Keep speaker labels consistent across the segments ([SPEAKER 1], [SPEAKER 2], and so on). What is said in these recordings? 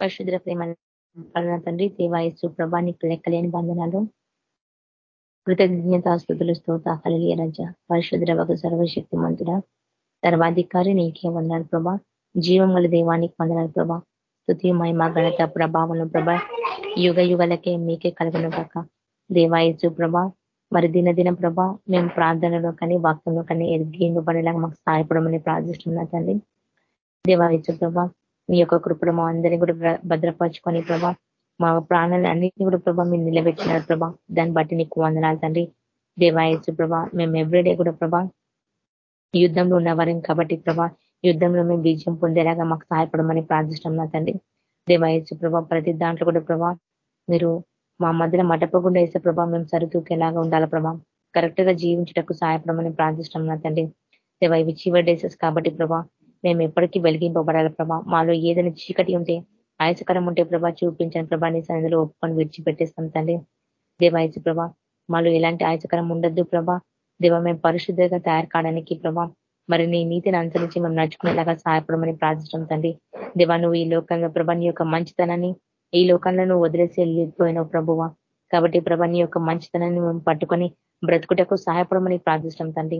[SPEAKER 1] పరిశుద్ర ప్రేమ తండ్రి దేవాయసు ప్రభా నీకు లెక్కలేని బంధనాలు కృతజ్ఞతాస్తుతులు స్తోత కలియ రజ. పరిశుద్ర ఒక సర్వశక్తి మంతుడ సర్వాధికారి నీకే వందనాలు ప్రభా. జీవం గల దేవానికి వందనాలు ప్రభా. స్థుతి మహిమ గణత ప్రభావం ప్రభా. యుగ యుగలకే మీకే కలుగును కాక దేవాయసు ప్రభా మరి దినదిన ప్రభా మేము ప్రార్థనలో కానీ వాక్యంలో కానీ ఎదిగింపబడేలాగా మాకు సహాయపడమని ప్రార్థిస్తున్నా తండ్రి. దేవాయచు ప్రభా మీ యొక్క కృపను మా అందరినీ కూడా భద్రపరచుకొని ప్రభా. మా ప్రాణాలు అన్నింటినీ కూడా ప్రభా మీరు నిలబెట్టినారు ప్రభా. దాన్ని బట్టి నీకు వందనాలు తండ్రి. దేవాయసు ప్రభా మేము ఎవ్రీడే కూడా ప్రభా యుద్ధంలో ఉన్నవారం కాబట్టి ప్రభా యుద్ధంలో మేము బీజం పొందేలాగా మాకు సహాయపడమని ప్రార్థిస్తున్నాం తండ్రి. దేవాయసు ప్రభా ప్రతి దాంట్లో కూడా ప్రభా మీరు మా మధ్యలో మటపకుండా వేసే ప్రభా మేము సరితూకేలాగా ఉండాలి ప్రభా. కరెక్ట్గా జీవించటకు సహాయపడమని ప్రార్థిస్తున్నాం తండ్రి. దేవ ఇవి చివరి డేసెస్ కాబట్టి ప్రభా మేము ఎప్పటికీ వెలిగింపబడాలి ప్రభా. మాలో ఏదైనా చీకటి ఉంటే ఆయసకరం ఉంటే ప్రభా చూపించని ప్రభా. నీ సన్నిధిలో ఒప్పుకొని విడిచిపెట్టేస్తాం తండ్రి. దేవాయసు ప్రభా మాలో ఎలాంటి ఆయసకరం ఉండద్దు ప్రభా. దేవ మేము పరిశుద్ధంగా తయారు కావడానికి ప్రభా మరి నీ నీతిని అనుసరించి మేము నడుచుకునేలాగా సహాయపడమని ప్రార్థించడం తండ్రి. దేవా నువ్వు ఈ లోకంలో ప్రభా నీ యొక్క మంచితనాన్ని ఈ లోకంలో నువ్వు వదిలేసి వెళ్ళిపోయినావు ప్రభువ. కాబట్టి ప్రభాని నీ యొక్క మంచితనాన్ని మేము పట్టుకొని బ్రతుకుటకు సహాయపడమని ప్రార్థిస్తాం తండ్రి.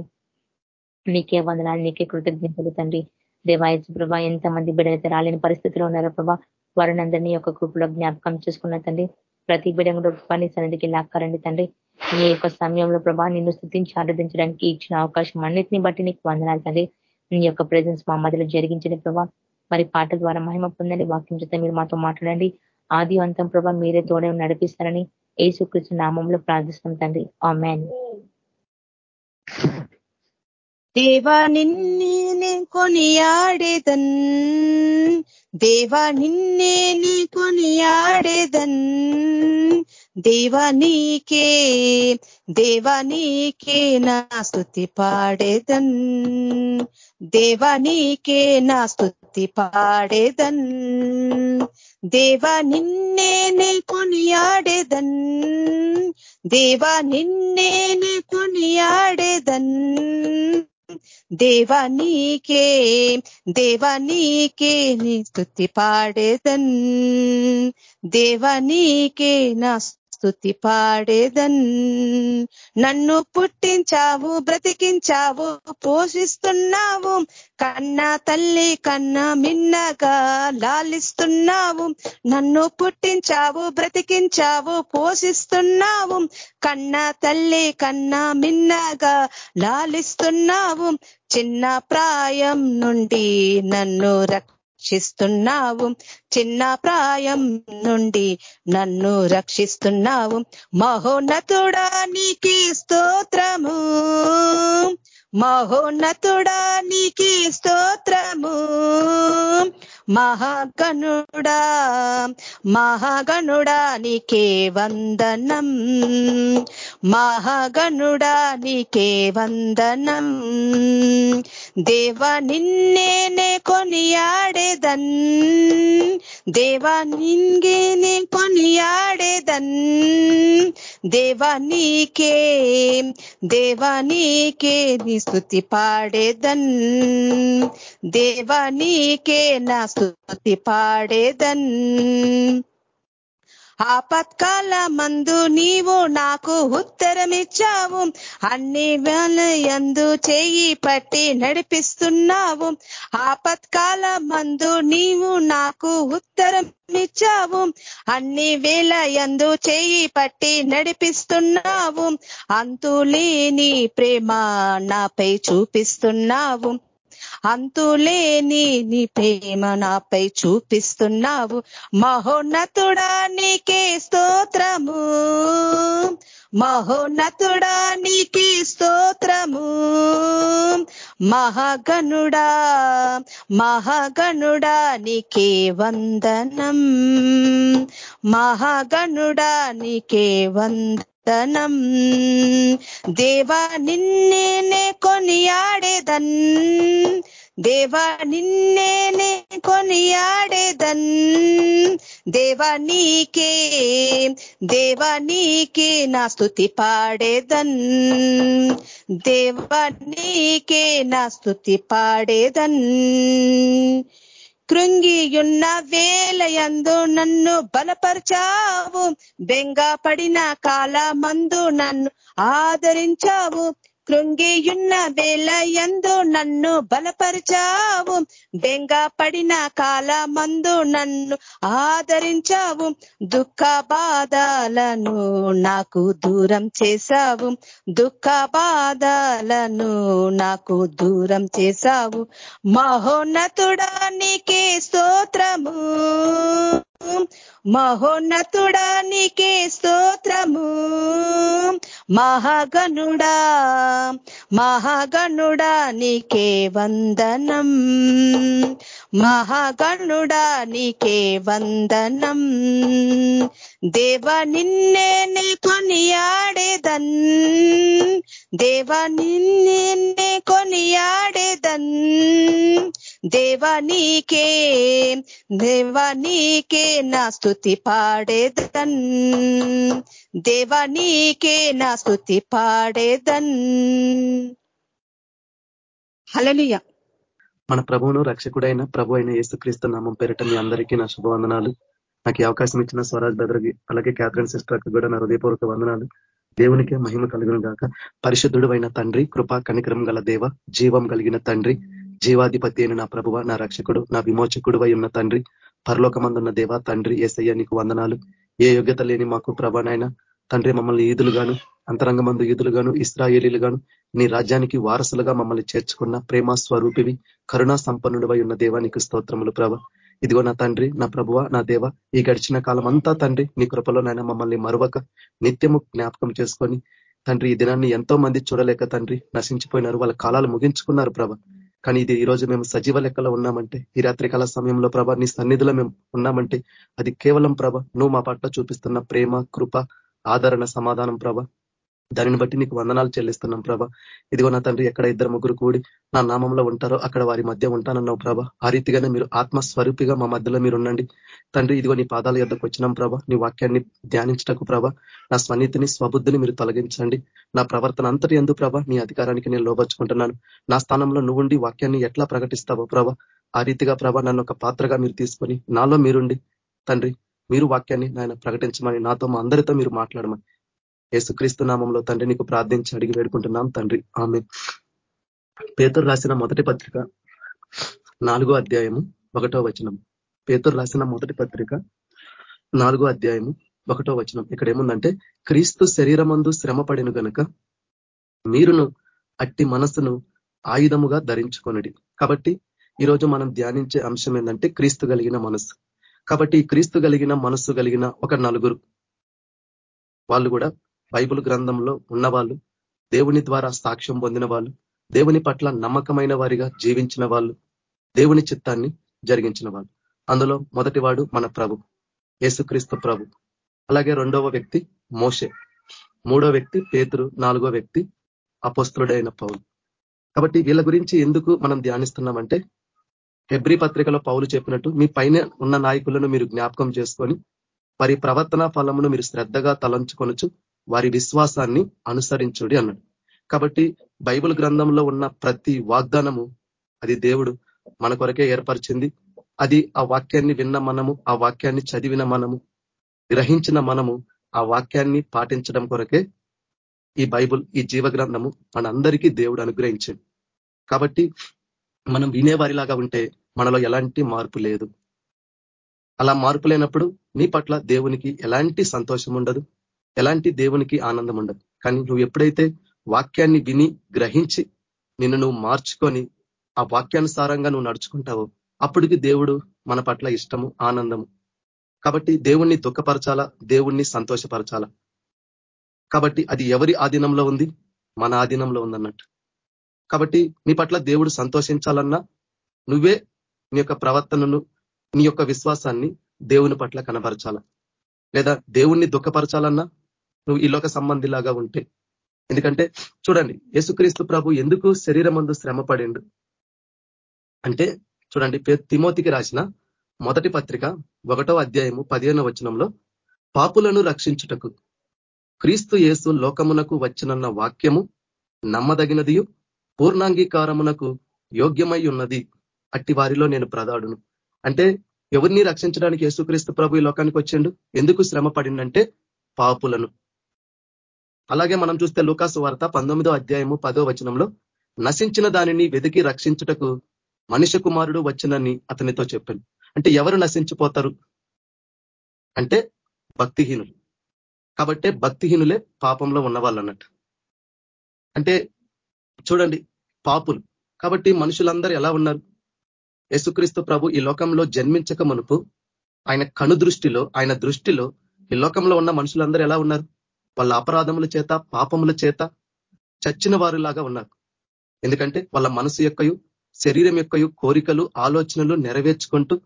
[SPEAKER 1] నీకే వందనాలు నీకే కృతజ్ఞతలు తండ్రి. దేవాయసు ప్రభా ఎంతమంది బిడ్డలైతే రాలేని పరిస్థితిలో ఉన్నారో ప్రభా వారిని అందరినీ యొక్క గ్రూపులో జ్ఞాపకం చేసుకున్న తండ్రి ప్రతి బిడ్డ కూడా పని సన్నిధికి లాక్కరండి తండ్రి. నీ యొక్క సమయంలో ప్రభా నిన్ను స్థుతించి ఆరాధించడానికి ఇచ్చిన అవకాశం అన్నింటినీ బట్టి నీకు వందనాలు తండ్రి. నీ యొక్క ప్రజెన్స్ మా మధ్యలో జరిగించిన ప్రభా. మరి పాట ద్వారా మహిమ పొందండి వాక్యం చేత మీరు మాతో మాట్లాడండి. ఆది అంతం ప్రభా మీరే తోడే నడిపిస్తారని ఏసుకృష్ణ నామంలో ప్రార్థిస్తాం తండ్రి. ఆ మ్యాన్
[SPEAKER 2] దేవా నిన్నే నేను కొనియాడేదన్. దేవా నిన్నే నీ కొనియాడేదన్. దేవా నీకే దేవా నీకే నా స్థుతి పాడేదన్. దేవా నీకే నా స్థుతి పాడేదన్. దేవా నిన్నే నిన్నేనే కొనియాడేదన్. దేవా నిన్నే నిన్నేనే కొనియాడేదన్. దేవా నీకే దేవా నీకే నీ స్థుతి పాడేదన్. దేవా నీకే నా స్థుతి పాడేదన్. నన్ను పుట్టించావు బ్రతికించావు పోషిస్తున్నావు. కన్నా తల్లి కన్నా మిన్నగా లాలిస్తున్నావు. నన్ను పుట్టించావు బ్రతికించావు పోషిస్తున్నావు. కన్నా తల్లి కన్నా మిన్నగా లాలిస్తున్నావు. చిన్న ప్రాయం నుండి నన్ను రక్ష రక్షిస్తున్నావు. చిన్న ప్రాయం నుండి నన్ను రక్షిస్తున్నావు. మహోన్నతుడా నీకి స్తోత్రము. మహోన్నతుడా నీకి స్తోత్రము. మహాగణుడా మహాగణుడా నీకే వందనం. మహాగణుడా నీకే వందనం. దేవ నిన్నేనే కొనియాడేదన్. దేవ నింగేనే కొనియాడేదన్. దేవ నీకే దేవ నీకే నీ స్థుతి పాడేదన్. దేవా నీకే నా స్థుతి పాడేదన్. ఆపత్కాల మందు నీవు నాకు ఉత్తరమిచ్చావు. అన్ని వేల చేయి పట్టి నడిపిస్తున్నావు. ఆపత్కాల మందు నీవు నాకు ఉత్తరం ఇచ్చావు అన్ని వేళ ఎందు చేయి పట్టి నడిపిస్తున్నావు. అంతులేని ప్రేమ నాపై చూపిస్తున్నావు. అంతులేని నీ ప్రేమ నాపై చూపిస్తున్నావు. మహోన్నతుడా నీకే స్తోత్రము. మహోన్నతుడా నీకే స్తోత్రము. మహాగణుడా మహాగణుడా నీకే వందనం. మహాగణుడా నీకే వందనం. దేవా నిన్నేనే కొనియాడేదన్. దేవా నిన్నేనే కొనియాడేదన్. దేవా నీకే. దేవా నీకే నా స్థుతి పాడేదన్. దేవా నీకే నా స్థుతి పాడేదన్. కృంగియున్న వేలయందు నన్ను బలపరచావు. బెంగ పడిన కాలమందు నన్ను ఆదరించావు. కృంగియున్న వేళ ఎందు నన్ను బలపరిచావు. బెంగ పడిన కాలమందు నన్ను ఆదరించావు. దుఃఖ బాధలను నాకు దూరం చేశావు. దుఃఖ బాధలను నాకు దూరం చేశావు. మహోన్నతుడా నీకే స్తోత్రము. మహోన్నతుడా నీకే స్తోత్రము. మహాగనుడా మహాగనుడా నీకే వందనం. మహాగణుడా నీకే వందనం. దేవ నిన్నే కొనియాడేదన్. దేవ నిన్నే కొనియాడేదన్. దేవ నీకే దేవ నీకే నా స్థుతి పాడేదన్. దేవా నీకే నా స్థుతి పాడేదన్. హలలియ
[SPEAKER 3] మన ప్రభువును రక్షకుడైన ప్రభు అయిన యేసుక్రీస్తు నామం పేరిట మీ అందరికీ నా శుభవందనాలు. నాకు అవకాశం ఇచ్చిన స్వరాజ్ బ్రదర్కి అలాగే క్యాథరిన్ సిస్టర్కి కూడా నా హృదయపూర్వక వందనాలు. దేవునికే మహిమ కలుగును గాక. పరిశుద్ధుడు అయిన తండ్రి కృపా కనికరం గల దేవ జీవం కలిగిన తండ్రి జీవాధిపతి అయిన నా ప్రభువ నా రక్షకుడు నా విమోచకుడు ఉన్న తండ్రి పరలోకమందున్న దేవ తండ్రి ఏసయ్య నీకు వందనాలు. ఏ యోగ్యత లేని మాకు ప్రభానైనా తండ్రి మమ్మల్ని ఈదులుగాను అంతరంగమందు ఈదులుగాను ఇస్రాయేలీలుగాను నీ రాజ్యానికి వారసులుగా మమ్మల్ని చేర్చుకున్న ప్రేమ స్వరూపివి కరుణా సంపన్నుడివై ఉన్న దేవానికి స్తోత్రములు ప్రభ. ఇదిగో నా తండ్రి నా ప్రభువ నా దేవ ఈ గడిచిన కాలం అంతా తండ్రి నీ కృపలో నైనా మమ్మల్ని మరొక నిత్యము జ్ఞాపకం చేసుకొని తండ్రి ఈ దినాన్ని ఎంతో మంది చూడలేక తండ్రి నశించిపోయినారు వాళ్ళ కాలాలు ముగించుకున్నారు ప్రభ. కానీ ఇది ఈ రోజు మేము సజీవ లెక్కలో ఉన్నామంటే ఈ రాత్రికాల సమయంలో ప్రభ నీ సన్నిధిలో మేము ఉన్నామంటే అది కేవలం ప్రభ నువ్వు మా పట్ల చూపిస్తున్న ప్రేమ కృప ఆదరణ సమాధానం ప్రభ. దానిని బట్టి నీకు వందనాలు చెల్లిస్తున్నాం ప్రభ. ఇదిగో నా తండ్రి ఎక్కడ ఇద్దరు ముగ్గురు కూడి నా నామంలో ఉంటారో అక్కడ వారి మధ్య ఉంటానన్నావు ప్రభ. ఆ రీతిగానే మీరు ఆత్మస్వరూపిగా మా మధ్యలో మీరు ఉండండి. తండ్రి ఇదిగో నీ పాదాల యొద్దకు వచ్చినాం ప్రభ. నీ వాక్యాన్ని ధ్యానించటకు ప్రభ. నా స్వనీతిని స్వబుద్ధిని మీరు తొలగించండి. నా ప్రవర్తన అంతటి ఎందు ప్రభ నీ అధికారానికి నేను లోపరుచుకుంటున్నాను నా స్థానంలో నువ్వుండి వాక్యాన్ని ఎట్లా ప్రకటిస్తావో ప్రభ. ఆ రీతిగా ప్రభ నన్ను ఒక పాత్రగా మీరు తీసుకొని నాలో మీరుండి తండ్రి మీరు వాక్యాన్ని నాయన ప్రకటించమని నాతో మా అందరితో మీరు మాట్లాడమని యేసుక్రీస్తు నామంలో తండ్రి నీకు ప్రార్థించి అడిగి వేడుకుంటున్నాం తండ్రి. ఆమె పేతురు రాసిన మొదటి పత్రిక నాలుగో అధ్యాయము ఒకటో వచనం. పేతురు రాసిన మొదటి పత్రిక నాలుగో అధ్యాయము ఒకటో వచనం. ఇక్కడ ఏముందంటే క్రీస్తు శరీరమందు శ్రమ పడిను గనుక మీరును అట్టి మనస్సును ఆయుధముగా ధరించుకొనడి. కాబట్టి ఈరోజు మనం ధ్యానించే అంశం ఏంటంటే క్రీస్తు కలిగిన మనస్సు. కాబట్టి క్రీస్తు కలిగిన మనస్సు కలిగిన ఒక నలుగురు వాళ్ళు కూడా బైబుల్ గ్రంథంలో ఉన్నవాళ్ళు దేవుని ద్వారా సాక్ష్యం పొందిన వాళ్ళు దేవుని పట్ల నమ్మకమైన వారిగా జీవించిన వాళ్ళు దేవుని చిత్తాన్ని జరిగించిన వాళ్ళు. అందులో మొదటివాడు మన ప్రభు యేసుక్రీస్తు ప్రభు. అలాగే రెండవ వ్యక్తి మోషే. మూడో వ్యక్తి పేతురు నాలుగో వ్యక్తి అపస్తుడైన పౌలు. కాబట్టి వీళ్ళ గురించి ఎందుకు మనం ధ్యానిస్తున్నామంటే హెబ్రి పత్రికలో పౌలు చెప్పినట్టు మీ పైన ఉన్న నాయకులను మీరు జ్ఞాపకం చేసుకొని వారి ప్రవర్తన ఫలమును మీరు శ్రద్ధగా తలంచుకొనొచ్చు వారి విశ్వాసాన్ని అనుసరించుడి అన్నాడు. కాబట్టి బైబుల్ గ్రంథంలో ఉన్న ప్రతి వాగ్దానము అది దేవుడు మన కొరకే ఏర్పరిచింది. అది ఆ వాక్యాన్ని విన్న మనము ఆ వాక్యాన్ని చదివిన మనము గ్రహించిన మనము ఆ వాక్యాన్ని పాటించడం కొరకే ఈ బైబుల్ ఈ జీవ గ్రంథము మనందరికీ దేవుడు అనుగ్రహించింది. కాబట్టి మనం వినేవారిలాగా ఉంటే మనలో ఎలాంటి మార్పు లేదు. అలా మార్పు లేనప్పుడు నీ పట్ల దేవునికి ఎలాంటి సంతోషం ఉండదు ఎలాంటి దేవునికి ఆనందం ఉండదు. కానీ నువ్వు ఎప్పుడైతే వాక్యాన్ని విని గ్రహించి నిన్ను నువ్వు మార్చుకొని ఆ వాక్యానుసారంగా నువ్వు నడుచుకుంటావో అప్పటికి దేవుడు మన పట్ల ఇష్టము ఆనందము. కాబట్టి దేవుణ్ణి దుఃఖపరచాలా? దేవుణ్ణి సంతోషపరచాలా? కాబట్టి అది ఎవరి ఆధీనంలో ఉంది? మన ఆధీనంలో ఉందన్నట్టు. కాబట్టి నీ పట్ల దేవుడు సంతోషించాలన్నా నువ్వే నీ యొక్క ప్రవర్తనను నీ యొక్క విశ్వాసాన్ని దేవుని పట్ల కనపరచాల లేదా దేవుణ్ణి దుఃఖపరచాలన్నా నువ్వు ఈ లోక సంబంధిలాగా ఉంటే. ఎందుకంటే చూడండి యేసుక్రీస్తు ప్రభు ఎందుకు శరీరం ముందు శ్రమ పడిండు అంటే చూడండి తిమోతికి రాసిన మొదటి పత్రిక ఒకటో అధ్యాయము పదిహేనో వచనంలో పాపులను రక్షించుటకు క్రీస్తు యేసు లోకమునకు వచ్చినన్న వాక్యము నమ్మదగినదియు పూర్ణాంగీకారమునకు యోగ్యమై ఉన్నది. అట్టి వారిలో నేను ప్రదాడును. అంటే ఎవరిని రక్షించడానికి యేసుక్రీస్తు ప్రభు ఈ లోకానికి వచ్చిండు? ఎందుకు శ్రమ పడిందంటే పాపులను. అలాగే మనం చూస్తే లూకాసు వార్త పంతొమ్మిదో అధ్యాయము పదో వచనంలో నశించిన దానిని వెతికి రక్షించుటకు మనిషి కుమారుడు వచ్చినని అతనితో చెప్పాను. అంటే ఎవరు నశించిపోతారు? అంటే భక్తిహీనులు. కాబట్టే భక్తిహీనులే పాపంలో ఉన్నవాళ్ళు అన్నట్టు అంటే చూడండి పాపులు. కాబట్టి మనుషులందరూ ఎలా ఉన్నారు? యేసుక్రీస్తు ప్రభు ఈ లోకంలో జన్మించక మునుపు ఆయన కను దృష్టిలో ఆయన దృష్టిలో ఈ లోకంలో ఉన్న మనుషులందరూ ఎలా ఉన్నారు? వాళ్ళ అపరాధముల చేత పాపముల చేత చచ్చిన వారిలాగా ఉన్నారు. ఎందుకంటే వాళ్ళ మనసు యొక్కయు శరీరం యొక్కయు కోరికలు ఆలోచనలు నెరవేర్చుకుంటూ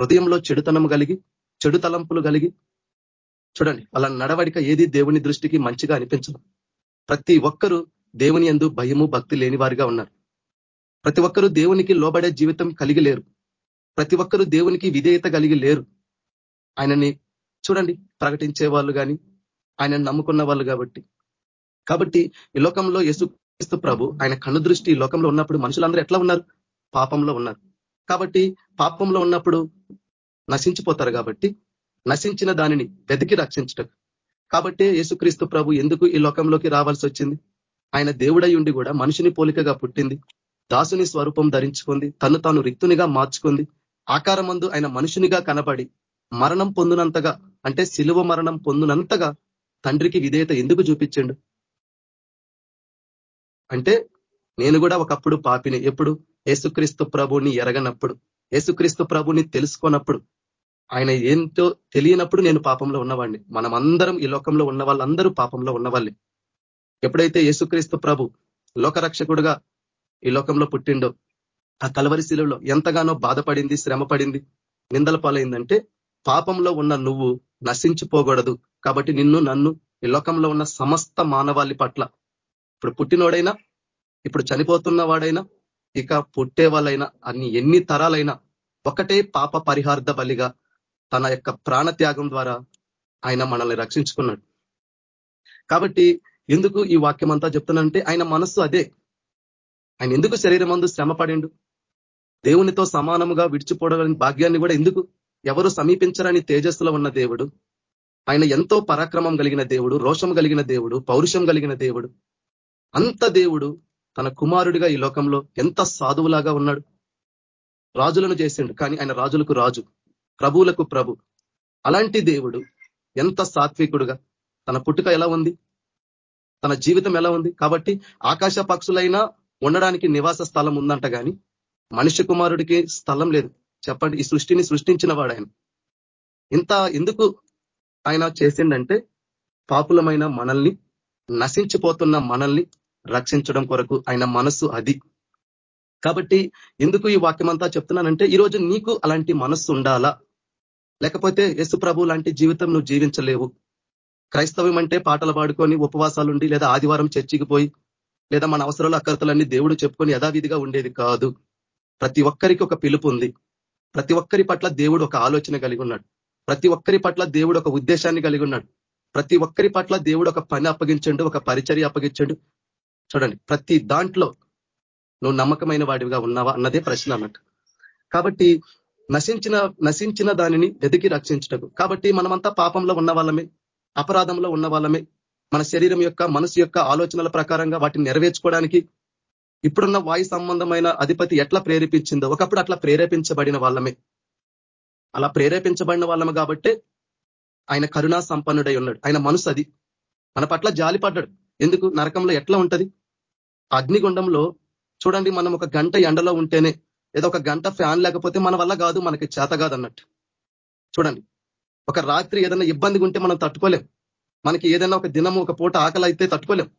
[SPEAKER 3] హృదయంలో చెడుతనం కలిగి చెడు తలంపులు కలిగి చూడండి వాళ్ళ నడవడిక ఏది దేవుని దృష్టికి మంచిగా అనిపించదు. ప్రతి ఒక్కరూ దేవుని ఎందు భయము భక్తి లేని వారిగా ఉన్నారు. ప్రతి ఒక్కరూ దేవునికి లోబడే జీవితం కలిగి లేరు. ప్రతి ఒక్కరూ దేవునికి విధేయత కలిగి లేరు. ఆయనని చూడండి ప్రకటించే వాళ్ళు కానీ ఆయన నమ్ముకున్న వాళ్ళు కాబట్టి. కాబట్టి ఈ లోకంలో యేసుక్రీస్తు ప్రభు ఆయన కన్ను దృష్టి ఈ లోకంలో ఉన్నప్పుడు మనుషులందరూ ఎట్లా ఉన్నారు? పాపంలో ఉన్నారు. కాబట్టి పాపంలో ఉన్నప్పుడు నశించిపోతారు కాబట్టి నశించిన దానిని వెతికి రక్షించటం కాబట్టి యేసుక్రీస్తు ప్రభు ఎందుకు ఈ లోకంలోకి రావాల్సి వచ్చింది? ఆయన దేవుడై ఉండి కూడా మనిషిని పోలికగా పుట్టింది. దాసుని స్వరూపం ధరించుకుంది. తను తాను రిక్తునిగా మార్చుకుంది. ఆకారమందు ఆయన మనుషునిగా కనబడి మరణం పొందినంతగా అంటే శిలువ మరణం పొందినంతగా తండ్రికి విధేయత ఎందుకు చూపించండు? అంటే నేను కూడా ఒకప్పుడు పాపిని ఎప్పుడు? యేసుక్రీస్తు ప్రభుని ఎరగనప్పుడు యేసుక్రీస్తు ప్రభుని తెలుసుకున్నప్పుడు ఆయన ఏంటో తెలియనప్పుడు నేను పాపంలో ఉన్నవాడిని మనం అందరం ఈ లోకంలో ఉన్న వాళ్ళందరూ పాపంలో ఉన్నవాళ్ళే. ఎప్పుడైతే యేసుక్రీస్తు ప్రభు లోకరక్షకుడుగా ఈ లోకంలో పుట్టిండో ఆ కలవరిశీలలో ఎంతగానో బాధపడింది శ్రమ పడింది నిందల పాలైందంటే పాపంలో ఉన్న నువ్వు నశించిపోకూడదు. కాబట్టి నిన్ను నన్ను ఈ లోకంలో ఉన్న సమస్త మానవాళి పట్ల ఇప్పుడు పుట్టినోడైనా ఇప్పుడు చనిపోతున్న వాడైనా ఇక పుట్టే వాళ్ళైనా అన్ని ఎన్ని తరాలైనా ఒకటే పాప పరిహార్థ బలిగా తన యొక్క ప్రాణత్యాగం ద్వారా ఆయన మనల్ని రక్షించుకున్నాడు. కాబట్టి ఎందుకు ఈ వాక్యం అంతా చెప్తున్నానంటే ఆయన మనస్సు అదే. ఆయన ఎందుకు శరీరం అందు శ్రమ పడిండు దేవునితో సమానముగా విడిచిపోవడం భాగ్యాన్ని కూడా ఎందుకు? ఎవరు సమీపించరని తేజస్సులో ఉన్న దేవుడు. ఆయన ఎంతో పరాక్రమం కలిగిన దేవుడు రోషం కలిగిన దేవుడు పౌరుషం కలిగిన దేవుడు. అంత దేవుడు తన కుమారుడిగా ఈ లోకంలో ఎంత సాధువులాగా ఉన్నాడు. రాజులను చేసిండు కానీ ఆయన రాజులకు రాజు ప్రభువులకు ప్రభు. అలాంటి దేవుడు ఎంత సాత్వికుడుగా. తన పుట్టుక ఎలా ఉంది? తన జీవితం ఎలా ఉంది? కాబట్టి ఆకాశ పక్షులైనా ఉండడానికి నివాస స్థలం ఉందంట కానీ మనిషి కుమారుడికి స్థలం లేదు. చెప్పండి ఈ సృష్టిని సృష్టించిన వాడు ఆయన. ఇంత ఎందుకు ఆయన చేసిండంటే పాపులమైన మనల్ని నశించిపోతున్న మనల్ని రక్షించడం కొరకు ఆయన మనస్సు అది. కాబట్టి ఎందుకు ఈ వాక్యం అంతా చెప్తున్నానంటే ఈరోజు నీకు అలాంటి మనస్సు ఉండాలా? లేకపోతే యేసు ప్రభు లాంటి జీవితం నువ్వు జీవించలేవు. క్రైస్తవం అంటే పాటలు పాడుకొని ఉపవాసాలుండి లేదా ఆదివారం చర్చికి పోయి లేదా మన అవసరాలు అక్కరతలన్నీ దేవుడు చెప్పుకొని యథావిధిగా ఉండేది కాదు. ప్రతి ఒక్కరికి ఒక పిలుపు ఉంది. ప్రతి ఒక్కరి పట్ల దేవుడు ఒక ఆలోచన కలిగి ఉన్నాడు. ప్రతి ఒక్కరి పట్ల దేవుడు ఒక ఉద్దేశాన్ని కలిగి ఉన్నాడు. ప్రతి ఒక్కరి పట్ల దేవుడు ఒక పని అప్పగించండు ఒక పరిచర్య అప్పగించండు. చూడండి ప్రతి దాంట్లో నువ్వు నమ్మకమైన వాడివిగా ఉన్నావా అన్నదే ప్రశ్న అన్నట్టు కాబట్టి నశించిన నశించిన దానిని వెతికి రక్షించటకు. కాబట్టి మనమంతా పాపంలో ఉన్న వాళ్ళమే అపరాధంలో ఉన్న వాళ్ళమే. మన శరీరం యొక్క మనసు యొక్క ఆలోచనల ప్రకారంగా వాటిని నెరవేర్చుకోవడానికి ఇప్పుడున్న వాయు సంబంధమైన అధిపతి ఎట్లా ప్రేరేపించిందో ఒకప్పుడు అట్లా ప్రేరేపించబడిన వాళ్ళమే. అలా ప్రేరేపించబడిన వాళ్ళము కాబట్టి ఆయన కరుణా సంపన్నుడై ఉన్నాడు. ఆయన మనసు అది. మన పట్ల జాలి పడ్డాడు. ఎందుకు? నరకంలో ఎట్లా ఉంటది? అగ్నిగుండంలో చూడండి మనం ఒక గంట ఎండలో ఉంటేనే ఏదో ఒక గంట ఫ్యాన్ లేకపోతే మన వల్ల కాదు మనకి చేత కాదు అన్నట్టు చూడండి ఒక రాత్రి ఏదైనా ఇబ్బందిగా ఉంటే మనం తట్టుకోలేం. మనకి ఏదైనా ఒక దినము ఒక పూట ఆకలి అయితే తట్టుకోలేం.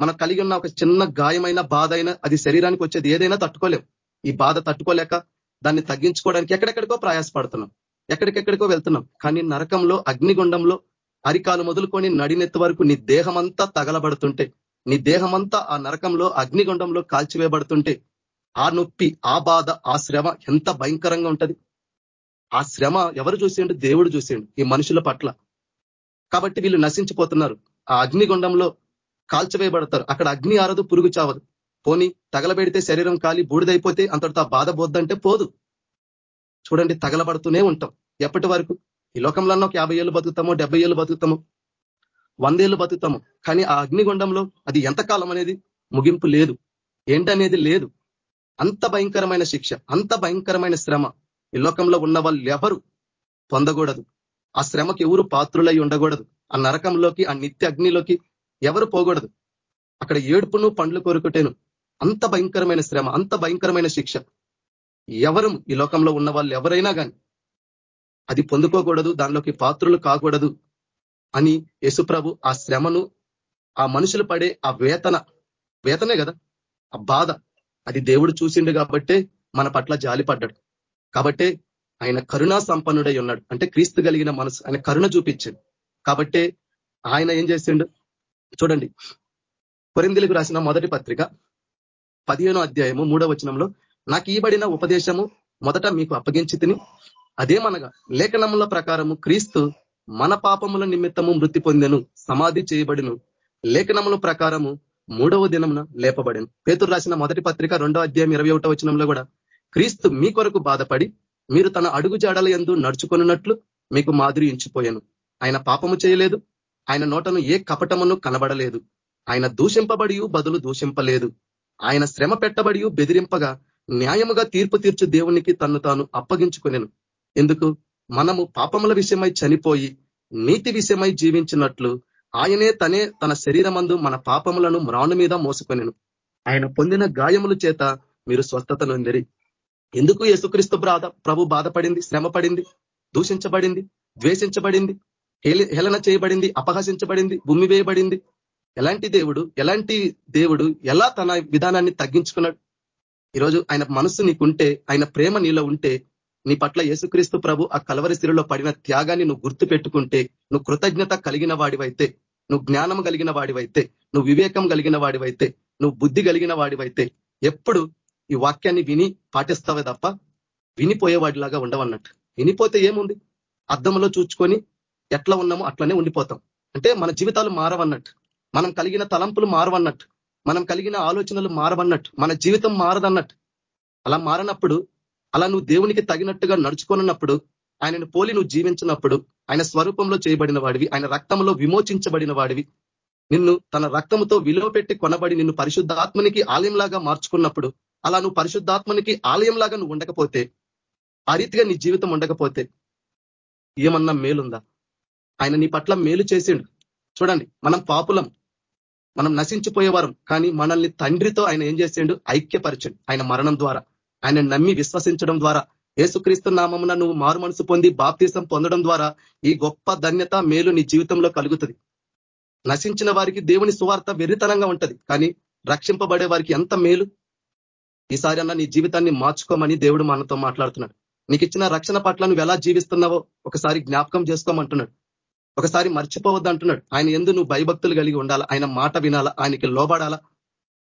[SPEAKER 3] మనం కలిగి ఉన్న ఒక చిన్న గాయమైన బాధ అయినా అది శరీరానికి వచ్చేది ఏదైనా తట్టుకోలేం. ఈ బాధ తట్టుకోలేక దాన్ని తగ్గించుకోవడానికి ఎక్కడెక్కడికో ప్రయాసపడుతున్నాం. ఎక్కడికెక్కడికో వెళ్తున్నాం. కానీ నరకంలో అగ్నిగుండంలో అరికాలు మొదలుకొని నడినెత్తి వరకు నీ దేహమంతా తగలబడుతుంటే నీ దేహమంతా ఆ నరకంలో అగ్నిగుండంలో కాల్చివేయబడుతుంటే ఆ నొప్పి ఆ బాధ ఆ శ్రమ ఎంత భయంకరంగా ఉంటది. ఆ శ్రమ ఎవరు చూసిండు దేవుడు చూసిండు ఈ మనుషుల పట్ల. కాబట్టి వీళ్ళు నశించిపోతున్నారు. ఆ అగ్నిగుండంలో కాల్చవేయబడతారు. అక్కడ అగ్ని ఆరదు పురుగు చావదు. పోని తగలబెడితే శరీరం కాలి బూడిదైపోతే అంతటితో బాధ పోద్దంటే పోదు. చూడండి తగలబడుతూనే ఉంటాం. ఎప్పటి వరకు? ఈ లోకంలో ఒక యాభై ఏళ్ళు బతుకుతామో డెబ్బై ఏళ్ళు బతుకుతామో వందేళ్ళు బతుకుతాము కానీ ఆ అగ్నిగుండంలో అది ఎంతకాలం అనేది ముగింపు లేదు. ఏంటనేది లేదు. అంత భయంకరమైన శిక్ష అంత భయంకరమైన శ్రమ ఈ లోకంలో ఉన్న వాళ్ళు ఎవరు పొందకూడదు. ఆ శ్రమకి ఎవరు పాత్రులై ఉండకూడదు. ఆ నరకంలోకి ఆ నిత్య అగ్నిలోకి ఎవరు పోకూడదు. అక్కడ ఏడుపును పండ్లు కోరుకుంటేను అంత భయంకరమైన శ్రమ అంత భయంకరమైన శిక్ష. ఎవరు ఈ లోకంలో ఉన్న వాళ్ళు ఎవరైనా కానీ అది పొందుకోకూడదు దానిలోకి పాత్రులు కాకూడదు అని యశుప్రభు ఆ శ్రమను ఆ మనుషులు పడే ఆ వేతన వేతనే కదా ఆ బాధ. అది దేవుడు చూసిండు కాబట్టే మన పట్ల జాలిపడ్డాడు కాబట్టే ఆయన కరుణా సంపన్నుడై ఉన్నాడు. అంటే క్రీస్తు కలిగిన మనసు ఆయన కరుణ చూపించాడు. కాబట్టే ఆయన ఏం చేసిండు? చూడండి కొరిందులకు రాసిన మొదటి పత్రిక పదిహేనో అధ్యాయము మూడో వచనంలో నాకు ఈబడిన ఉపదేశము మొదట మీకు అప్పగించి తిని అదేమనగా లేఖనముల ప్రకారము క్రీస్తు మన పాపముల నిమిత్తము మృతి పొందెను సమాధి చేయబడిను. లేఖనముల ప్రకారము మూడవ దినమున లేపబడిను. పేతురు రాసిన మొదటి పత్రిక రెండో అధ్యాయం ఇరవై ఒకటో వచనంలో కూడా క్రీస్తు మీ కొరకు బాధపడి మీరు తన అడుగు జాడల ఎందు నడుచుకున్నట్లు మీకు మాదిరి ఇంచిపోయాను ఆయన పాపము చేయలేదు ఆయన నోటను ఏ కపటమును కనబడలేదు. ఆయన దూషింపబడి బదులు దూషింపలేదు. ఆయన శ్రమ పెట్టబడి బెదిరింపగా న్యాయముగా తీర్పు తీర్చు దేవునికి తన్ను తాను అప్పగించుకునేను. ఎందుకు? మనము పాపముల విషయమై చనిపోయి నీతి విషయమై జీవించినట్లు ఆయనే తనే తన శరీరమందు మన పాపములను మ్రాను మీద మోసుకొనెను. ఆయన పొందిన గాయముల చేత మీరు స్వస్థత నొందిరి ఎందుకు యేసుక్రీస్తు బాధ ప్రభు బాధపడింది శ్రమ పడింది దూషించబడింది ద్వేషించబడింది హేళన చేయబడింది అపహసించబడింది భూమి వేయబడింది? ఎలాంటి దేవుడు ఎలాంటి దేవుడు ఎలా తన విధానాన్ని తగ్గించుకున్నాడు? ఈరోజు ఆయన మనస్సు నీకుంటే ఆయన ప్రేమ నీలో ఉంటే నీ పట్ల యేసుక్రీస్తు ప్రభు ఆ కలవరి స్థితిలో పడిన త్యాగాన్ని నువ్వు గుర్తు పెట్టుకుంటే నువ్వు కృతజ్ఞత కలిగిన వాడివైతే నువ్వు జ్ఞానం కలిగిన వాడివైతే నువ్వు వివేకం కలిగిన వాడివైతే నువ్వు బుద్ధి కలిగిన వాడివైతే ఎప్పుడు ఈ వాక్యాన్ని విని పాటిస్తావే తప్ప వినిపోయేవాడిలాగా ఉండవన్నట్టు. వినిపోతే ఏముంది? అర్థంలో చూచుకొని ఎట్లా ఉన్నామో అట్లనే ఉండిపోతాం. అంటే మన జీవితాలు మారవన్నట్టు. మనం కలిగిన తలంపులు మారవన్నట్టు మనం కలిగిన ఆలోచనలు మారవన్నట్టు మన జీవితం మారదన్నట్టు. అలా మారనప్పుడు అలా నువ్వు దేవునికి తగినట్టుగా నడుచుకున్నప్పుడు ఆయనను పోలి నువ్వు జీవించినప్పుడు ఆయన స్వరూపంలో చేయబడిన వాడివి ఆయన రక్తంలో విమోచించబడిన వాడివి నిన్ను తన రక్తంతో విలువ పెట్టి కొనబడి నిన్ను పరిశుద్ధాత్మనికి ఆలయంలాగా మార్చుకున్నప్పుడు అలా నువ్వు పరిశుద్ధాత్మనికి ఆలయంలాగా నువ్వు ఉండకపోతే ఆ రీతిగా నీ జీవితం ఉండకపోతే ఏమన్నా మేలుందా? ఆయన నీ పట్ల మేలు చేసిండు. చూడండి మనం పాపులం. మనం నశించిపోయేవారం. కానీ మనల్ని తండ్రితో ఆయన ఏం చేసిండు? ఐక్యపరచండి ఆయన మరణం ద్వారా. ఆయన నమ్మి విశ్వసించడం ద్వారా. ఏసుక్రీస్తు నామమున నువ్వు మారు మనసు పొంది బాప్తీసం పొందడం ద్వారా ఈ గొప్ప ధన్యత మేలు నీ జీవితంలో కలుగుతుంది. నశించిన వారికి దేవుని సువార్త వెర్రితనంగా ఉంటది. కానీ రక్షింపబడే వారికి ఎంత మేలు? ఈసారి అన్న నీ జీవితాన్ని మార్చుకోమని దేవుడు మనతో మాట్లాడుతున్నాడు. నీకు ఇచ్చిన రక్షణ పట్ల నువ్వు ఎలా జీవిస్తున్నావో ఒకసారి జ్ఞాపకం చేసుకోమంటున్నాడు. ఒకసారి మర్చిపోవద్దు అంటున్నాడు. ఆయన ఎందు నువ్వు భయభక్తులు కలిగి ఉండాలా? ఆయన మాట వినాలా? ఆయనకి లోబడాలా?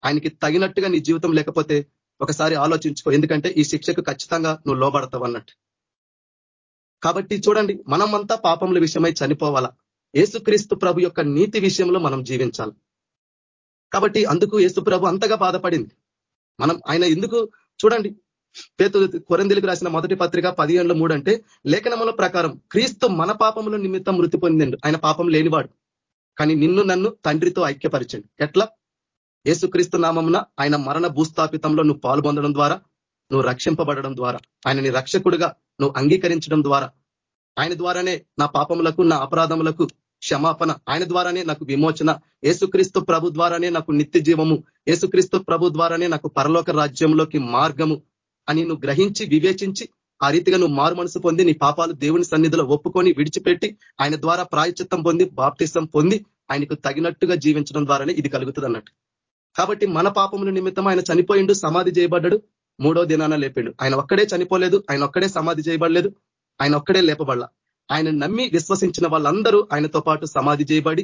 [SPEAKER 3] ఆయనకి తగినట్టుగా నీ జీవితం లేకపోతే ఒకసారి ఆలోచించుకో. ఎందుకంటే ఈ శిక్షకు ఖచ్చితంగా నువ్వు లోబడతావు అన్నట్టు. కాబట్టి చూడండి మనమంతా పాపముల విషయమై చనిపోవాలా? ఏసుక్రీస్తు ప్రభు యొక్క నీతి విషయంలో మనం జీవించాలి? కాబట్టి అందుకు ఏసు ప్రభు అంతగా బాధపడింది. మనం ఆయన ఎందుకు? చూడండి పేతు కొరందిలికి రాసిన మొదటి పత్రిక పదిహేనులో మూడు అంటే లేఖనముల ప్రకారం క్రీస్తు మన పాపముల నిమిత్తం మృతి పొందిండు ఆయన పాపం లేనివాడు. కానీ నిన్ను నన్ను తండ్రితో ఐక్యపరిచండి. ఎట్లా? ఏసుక్రీస్తు నామమున ఆయన మరణ భూస్థాపితంలో నువ్వు పాల్పొందడం ద్వారా నువ్వు రక్షింపబడడం ద్వారా ఆయనని రక్షకుడుగా నువ్వు అంగీకరించడం ద్వారా ఆయన ద్వారానే నా పాపములకు నా అపరాధములకు క్షమాపణ ఆయన ద్వారానే నాకు విమోచన ఏసుక్రీస్తు ప్రభు ద్వారానే నాకు నిత్య జీవము ఏసుక్రీస్తు ప్రభు ద్వారానే నాకు పరలోక రాజ్యంలోకి మార్గము అని నువ్వు గ్రహించి వివేచించి ఆ రీతిగా నువ్వు మారు మనసు పొంది నీ పాపాలు దేవుని సన్నిధిలో ఒప్పుకొని విడిచిపెట్టి ఆయన ద్వారా ప్రాయచిత్తం పొంది బాప్తిసం పొంది ఆయనకు తగినట్టుగా జీవించడం ద్వారానే ఇది కలుగుతుంది అన్నట్టు. కాబట్టి మన పాపముల నిమిత్తం ఆయన చనిపోయిండు సమాధి చేయబడ్డాడు మూడో దినాన లేపిండు. ఆయన ఒక్కడే చనిపోలేదు ఆయన ఒక్కడే సమాధి చేయబడలేదు ఆయన ఒక్కడే లేపబడలా. ఆయన నమ్మి విశ్వసించిన వాళ్ళందరూ ఆయనతో పాటు సమాధి చేయబడి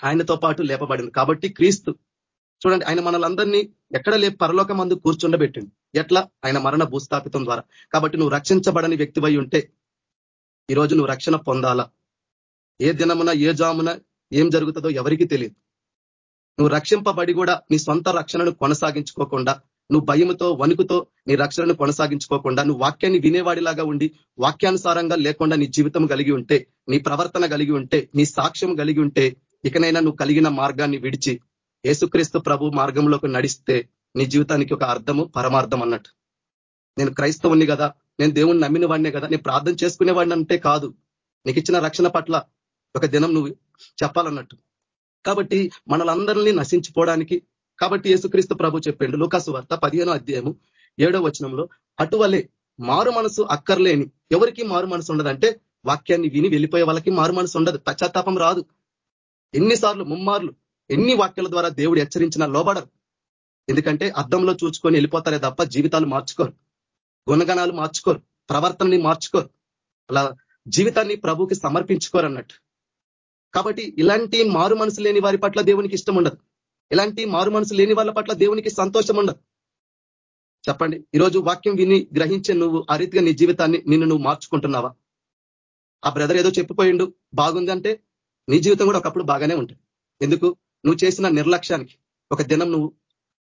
[SPEAKER 3] ఆయనతో పాటు లేపబడింది కాబట్టి క్రీస్తు చూడండి ఆయన మనలందరినీ ఎక్కడ లే పరలోకం అందు కూర్చుండబెట్టింది ఎట్లా? ఆయన మరణ భూస్థాపితం ద్వారా. కాబట్టి నువ్వు రక్షించబడని వ్యక్తివై ఉంటే ఈరోజు నువ్వు రక్షణ పొందాలా? ఏ దినమున ఏ జామున ఏం జరుగుతుందో ఎవరికి తెలియదు. నువ్వు రక్షింపబడి కూడా నీ సొంత రక్షణను కొనసాగించుకోకుండా నువ్వు భయముతో వణుకుతో నీ రక్షణను కొనసాగించుకోకుండా నువ్వు వాక్యాన్ని వినేవాడిలాగా ఉండి వాక్యానుసారంగా లేకుండా నీ జీవితం కలిగి ఉంటే నీ ప్రవర్తన కలిగి ఉంటే నీ సాక్ష్యం కలిగి ఉంటే ఇకనైనా నువ్వు కలిగిన మార్గాన్ని విడిచి యేసుక్రీస్తు ప్రభు మార్గంలోకి నడిస్తే నీ జీవితానికి ఒక అర్థము పరమార్థం అన్నట్టు. నేను క్రైస్తవుని కదా నేను దేవుణ్ణి నమ్మిన వాడినే కదా నేను ప్రార్థన చేసుకునేవాడిని అంటే కాదు. నీకు ఇచ్చిన రక్షణ పట్ల ఒక దినం నువ్వు చెప్పాలన్నట్టు. కాబట్టి మనలందరినీ నశించిపోవడానికి కాబట్టి యేసుక్రీస్తు ప్రభు చెప్పిండు లోకాసు వార్త పదిహేనో అధ్యాయము ఏడో వచనంలో అటువలే మారు మనసు అక్కర్లేని ఎవరికి మారు మనసు ఉండదంటే వాక్యాన్ని విని వెళ్ళిపోయే వాళ్ళకి మారు మనసు ఉండదు పశ్చాత్తాపం రాదు. ఎన్నిసార్లు ముమ్మార్లు ఎన్ని వాక్యాల ద్వారా దేవుడు హెచ్చరించినా లోబడరు. ఎందుకంటే అద్దంలో చూసుకొని వెళ్ళిపోతారే తప్ప జీవితాలు మార్చుకోరు. గుణగణాలు మార్చుకోరు. ప్రవర్తనని మార్చుకోరు. అలా జీవితాన్ని ప్రభుకి సమర్పించుకోరు అన్నట్టు. కాబట్టి ఇలాంటి మారు మనసు లేని వారి పట్ల దేవునికి ఇష్టం ఉండదు. ఇలాంటి మారు మనసు లేని వాళ్ళ పట్ల దేవునికి సంతోషం ఉండదు. చెప్పండి ఈరోజు వాక్యం విని గ్రహించే నువ్వు ఆ రీతిగా నీ జీవితాన్ని నిన్ను నువ్వు మార్చుకుంటున్నావా? ఆ బ్రదర్ ఏదో చెప్పిపోయిండు బాగుంది అంటే నీ జీవితం కూడా ఒకప్పుడు బాగానే ఉంటుంది ఎందుకు? నువ్వు చేసిన నిర్లక్ష్యానికి ఒక దినం నువ్వు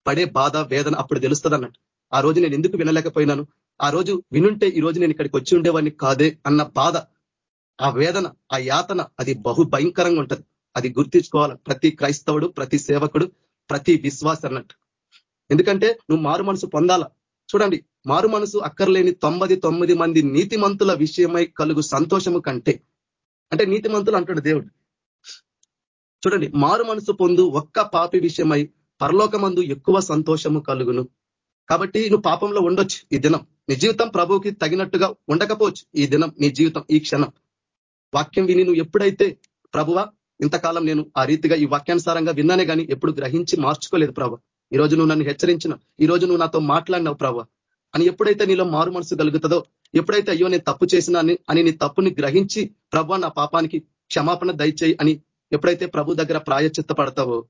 [SPEAKER 3] పడే బాధ వేదన అప్పుడు తెలుస్తుంది అన్నట్టు ఆ రోజు నేను ఎందుకు వినలేకపోయినాను? ఆ రోజు వినుంటే ఈ రోజు నేను ఇక్కడికి వచ్చి ఉండేవాడిని కాదే అన్న బాధ ఆ వేదన ఆ యాతన అది బహు భయంకరంగా ఉంటది. అది గుర్తించుకోవాలి. ప్రతి క్రైస్తవుడు ప్రతి సేవకుడు ప్రతి విశ్వాస అన్నట్టు. ఎందుకంటే నువ్వు మారు మనసు పొందాలా. చూడండి మారు మనసు అక్కర్లేని తొమ్మిది తొమ్మిది మంది నీతిమంతుల విషయమై కలుగు సంతోషము కంటే అంటే నీతిమంతులు అంటాడు దేవుడు. చూడండి మారు మనసు పొందు ఒక్క పాపి విషయమై పరలోకమందు ఎక్కువ సంతోషము కలుగును. కాబట్టి నువ్వు పాపంలో ఉండొచ్చు ఈ దినం. నీ జీవితం ప్రభువుకి తగినట్టుగా ఉండకపోవచ్చు ఈ దినం నీ జీవితం ఈ క్షణం. వాక్యం విని నువ్వు ఎప్పుడైతే ప్రభువ ఇంతకాలం నేను ఆ రీతిగా ఈ వాక్యానుసారంగా విన్నానే కానీ ఎప్పుడు గ్రహించి మార్చుకోలేదు ప్రభు. ఈ రోజు నువ్వు నన్ను హెచ్చరించిన ఈ రోజు నువ్వు నాతో మాట్లాడినావు ప్రభు. అని ఎప్పుడైతే నీలో మారు మనసు కలుగుతుందో ఎప్పుడైతే అయ్యో నేను తప్పు చేసినా అని నీ తప్పుని గ్రహించి ప్రభు నా పాపానికి క్షమాపణ దయచేయి అని ఎప్పుడైతే ప్రభు దగ్గర ప్రాయచిత్త పడతావో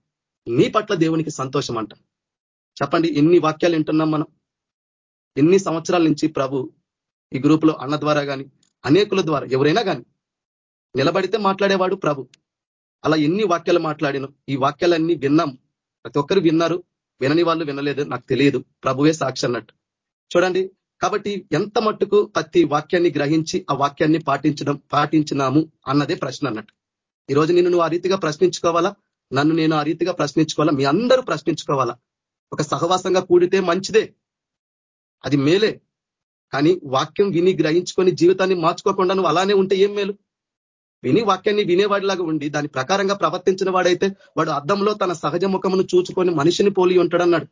[SPEAKER 3] నీ పట్ల దేవునికి సంతోషం అంట చెప్పండి ఎన్ని వాక్యాలు వింటున్నాం మనం? ఎన్ని సంవత్సరాల నుంచి ప్రభు ఈ గ్రూప్లో అన్న ద్వారా కానీ అనేకుల ద్వారా ఎవరైనా కానీ నిలబడితే మాట్లాడేవాడు ప్రభు. అలా ఎన్ని వాక్యాలు మాట్లాడిను ఈ వాక్యాలన్నీ విన్నాం. ప్రతి ఒక్కరు విన్నారు. వినని వాళ్ళు వినలేదు. నాకు తెలియదు. ప్రభువే సాక్షి అన్నట్టు. చూడండి కాబట్టి ఎంత మట్టుకు ప్రతి వాక్యాన్ని గ్రహించి ఆ వాక్యాన్ని పాటించడం పాటించినాము అన్నదే ప్రశ్న అన్నట్టు. ఈరోజు నేను నువ్వు ఆ రీతిగా ప్రశ్నించుకోవాలా? నన్ను నేను ఆ రీతిగా ప్రశ్నించుకోవాలా? మీ అందరూ ప్రశ్నించుకోవాలా? ఒక సహవాసంగా కూడితే మంచిదే. అది మేలే. కానీ వాక్యం విని గ్రహించుకొని జీవితాన్ని మార్చుకోకుండా నువ్వు అలానే ఉంటే ఏం మేలు? విని వాక్యాన్ని వినేవాడిలాగా ఉండి దాని ప్రకారంగా ప్రవర్తించిన వాడైతే వాడు అద్దంలో తన సహజ ముఖమును చూచుకొని మనిషిని పోలి ఉంటాడన్నాడు.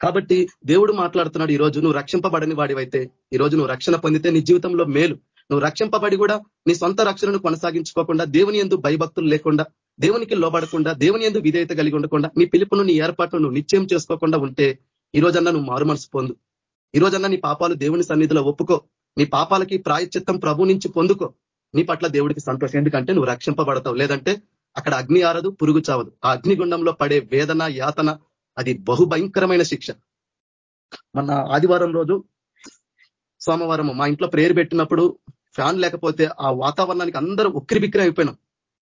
[SPEAKER 3] కాబట్టి దేవుడు మాట్లాడుతున్నాడు ఈ రోజు నువ్వు రక్షింపబడని వాడివైతే ఈ రోజు నువ్వు రక్షణ పొందితే నీ జీవితంలో మేలు. నువ్వు రక్షింపబడి కూడా నీ సొంత రక్షణను కొనసాగించుకోకుండా దేవుని ఎందు భయభక్తులు లేకుండా దేవునికి లోబడకుండా దేవుని ఎందు విధేయత కలిగి ఉండకుండా నీ పిలుపును నీ ఏర్పాటును నువ్వు నిశ్చయం చేసుకోకుండా ఉంటే ఈ రోజన్నా నువ్వు మారు మనసు పొందు. ఈ రోజన్నా నీ పాపాలు దేవుని సన్నిధిలో ఒప్పుకో. నీ పాపాలకి ప్రాయచిత్తం ప్రభు నుంచి పొందుకో. నీ పట్ల దేవుడికి సంతోషం. ఎందుకంటే నువ్వు రక్షింపబడతావు. లేదంటే అక్కడ అగ్ని ఆరదు పురుగు చావదు. ఆ అగ్నిగుండంలో పడే వేదన యాతన అది బహుభయంకరమైన శిక్ష. మన ఆదివారం రోజు సోమవారం మా ఇంట్లో ప్రేయర్ పెట్టినప్పుడు ఫ్యాన్ లేకపోతే ఆ వాతావరణానికి అందరూ ఉక్కిరి బిక్కిరి అయిపోయినాం.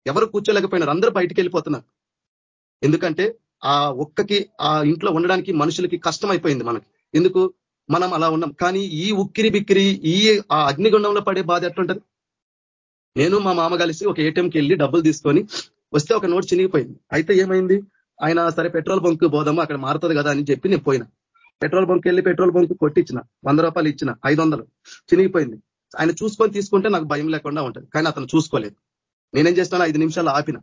[SPEAKER 3] ఎవరు కూర్చోలేకపోయినారు. అందరూ బయటికి వెళ్ళిపోతున్నారు ఎందుకంటే ఆ ఒక్కకి ఆ ఇంట్లో ఉండడానికి మనుషులకి కష్టం అయిపోయింది మనకి. ఎందుకు? మనం అలా ఉన్నాం. కానీ ఈ ఉక్కిరి బిక్కిరి ఈ ఆ అగ్నిగుండంలో పడే బాధ ఎట్లుంటది? నేను మా మామ కలిసి ఒక ఏటీఎంకి వెళ్ళి డబ్బులు తీసుకొని వస్తే ఒక నోట్ చినిగిపోయింది. అయితే ఏమైంది? ఆయన సరే పెట్రోల్ బంక్ పోదాము అక్కడ మారుతుంది కదా అని చెప్పి నేను పోయినా. పెట్రోల్ బంక్ వెళ్ళి పెట్రోల్ బంక్ కొట్టించిన వంద రూపాయలు ఇచ్చిన. ఐదు వందలు చినిగిపోయింది. ఆయన చూసుకొని తీసుకుంటే నాకు భయం లేకుండా ఉంటుంది. కానీ అతను చూసుకోలేదు. నేనేం చేస్తాను? ఐదు నిమిషాలు ఆపిన.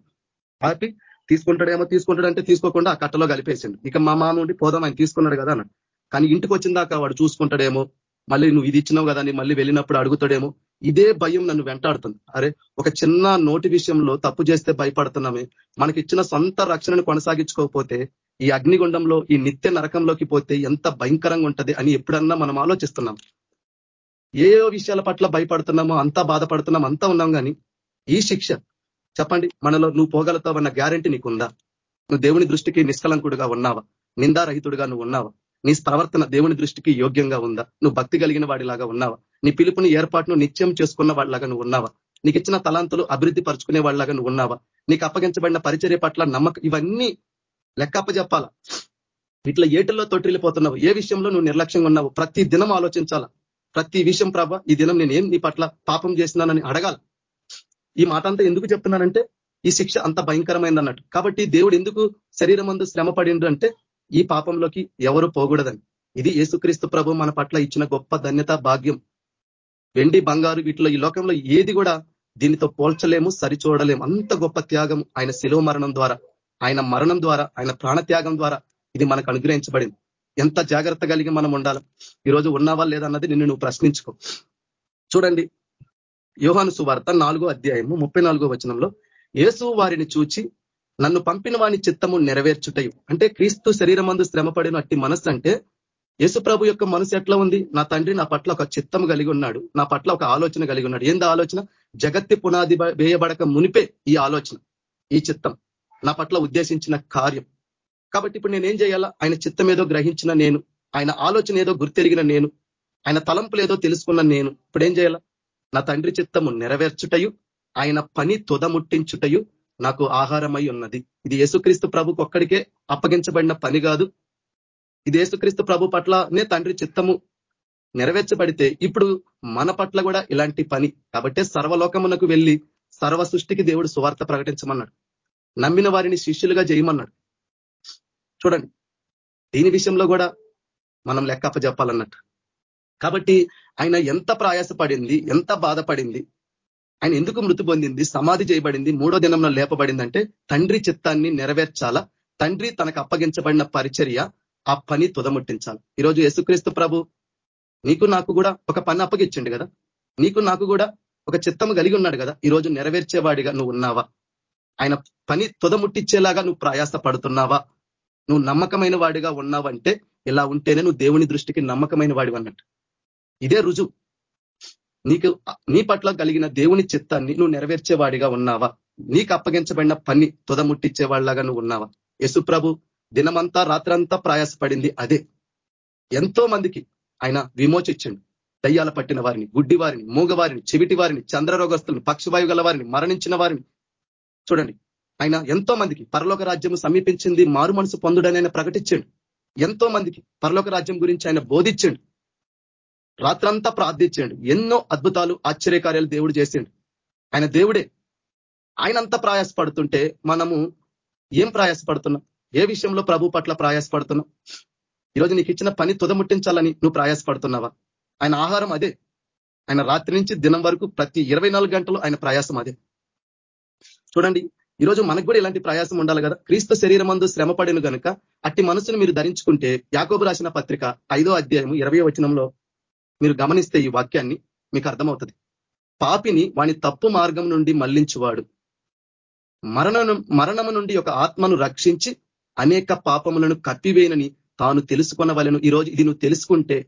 [SPEAKER 3] ఆపి తీసుకుంటాడేమో తీసుకుంటాడంటే తీసుకోకుండా ఆ కట్టలో కలిపేసిండు. ఇక మా మామ ఉండి పోదాం ఆయన తీసుకున్నాడు కదా అన్నాడు. కానీ ఇంటికి వచ్చిన దాకా వాడు చూసుకుంటాడేమో మళ్ళీ నువ్వు ఇది ఇచ్చినావు కదా అని మళ్ళీ వెళ్ళినప్పుడు అడుగుతాడేమో ఇదే భయం నన్ను వెంటాడుతుంది. అరే ఒక చిన్న నోటి విషయంలో తప్పు చేస్తే భయపడుతున్నామే. మనకి ఇచ్చిన సొంత రక్షణను కొనసాగించుకోకపోతే ఈ అగ్నిగుండంలో ఈ నిత్య నరకంలోకి పోతే ఎంత భయంకరంగా ఉంటది అని ఎప్పుడన్నా మనం ఆలోచిస్తున్నాం. ఏ విషయాల పట్ల భయపడుతున్నామో అంతా బాధపడుతున్నాం అంతా ఉన్నాం కానీ ఈ శిక్ష చెప్పండి మనలో నువ్వు పోగలుగుతావన్న గ్యారంటీ నీకుందా? నువ్వు దేవుని దృష్టికి నిష్కలంకుడుగా ఉన్నావా? నిందారహితుడుగా నువ్వు ఉన్నావా? నీ ప్రవర్తన దేవుని దృష్టికి యోగ్యంగా ఉందా? నువ్వు భక్తి కలిగిన వాడిలాగా ఉన్నావా? నీ పిలుపుని ఏర్పాటును నిత్యం చేసుకున్న వాడిలాగా నువ్వు ఉన్నావా? నీకు ఇచ్చిన తలాంతులు అభివృద్ధి పరుచుకునే వాళ్ళగా నువ్వు ఉన్నావా? నీకు అప్పగించబడిన పరిచర్య పట్ల నమ్మకం ఇవన్నీ లెక్కప్ప చెప్పాలా ఇట్లా ఏటల్లో తొట్టిల్లిపోతున్నావు? ఏ విషయంలో నువ్వు నిర్లక్ష్యంగా ఉన్నావు? ప్రతి దినం ఆలోచించాలా? ప్రతి విషయం ప్రభ ఈ దినం నేను ఏం నీ పట్ల పాపం చేసినానని అడగాల. ఈ మాట అంతా ఎందుకు చెప్తున్నానంటే ఈ శిక్ష అంత భయంకరమైంది అన్నట్టు కాబట్టి దేవుడు ఎందుకు శరీరం మందు శ్రమ పడిండు అంటే ఈ పాపంలోకి ఎవరు పోకూడదని. ఇది యేసుక్రీస్తు ప్రభు మన పట్ల ఇచ్చిన గొప్ప ధన్యత భాగ్యం. వెండి బంగారు వీటిలో ఈ లోకంలో ఏది కూడా దీనితో పోల్చలేము సరిచూడలేము. అంత గొప్ప త్యాగం ఆయన శిలువ మరణం ద్వారా ఆయన మరణం ద్వారా ఆయన ప్రాణత్యాగం ద్వారా ఇది మనకు అనుగ్రహించబడింది. ఎంత జాగ్రత్త కలిగి మనం ఉండాలి? ఈరోజు ఉన్నావా లేదన్నది నిన్ను నువ్వు ప్రశ్నించుకో. చూడండి యోహాను సువార్త నాలుగో అధ్యాయము ముప్పై నాలుగో వచనంలో యేసు వారిని చూచి నన్ను పంపిన వాని చిత్తము నెరవేర్చుటయు. అంటే క్రీస్తు శరీరం మందు శ్రమపడిన అట్టి మనస్సు అంటే యేసు ప్రభు యొక్క మనసు ఎట్లా ఉంది? నా తండ్రి నా పట్ల ఒక చిత్తం కలిగి ఉన్నాడు. నా పట్ల ఒక ఆలోచన కలిగి ఉన్నాడు. ఏంది ఆలోచన? జగత్తి పునాది వేయబడక మునిపే ఈ ఆలోచన ఈ చిత్తం. నా పట్ల ఉద్దేశించిన కార్యం. కాబట్టి ఇప్పుడు నేనేం చేయాలా? ఆయన చిత్తం ఏదో గ్రహించిన నేను ఆయన ఆలోచన ఏదో గుర్తెరిగిన నేను ఆయన తలంపులు ఏదో తెలుసుకున్న నేను. ఇప్పుడు ఏం చేయాలా? నా తండ్రి చిత్తము నెరవేర్చుటయు ఆయన పని తొదముట్టించుటయు నాకు ఆహారమై ఉన్నది. ఇది యేసుక్రీస్తు ప్రభుకు ఒక్కడికే అప్పగించబడిన పని కాదు. ఇది యేసుక్రీస్తు ప్రభు పట్లనే తండ్రి చిత్తము నెరవేర్చబడితే ఇప్పుడు మన పట్ల కూడా ఇలాంటి పని. కాబట్టే సర్వలోకమునకు వెళ్ళి సర్వ సృష్టికి దేవుడు సువార్త ప్రకటించమన్నాడు. నమ్మిన వారిని శిష్యులుగా చేయమన్నాడు చూడండి. దీని విషయంలో కూడా మనం లెక్కప్ప చెప్పాలన్నట్టు కాబట్టి ఆయన ఎంత ప్రయాసపడింది ఎంత బాధపడింది ఆయన ఎందుకు మృతి పొందింది సమాధి చేయబడింది మూడో దినంలో లేపబడిందంటే తండ్రి చిత్తాన్ని నెరవేర్చాలా? తండ్రి తనకు అప్పగించబడిన పరిచర్య ఆ పని తుదముట్టించాలి? ఈరోజు యేసుక్రీస్తు ప్రభు నీకు నాకు కూడా ఒక పని అప్పగించండి కదా? నీకు నాకు కూడా ఒక చిత్తము కలిగి ఉన్నాడు కదా? ఈరోజు నెరవేర్చేవాడిగా నువ్వు ఉన్నావా? ఆయన పని తుదముట్టించేలాగా నువ్వు ప్రయాస పడుతున్నావా నువ్వు నమ్మకమైన వాడిగా ఉన్నావంటే ఇలా ఉంటేనే నువ్వు దేవుని దృష్టికి నమ్మకమైన వాడివి అన్నట్టు. ఇదే రుజువు. నీకు నీ పట్ల కలిగిన దేవుని చిత్తాన్ని నువ్వు నెరవేర్చేవాడిగా ఉన్నావా? నీకు అప్పగించబడిన పని తుదముట్టించేవాడిలాగా నువ్వు ఉన్నావా? యశుప్రభు దినమంతా రాత్రంతా ప్రయాసపడింది అదే. ఎంతో మందికి ఆయన విమోచించండు. దయ్యాల పట్టిన వారిని గుడ్డి వారిని మూగవారిని చెవిటి వారిని చంద్రరోగస్తులను పక్షవాయు గల వారిని మరణించిన వారిని. చూడండి. ఆయన ఎంతో మందికి పరలోక రాజ్యం సమీపించింది మారు మనసు పొందుడని ఆయన ప్రకటించాడు. ఎంతో మందికి పరలోక రాజ్యం గురించి ఆయన బోధించండి. రాత్రంతా ప్రార్థించండి. ఎన్నో అద్భుతాలు ఆశ్చర్యకార్యాలు దేవుడు చేసిండు. ఆయన దేవుడే. ఆయన అంతా ప్రయాసపడుతుంటే మనము ఏం ప్రయాసపడుతున్నాం? ఏ విషయంలో ప్రభు పట్ల ప్రయాసపడుతున్నాం? ఈరోజు నీకు ఇచ్చిన పని తుదముట్టించాలని నువ్వు ప్రయాసపడుతున్నావా? ఆయన ఆహారం అదే. ఆయన రాత్రి నుంచి దినం వరకు ప్రతి ఇరవై గంటలు ఆయన ప్రయాసం అదే. చూడండి ఈరోజు మనకు కూడా ఇలాంటి ప్రయాసం ఉండాలి కదా. క్రీస్తు శరీరం అందు శ్రమ పడిన కనుక అట్టి మనసును మీరు ధరించుకుంటే యాకోబు రాసిన పత్రిక ఐదో అధ్యాయం ఇరవై వచనంలో మీరు గమనిస్తే ఈ వాక్యాన్ని మీకు అర్థమవుతుంది. పాపిని వాని తప్పు మార్గం నుండి మళ్ళించువాడు. మరణం మరణము నుండి ఒక ఆత్మను రక్షించి అనేక పాపములను కప్పివేయనని తాను తెలుసుకున్న ఈరోజు ఇది నువ్వు తెలుసుకుంటే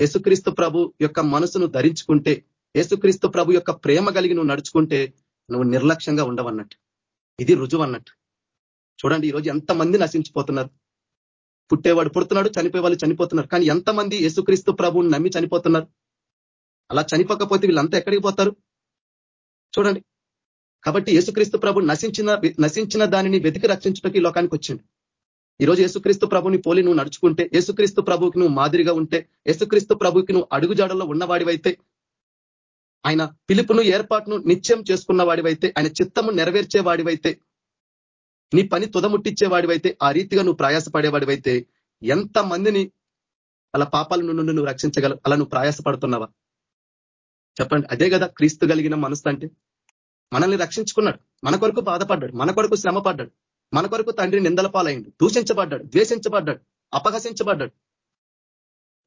[SPEAKER 3] యేసుక్రీస్తు ప్రభు యొక్క మనసును ధరించుకుంటే యేసుక్రీస్తు ప్రభు యొక్క ప్రేమ కలిగి నువ్వు నడుచుకుంటే నువ్వు నిర్లక్ష్యంగా ఉండవన్నట్టు. ఇది రుజువు అన్నట్టు. చూడండి ఈరోజు ఎంతమంది నశించిపోతున్నారు. పుట్టేవాడు పుడుతున్నాడు చనిపోయే వాళ్ళు చనిపోతున్నారు. కానీ ఎంతమంది యేసుక్రీస్తు ప్రభువుని నమ్మి చనిపోతున్నారు? అలా చనిపోకపోతే వీళ్ళంతా ఎక్కడికి పోతారు? చూడండి. కాబట్టి యేసుక్రీస్తు ప్రభు నశించిన నశించిన దానిని వెతికి రక్షించడానికి లోకానికి వచ్చింది ఈరోజు యేసుక్రీస్తు ప్రభుని పోలి నువ్వు నడుచుకుంటే యేసుక్రీస్తు ప్రభుకి నువ్వు మాదిరిగా ఉంటే యేసుక్రీస్తు ప్రభుకి నువ్వు అడుగుజాడల్లో ఉన్నవాడివైతే ఆయన పిలుపును ఏర్పాటును నిత్యం చేసుకున్న వాడివైతే ఆయన చిత్తము నెరవేర్చే వాడివైతే నీ పని తుదముట్టించే వాడివైతే ఆ రీతిగా నువ్వు ప్రయాసపడేవాడివైతే ఎంత మందిని అలా పాపాల నుండి నువ్వు రక్షించగలవు అలా నువ్వు ప్రయాసపడుతున్నావా? చెప్పండి. అదే కదా క్రీస్తు కలిగిన మనసు అంటే. మనల్ని రక్షించుకున్నాడు. మన కొరకు బాధపడ్డాడు. మన కొరకు శ్రమ పడ్డాడు మన కొరకు తండ్రి నిందల పాలైండు. దూషించబడ్డాడు. ద్వేషించబడ్డాడు. అపహసించబడ్డాడు.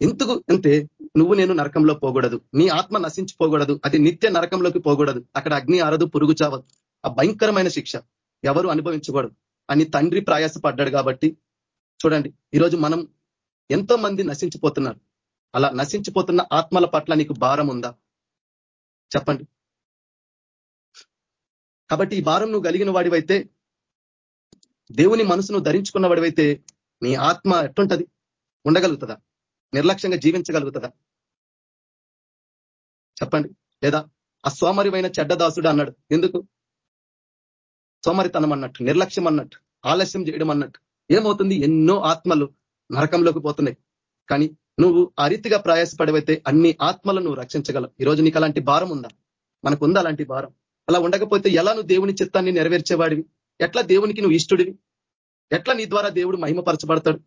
[SPEAKER 3] ఎందుకు అంటే నువ్వు నేను నరకంలో పోకూడదు నీ ఆత్మ నశించిపోకూడదు అది నిత్య నరకంలోకి పోకూడదు అక్కడ అగ్ని ఆరదు పురుగు చావదు ఆ భయంకరమైన శిక్ష. ఎవరు అనుభవించకూడదు. అని తండ్రి ప్రయాసపడ్డాడు కాబట్టి చూడండి ఈరోజు మనం ఎంతో మంది నశించిపోతున్నారు. అలా నశించిపోతున్న ఆత్మల పట్ల నీకు భారం ఉందా? చెప్పండి. కాబట్టి ఈ భారం నువ్వు కలిగిన వాడివైతే దేవుని మనసును ధరించుకున్న వాడివైతే నీ ఆత్మ ఎట్లుంటది? ఉండగలుగుతుందా? నిర్లక్ష్యంగా జీవించగలుగుతుందా చెప్పండి. లేదా అస్వామరిమైన చెడ్డదాసుడు అన్నాడు. ఎందుకు? సోమరితనం అన్నట్టు నిర్లక్ష్యం అన్నట్టు ఆలస్యం చేయడం అన్నట్టు. ఏమవుతుంది? ఎన్నో ఆత్మలు నరకంలోకి పోతున్నాయి. కానీ నువ్వు ఆ రీతిగా ప్రయాసపడవైతే అన్ని ఆత్మలను నువ్వు రక్షించగలవు. ఈరోజు నీకు అలాంటి భారం ఉందా? మనకు ఉందా అలాంటి భారం? అలా ఉండకపోతే ఎలా నువ్వు దేవుని చిత్తాన్ని నెరవేర్చేవాడివి? ఎట్లా దేవునికి నువ్వు ఇష్టడివి? ఎట్లా నీ ద్వారా దేవుడు మహిమపరచబడతాడు?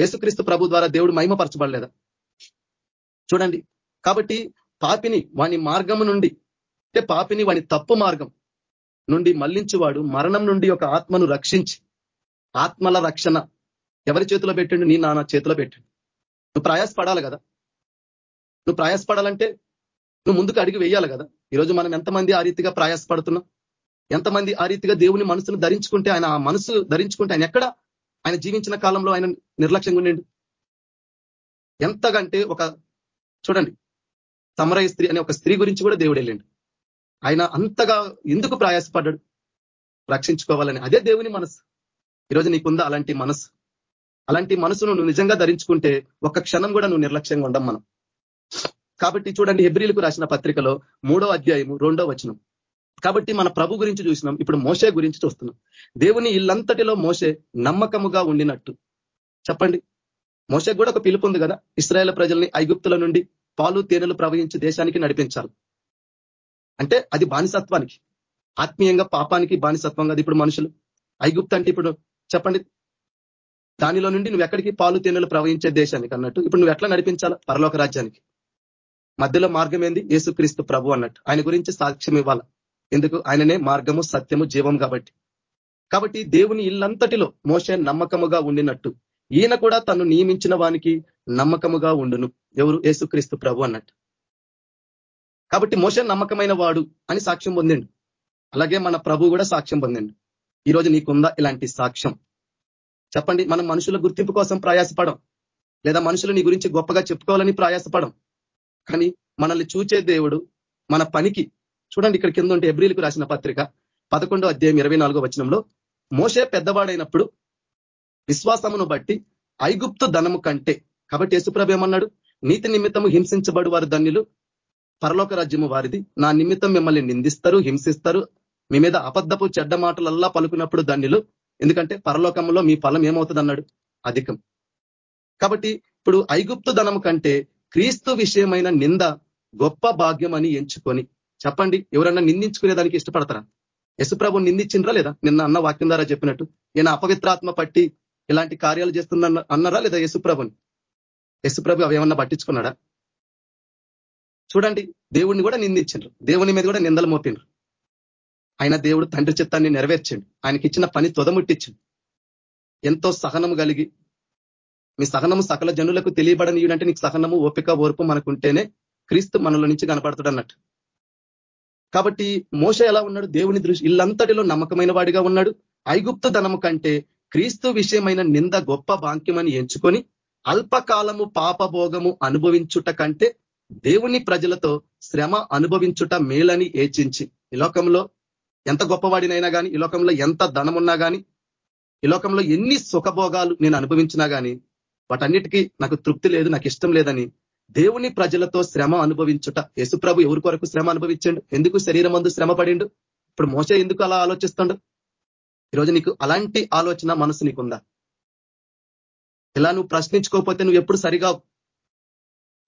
[SPEAKER 3] యేసుక్రీస్తు ప్రభు ద్వారా దేవుడు మహిమపరచబడలేదా? చూడండి. కాబట్టి పాపిని వాని మార్గము నుండి అంటే పాపిని వాని తప్పు మార్గం నుండి మళ్ళించువాడు మరణం నుండి ఒక ఆత్మను రక్షించి ఆత్మల రక్షణ ఎవరి చేతిలో పెట్టిండు? నీ నాన్న చేతిలో పెట్టిండు. నువ్వు ప్రయాసపడాలి కదా. నువ్వు ప్రయాసపడాలంటే నువ్వు ముందుకు అడిగి వేయాలి కదా. ఈరోజు మనం ఎంతమంది ఆ రీతిగా ప్రయాసపడుతున్నాం? ఎంతమంది ఆ రీతిగా దేవుని మనసును ధరించుకుంటే ఆయన ఆ మనసు ధరించుకుంటే ఆయన ఎక్కడ? ఆయన జీవించిన కాలంలో ఆయన నిర్లక్ష్యంగా ఉండండి. ఎంతగంటే ఒక చూడండి సమరయ స్త్రీ అనే ఒక స్త్రీ గురించి కూడా దేవుడు వెళ్ళండి. ఆయన అంతగా ఎందుకు ప్రయాసపడ్డాడు? రక్షించుకోవాలని. అదే దేవుని మనసు. ఈరోజు నీకుందా అలాంటి మనసు? అలాంటి మనసును నువ్వు నిజంగా ధరించుకుంటే ఒక క్షణం కూడా నువ్వు నిర్లక్ష్యంగా ఉండం మనం. కాబట్టి చూడండి హెబ్రిలకు రాసిన పత్రికలో మూడో అధ్యాయము రెండో వచనం. కాబట్టి మన ప్రభు గురించి చూసినాం. ఇప్పుడు మోసే గురించి చూస్తున్నాం. దేవుని ఇల్లంతటిలో మోసే నమ్మకముగా ఉండినట్టు. చెప్పండి. మోసే కూడా ఒక పిలుపు ఉంది కదా? ఇస్రాయేల్ ప్రజల్ని ఐగుప్తుల నుండి పాలు తేనెలు ప్రవహించి దేశానికి నడిపించాలి. అంటే అది బానిసత్వానికి. ఆత్మీయంగా పాపానికి బానిసత్వం కదా ఇప్పుడు మనుషులు? ఐగుప్తు అంటే ఇప్పుడు చెప్పండి. దానిలో నుండి నువ్వు ఎక్కడికి పాలు తేనెలు ప్రవహించే దేశానికి అన్నట్టు? ఇప్పుడు నువ్వు ఎట్లా నడిపించాలా? పరలోక రాజ్యానికి. మధ్యలో మార్గం ఏంది? యేసుక్రీస్తు ప్రభు అన్నట్టు. ఆయన గురించి సాక్ష్యం ఇవ్వాలా? ఎందుకు? ఆయననే మార్గము సత్యము జీవం కాబట్టి. కాబట్టి దేవుని ఇల్లంతటిలో మోసే నమ్మకముగా ఉండినట్టు. ఈయన కూడా తను నియమించిన వానికి నమ్మకముగా ఉండును. ఎవరు? యేసుక్రీస్తు ప్రభు అన్నట్టు. కాబట్టి మోసే నమ్మకమైన వాడు అని సాక్ష్యం పొందిండు. అలాగే మన ప్రభు కూడా సాక్ష్యం పొందిండు. ఈరోజు నీకుందా ఇలాంటి సాక్ష్యం? చెప్పండి మనం మనుషుల గుర్తింపు కోసం ప్రయాసపడం లేదా మనుషులు నీ గురించి గొప్పగా చెప్పుకోవాలని ప్రయాసపడం. కానీ మనల్ని చూచే దేవుడు మన పనికి చూడండి ఇక్కడ కింద ఉంటే ఎబ్రిల్కు రాసిన పత్రిక పదకొండో అధ్యాయం ఇరవై నాలుగో వచనంలో మోసే పెద్దవాడైనప్పుడు విశ్వాసమును బట్టి ఐగుప్తు ధనము కంటే కాబట్టి యేసుప్రభ ఏమన్నాడు? నీతి నిమిత్తము హింసించబడు వారు ధన్యులు పరలోక రాజ్యము వారిది. నా నిమిత్తం మిమ్మల్ని నిందిస్తారు హింసిస్తారు. మీ మీద అబద్ధపు చెడ్డ మాటలల్లా పలుకున్నప్పుడు ధన్యులు. ఎందుకంటే పరలోకంలో మీ ఫలం ఏమవుతుంది అన్నాడు అధికం. కాబట్టి ఇప్పుడు ఐగుప్తు ధనం కంటే క్రీస్తు విషయమైన నింద గొప్ప భాగ్యం అని ఎంచుకొని చెప్పండి ఎవరన్నా నిందించుకునే దానికి ఇష్టపడతారా? యశుప్రభు నిందించిండ్రా లేదా? నిన్న అన్న వాక్యం ద్వారా చెప్పినట్టు. నేను అపవిత్రాత్మ పట్టి ఇలాంటి కార్యాలు చేస్తున్న అన్నారా లేదా యశుప్రభుని యశుప్రభు అవి ఏమన్నా పట్టించుకున్నాడా? చూడండి దేవుడిని కూడా నిందించిండ్రు. దేవుని మీద కూడా నిందలు మోపిండ్రు. ఆయన దేవుడు తండ్రి చిత్తాన్ని నెరవేర్చండి. ఆయనకి ఇచ్చిన పని తొదముట్టించండి. ఎంతో సహనము కలిగి మీ సహనము సకల జనులకు తెలియబడనీయుడంటే నీకు సహనము ఓపిక ఓర్పు మనకుంటేనే క్రీస్తు మనలో నుంచి కనపడతాడు అన్నట్టు కాబట్టి మోస ఎలా ఉన్నాడు? దేవుని దృష్టి ఇల్లంతటిలో నమ్మకమైన వాడిగా ఉన్నాడు. ఐగుప్తు ధనము కంటే క్రీస్తు విషయమైన నింద గొప్ప బాంక్యమని ఎంచుకొని అల్పకాలము పాపభోగము అనుభవించుట కంటే దేవుని ప్రజలతో శ్రమ అనుభవించుట మేలని ఏచించి. ఈ లోకంలో ఎంత గొప్పవాడినైనా కానీ ఈ లోకంలో ఎంత ధనమున్నా కానీ ఈ లోకంలో ఎన్ని సుఖభోగాలు నేను అనుభవించినా కానీ వాటన్నిటికీ నాకు తృప్తి లేదు నాకు ఇష్టం లేదని దేవుని ప్రజలతో శ్రమ అనుభవించుట. యశుప్రభు ఎవరి కొరకు శ్రమ అనుభవించండు? ఎందుకు శరీరం అందు శ్రమ పడిండు? ఇప్పుడు మోస ఎందుకు అలా ఆలోచిస్తాడు? ఈరోజు నీకు అలాంటి ఆలోచన మనసు నీకుందా? ఇలా నువ్వు ప్రశ్నించుకోకపోతే నువ్వు ఎప్పుడు సరిగా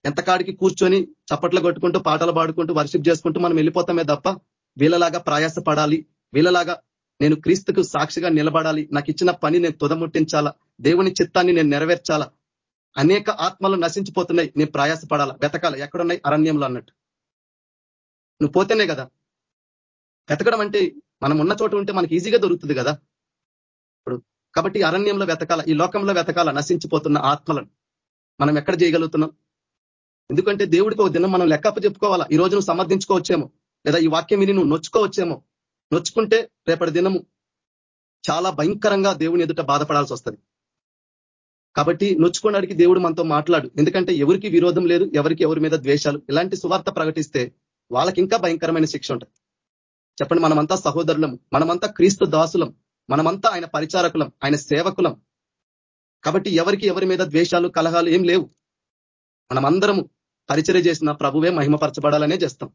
[SPEAKER 3] ఎంతకాడికి కూర్చొని చప్పట్లు కొట్టుకుంటూ పాటలు పాడుకుంటూ వర్షిప్ చేసుకుంటూ మనం వెళ్ళిపోతామే తప్ప వీళ్ళలాగా ప్రయాస పడాలి వీళ్ళలాగా నేను క్రీస్తుకు సాక్షిగా నిలబడాలి. నాకు ఇచ్చిన పని నేను తుదముట్టించాలా? దేవుని చిత్తాన్ని నేను నెరవేర్చాలా? అనేక ఆత్మలు నశించిపోతున్నాయి. నేను ప్రయాసపడాలా? వెతకాల? ఎక్కడున్నాయి? అరణ్యంలో అన్నట్టు. నువ్వు పోతేనే కదా. వెతకడం అంటే మనం ఉన్న చోట ఉంటే మనకి ఈజీగా దొరుకుతుంది కదా. ఇప్పుడు కాబట్టి అరణ్యంలో వెతకాల? ఈ లోకంలో వెతకాల? నశించిపోతున్న ఆత్మలను. మనం ఎక్కడ చేయగలుగుతున్నాం? ఎందుకంటే దేవుడికి ఒక దినం మనం లెక్కప్ప చెప్పుకోవాలా? ఈ రోజు నువ్వు సమర్థించుకోవచ్చేమో. లేదా ఈ వాక్యం విని నువ్వు నొచ్చుకోవచ్చేమో. నొచ్చుకుంటే రేపటి దినము చాలా భయంకరంగా దేవుని ఎదుట బాధపడాల్సి వస్తుంది. కాబట్టి నొచ్చుకోవడానికి దేవుడు మనతో మాట్లాడు. ఎందుకంటే ఎవరికి విరోధం లేదు ఎవరికి ఎవరి మీద ద్వేషాలు. ఇలాంటి సువార్త ప్రకటిస్తే వాళ్ళకి ఇంకా భయంకరమైన శిక్ష ఉంటుంది. చెప్పండి మనమంతా సహోదరులం మనమంతా క్రీస్తు దాసులం మనమంతా ఆయన పరిచారకులం ఆయన సేవకులం. కాబట్టి ఎవరికి ఎవరి మీద ద్వేషాలు కలహాలు ఏం లేవు. మనమందరము పరిచయ చేసిన ప్రభువే మహిమపరచబడాలనే చేస్తాం.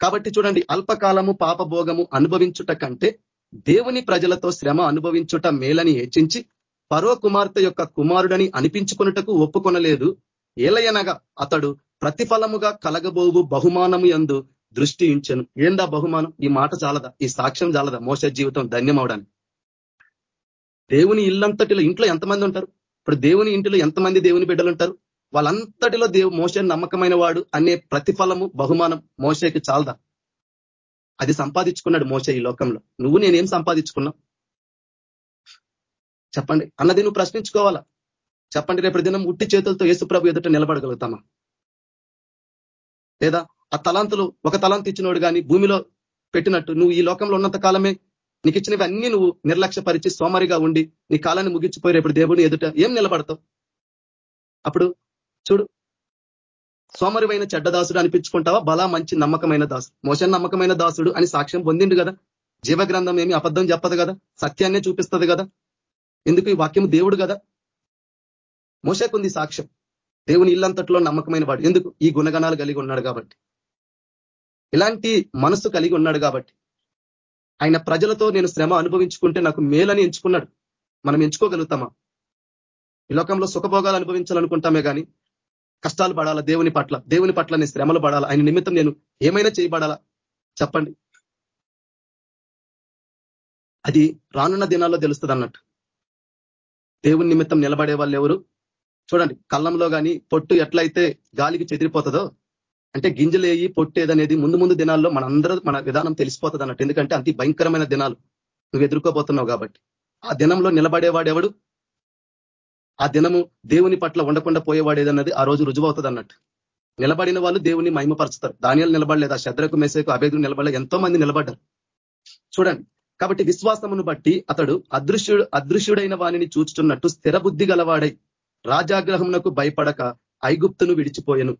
[SPEAKER 3] కాబట్టి చూడండి అల్పకాలము పాపభోగము అనుభవించుట కంటే దేవుని ప్రజలతో శ్రమ అనుభవించుట మేలని హెచ్చించి పరో కుమార్తె యొక్క కుమారుడని అనిపించుకున్నటకు ఒప్పుకొనలేదు. ఏలయనగా అతడు ప్రతిఫలముగా కలగబోవు బహుమానము ఎందు దృష్టి ఉంచను. ఏందా బహుమానం? ఈ మాట చాలదా? ఈ సాక్ష్యం చాలదా? మోస జీవితం ధన్యమవడానికి. దేవుని ఇల్లంతటిలో ఇంట్లో ఎంతమంది ఉంటారు? ఇప్పుడు దేవుని ఇంటిలో ఎంతమంది దేవుని బిడ్డలు ఉంటారు వాళ్ళంతటిలో దేవు మోసే నమ్మకమైన వాడు అనే ప్రతిఫలము బహుమానం మోసేకి చాలదా? అది సంపాదించుకున్నాడు మోసే ఈ లోకంలో. నువ్వు నేనేం సంపాదించుకున్నా చెప్పండి. అన్నది నువ్వు ప్రశ్నించుకోవాలా? చెప్పండి రేపు దినం ఉట్టి చేతులతో యేసుప్రభు ఎదుట నిలబడగలుగుతామా? లేదా ఆ తలాంతులు ఒక తలాంతు ఇచ్చినోడు కానీ భూమిలో పెట్టినట్టు నువ్వు ఈ లోకంలో ఉన్నంత కాలమే నీకు ఇచ్చినవి అన్ని నువ్వు నిర్లక్ష్యపరిచి సోమరిగా ఉండి నీ కాలాన్ని ముగించిపోయి రేపు దేవుని ఎదుట ఏం నిలబడతావు? అప్పుడు చూడు. సోమరివైన చెడ్డదాసుడు అనిపించుకుంటావా? బలా మంచి నమ్మకమైన దాసుడు మోషన్ నమ్మకమైన దాసుడు అని సాక్ష్యం పొందిండు కదా? జీవగ్రంథం ఏమి అబద్ధం చెప్పదు కదా? సత్యాన్నే చూపిస్తుంది కదా? ఎందుకు ఈ వాక్యం దేవుడు కదా? మోసకుంది సాక్ష్యం. దేవుని ఇల్లంతట్లో నమ్మకమైన వాడు. ఎందుకు? ఈ గుణగణాలు కలిగి ఉన్నాడు కాబట్టి. ఇలాంటి మనసు కలిగి ఉన్నాడు కాబట్టి. ఆయన ప్రజలతో నేను శ్రమ అనుభవించుకుంటే నాకు మేలని ఎంచుకున్నాడు. మనం ఎంచుకోగలుగుతామా? ఈ లోకంలో సుఖభోగాలు అనుభవించాలనుకుంటామే కానీ కష్టాలు పడాలా దేవుని పట్ల? దేవుని పట్ల నేను శ్రమలు పడాలా? ఆయన నిమిత్తం నేను ఏమైనా చేయబడాలా? చెప్పండి. అది రానున్న దినాల్లో తెలుస్తుంది అన్నట్టు దేవుని నిమిత్తం నిలబడే వాళ్ళు ఎవరు? చూడండి కళ్ళంలో కానీ పొట్టు ఎట్లయితే గాలికి చెదిరిపోతుందో అంటే గింజలేయి పొట్టేదనేది ముందు ముందు దినాల్లో మనందరూ మన విధానం తెలిసిపోతుంది అన్నట్టు. ఎందుకంటే అంత భయంకరమైన దినాలు నువ్వు ఎదుర్కోబోతున్నావు కాబట్టి. ఆ దినంలో నిలబడేవాడెవడు ఆ దినము దేవుని పట్ల ఉండకుండా పోయేవాడేదన్నది ఆ రోజు రుజువవుతుంది అన్నట్టు. నిలబడిన వాళ్ళు దేవుని మహిమపరుస్తారు. దానియాలు నిలబడలేదు ఆ శద్రకు మెసేకు అభేదు నిలబడలేదు ఎంతో మంది నిలబడ్డారు. చూడండి కాబట్టి విశ్వాసమును బట్టి అతడు అదృశ్యుడు అదృశ్యుడైన వాణిని చూచుతున్నట్టు స్థిర బుద్ధి గలవాడై రాజాగ్రహమునకు భయపడక ఐగుప్తును విడిచిపోయను.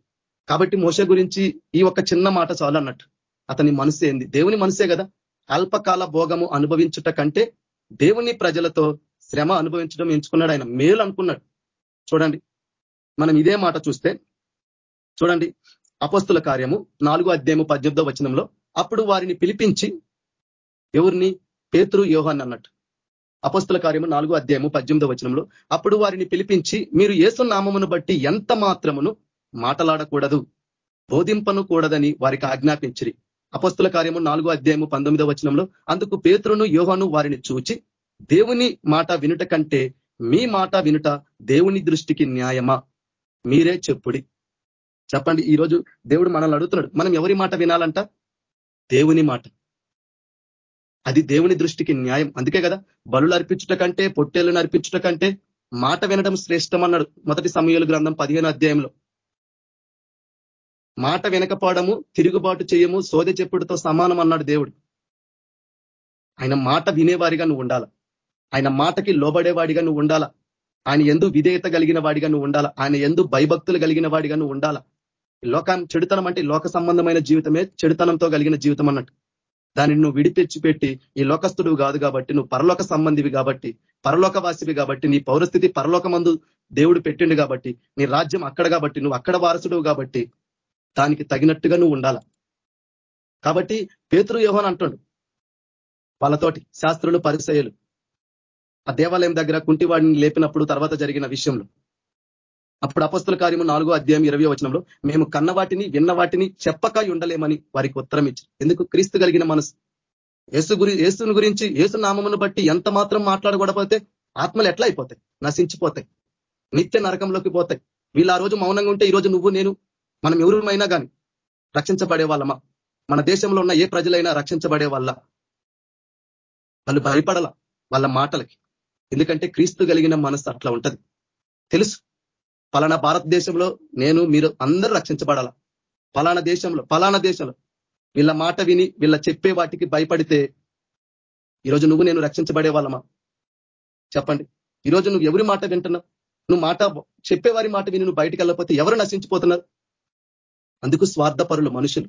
[SPEAKER 3] కాబట్టి మోస గురించి ఈ ఒక చిన్న మాట చాలు అన్నట్టు. అతని మనసు ఏంది? దేవుని మనసే కదా. అల్పకాల భోగము అనుభవించుట కంటే దేవుని ప్రజలతో శ్రమ అనుభవించడం ఎంచుకున్నాడు ఆయన. మేలు అనుకున్నాడు. చూడండి. మనం ఇదే మాట చూస్తే చూడండి. అపస్తుల కార్యము నాలుగో అధ్యాయము పద్దెనిమిదో వచనంలో అప్పుడు వారిని పిలిపించి ఎవరిని? పేతురు యోహాన్ అన్నట్టు. అపస్తుల కార్యము నాలుగో అధ్యాయము పద్దెనిమిదో వచనంలో అప్పుడు వారిని పిలిపించి మీరు ఏసు నామమును బట్టి ఎంత మాత్రమును మాటలాడకూడదు బోధింపను కూడదని వారికి ఆజ్ఞాపించిరి. అపస్తుల కార్యము నాలుగో అధ్యాయము పంతొమ్మిదో వచనంలో అందుకు పేతురును యోహాను వారిని చూచి దేవుని మాట వినుట కంటే మీ మాట వినుట దేవుని దృష్టికి న్యాయమా? మీరే చెప్పుడి. చెప్పండి ఈరోజు దేవుడు మనల్ని అడుగుతున్నాడు మనం ఎవరి మాట వినాలంట? దేవుని మాట. అది దేవుని దృష్టికి న్యాయం. అందుకే కదా బలులు అర్పించుట కంటే పొట్టేళ్ళను అర్పించుట కంటే మాట వినడం శ్రేష్టం అన్నాడు మొదటి సమయాలు గ్రంథం పదిహేను అధ్యాయంలో. మాట వినకపోవడము తిరుగుబాటు చేయము సోదె చెప్పుడుతో సమానం అన్నాడు దేవుడు. ఆయన మాట వినేవారిగా నువ్వు ఉండాల? ఆయన మాటకి లోబడేవాడిగా నువ్వు ఉండాల? ఆయన ఎందు విధేయత కలిగిన వాడిగా నువ్వు ఉండాల? ఆయన ఎందు భయభక్తులు కలిగిన వాడిగా నువ్వు ఉండాల? లోకాన్ని చెడుతనం అంటే లోక సంబంధమైన జీవితమే చెడుతనంతో కలిగిన జీవితం అన్నట్టు. దానిని నువ్వు విడిపెచ్చి ఈ లోకస్తుడు కాదు కాబట్టి నువ్వు పరలోక సంబంధివి కాబట్టి పరలోకవాసివి కాబట్టి నీ పౌరస్థితి పరలోకమందు దేవుడు పెట్టిండు కాబట్టి నీ రాజ్యం అక్కడ కాబట్టి నువ్వు అక్కడ వారసుడు కాబట్టి దానికి తగినట్టుగా నువ్వు ఉండాల. కాబట్టి పేతురు యోహన్ అంటుండు వాళ్ళతోటి శాస్త్రులు పరిచయలు ఆ దేవాలయం దగ్గర కుంటివాడిని లేపినప్పుడు తర్వాత జరిగిన విషయంలో. అప్పుడు అపస్తుల కార్యము నాలుగో అధ్యాయం ఇరవై వచనంలో మేము కన్న వాటిని విన్న వాటిని చెప్పక ఉండలేమని వారికి ఉత్తరం ఇచ్చి ఎందుకు? క్రీస్తు కలిగిన మనసు. యేసు గురి యేసుని గురించి యేసు నామమును బట్టి ఎంత మాత్రం మాట్లాడకూడపోతే ఆత్మలు ఎట్లా అయిపోతాయి? నశించిపోతాయి. నిత్య నరకంలోకి పోతాయి. వీళ్ళు ఆ రోజు మౌనంగా ఉంటే ఈ రోజు నువ్వు నేను మనం ఎవరుమైనా కానీ రక్షించబడే వాళ్ళమా? మన దేశంలో ఉన్న ఏ ప్రజలైనా రక్షించబడే వాళ్ళ? వాళ్ళు భయపడాల వాళ్ళ మాటలకి. ఎందుకంటే క్రీస్తు కలిగిన మనసు అట్లా ఉంటది. తెలుసు? పలానా భారతదేశంలో నేను మీరు అందరూ రక్షించబడాల. పలానా దేశంలో పలానా దేశంలో. వీళ్ళ మాట విని వీళ్ళ చెప్పే వాటికి భయపడితే ఈరోజు నువ్వు నేను రక్షించబడే వాళ్ళమా? చెప్పండి. ఈరోజు నువ్వు ఎవరి మాట వింటున్నావు? నువ్వు మాట చెప్పేవారి మాట విని నువ్వు బయటికి వెళ్ళకపోతే ఎవరు నశించిపోతున్నారు? అందుకు స్వార్థపరులు మనుషులు.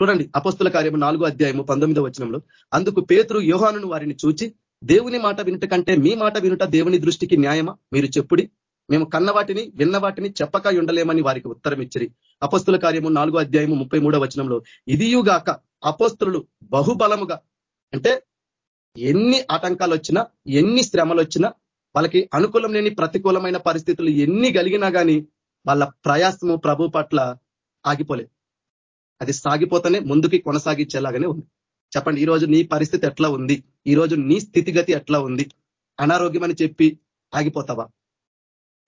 [SPEAKER 3] చూడండి అపస్తుల కార్యము నాలుగో అధ్యాయము పంతొమ్మిదో వచనంలో అందుకు పేతురు యోహానును వారిని చూచి దేవుని మాట వినుట కంటే మీ మాట వినుట దేవుని దృష్టికి న్యాయమా? మీరు చెప్పుడి మేము కన్న వాటిని విన్న వాటిని చెప్పక ఉండలేమని వారికి ఉత్తరం ఇచ్చిరి అపస్తుల కార్యము నాలుగో అధ్యాయము ముప్పై మూడో వచనంలో ఇదియుగాక అపస్తులు బహుబలముగా అంటే ఎన్ని ఆటంకాలు వచ్చినా ఎన్ని శ్రమలు వచ్చినా వాళ్ళకి అనుకూలం లేని ప్రతికూలమైన పరిస్థితులు ఎన్ని కలిగినా కానీ వాళ్ళ ప్రయాసము ప్రభు పట్ల ఆగిపోలేదు. అది సాగిపోతేనే ముందుకి కొనసాగించేలాగానే ఉంది. చెప్పండి ఈ రోజు నీ పరిస్థితి ఎట్లా ఉంది? ఈ రోజు నీ స్థితిగతి ఎట్లా ఉంది? అనారోగ్యం అని చెప్పి ఆగిపోతావా?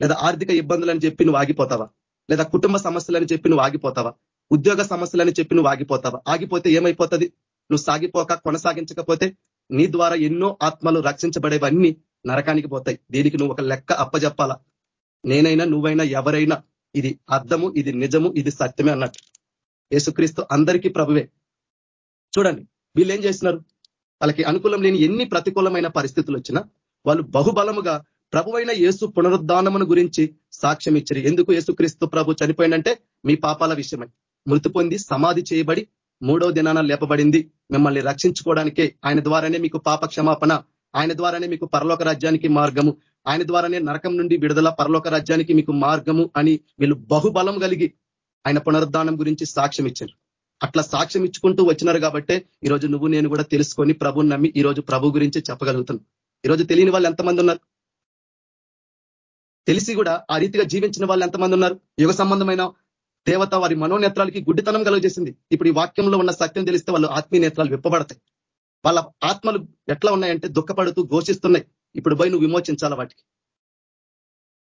[SPEAKER 3] లేదా ఆర్థిక ఇబ్బందులని చెప్పి నువ్వు ఆగిపోతావా? లేదా కుటుంబ సమస్యలని చెప్పి నువ్వు ఆగిపోతావా? ఉద్యోగ సమస్యలని చెప్పి నువ్వు ఆగిపోతావా? ఆగిపోతే ఏమైపోతుంది? నువ్వు సాగిపోక కొనసాగించకపోతే నీ ద్వారా ఎన్నో ఆత్మలు రక్షించబడేవన్నీ నరకానికి పోతాయి. దీనికి నువ్వు ఒక లెక్క అప్పజెప్పాలా? నేనైనా నువ్వైనా ఎవరైనా ఇది అర్థము ఇది నిజము ఇది సత్యమే అన్నట్టు. యేసుక్రీస్తు అందరికీ ప్రభువే. చూడండి వీళ్ళు ఏం చేస్తున్నారు? వాళ్ళకి అనుకూలం లేని ఎన్ని ప్రతికూలమైన పరిస్థితులు వచ్చినా వాళ్ళు బహుబలముగా ప్రభువైన యేసు పునరుద్ధానమును గురించి సాక్ష్యం ఇచ్చరు ఎందుకు యేసుక్రీస్తు ప్రభు చనిపోయిందంటే మీ పాపాల విషయమై. మృతి పొంది సమాధి చేయబడి మూడో దినాన లేపబడింది. మిమ్మల్ని రక్షించుకోవడానికే ఆయన ద్వారానే మీకు పాప క్షమాపణ ఆయన ద్వారానే మీకు పరలోక రాజ్యానికి మార్గము ఆయన ద్వారానే నరకం నుండి విడుదల పరలోక రాజ్యానికి మీకు మార్గము అని వీళ్ళు బహుబలం కలిగి ఆయన పునరుద్ధానం గురించి సాక్ష్యం ఇచ్చారు అట్లా సాక్ష్యం ఇచ్చుకుంటూ వచ్చినారు కాబట్టే ఈరోజు నువ్వు నేను కూడా తెలుసుకొని ప్రభుని నమ్మి ఈరోజు ప్రభు గురించి చెప్పగలుగుతున్నాను ఈరోజు తెలియని వాళ్ళు ఎంతమంది ఉన్నారు? తెలిసి కూడా ఆ రీతిగా జీవించిన వాళ్ళు ఎంతమంది ఉన్నారు? యుగ సంబంధమైన దేవత వారి మనోనేత్రాలకి గుడ్డితనం కలుగజేసింది. ఇప్పుడు ఈ వాక్యంలో ఉన్న సత్యం తెలిస్తే వాళ్ళు ఆత్మీయ నేత్రాలు విప్పబడతాయి. వాళ్ళ ఆత్మలు ఎట్లా ఉన్నాయంటే దుఃఖపడుతూ ఘోషిస్తున్నాయి. ఇప్పుడు పోయి నువ్వు విమోచించాల వాటికి?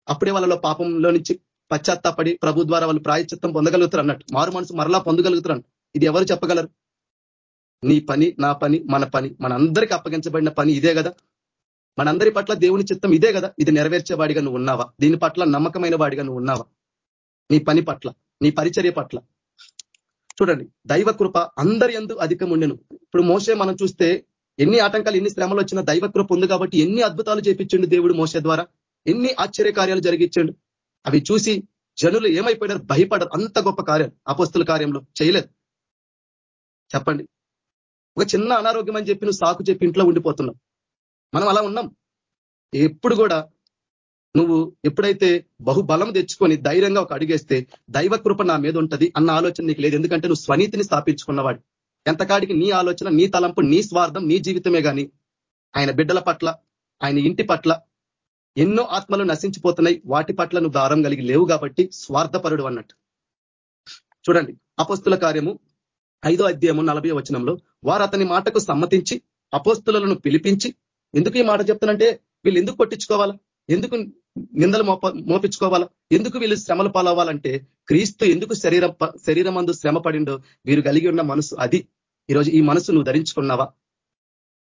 [SPEAKER 3] అప్పుడే వాళ్ళలో పాపంలో నుంచి పశ్చాత్తాపడి ప్రభు ద్వారా వాళ్ళు ప్రాయచిత్తం పొందగలుగుతారు అన్నట్టు. మారు మనసు మరలా పొందగలుగుతారు ఇది ఎవరు చెప్పగలరు? నీ పని నా పని మన పని. మన అందరికి అప్పగించబడిన పని ఇదే కదా. మనందరి పట్ల దేవుని చిత్తం ఇదే కదా? ఇది నెరవేర్చేవాడిగా నువ్వు ఉన్నావా? దీని పట్ల నమ్మకమైన వాడిగా నువ్వు ఉన్నావా? నీ పని పట్ల నీ పరిచర్య పట్ల. చూడండి దైవ కృప అందరి ఎందు అధికం ఉండెను. ఇప్పుడు మోసే మనం చూస్తే ఎన్ని ఆటంకాలు ఎన్ని శ్రమలు వచ్చినా దైవ కృప ఉంది కాబట్టి ఎన్ని అద్భుతాలు చేపించండు దేవుడు మోసే ద్వారా? ఎన్ని ఆశ్చర్య కార్యాలు జరిగించండు అవి చూసి జనులు ఏమైపోయినారు? భయపడరు అంత గొప్ప కార్యం అపస్తుల కార్యంలో చేయలేదు. చెప్పండి. ఒక చిన్న అనారోగ్యం అని చెప్పి నువ్వు సాకు చెప్పి ఇంట్లో ఉండిపోతున్నావు. మనం అలా ఉన్నాం. ఎప్పుడు కూడా నువ్వు ఎప్పుడైతే బహుబలం తెచ్చుకొని ధైర్యంగా ఒక అడిగేస్తే దైవ కృప నా మీద ఉంటది అన్న ఆలోచన నీకు లేదు. ఎందుకంటే నువ్వు స్వనీతిని స్థాపించుకున్నవాడు. ఎంతకాడికి నీ ఆలోచన నీ తలంపు నీ స్వార్థం నీ జీవితమే కానీ ఆయన బిడ్డల పట్ల ఆయన ఇంటి పట్ల ఎన్నో ఆత్మలు నశించిపోతున్నాయి. వాటి పట్ల నువ్వు దారం కలిగి లేవు కాబట్టి స్వార్థపరుడు అన్నట్టు. చూడండి అపస్తుల కార్యము ఐదో అధ్యాయము నలభై వచనంలో వారు అతని మాటకు సమ్మతించి అపోస్తులను పిలిపించి ఎందుకు ఈ మాట చెప్తానంటే వీళ్ళు ఎందుకు కొట్టించుకోవాలా? ఎందుకు నిందలు మోప మోపించుకోవాలా? ఎందుకు వీళ్ళు శ్రమలు పాలవ్వాలంటే క్రీస్తు ఎందుకు శరీరం శరీరం అందు శ్రమ పడిండో వీరు కలిగి ఉన్న మనసు అది. ఈరోజు ఈ మనసు నువ్వు ధరించుకున్నావా?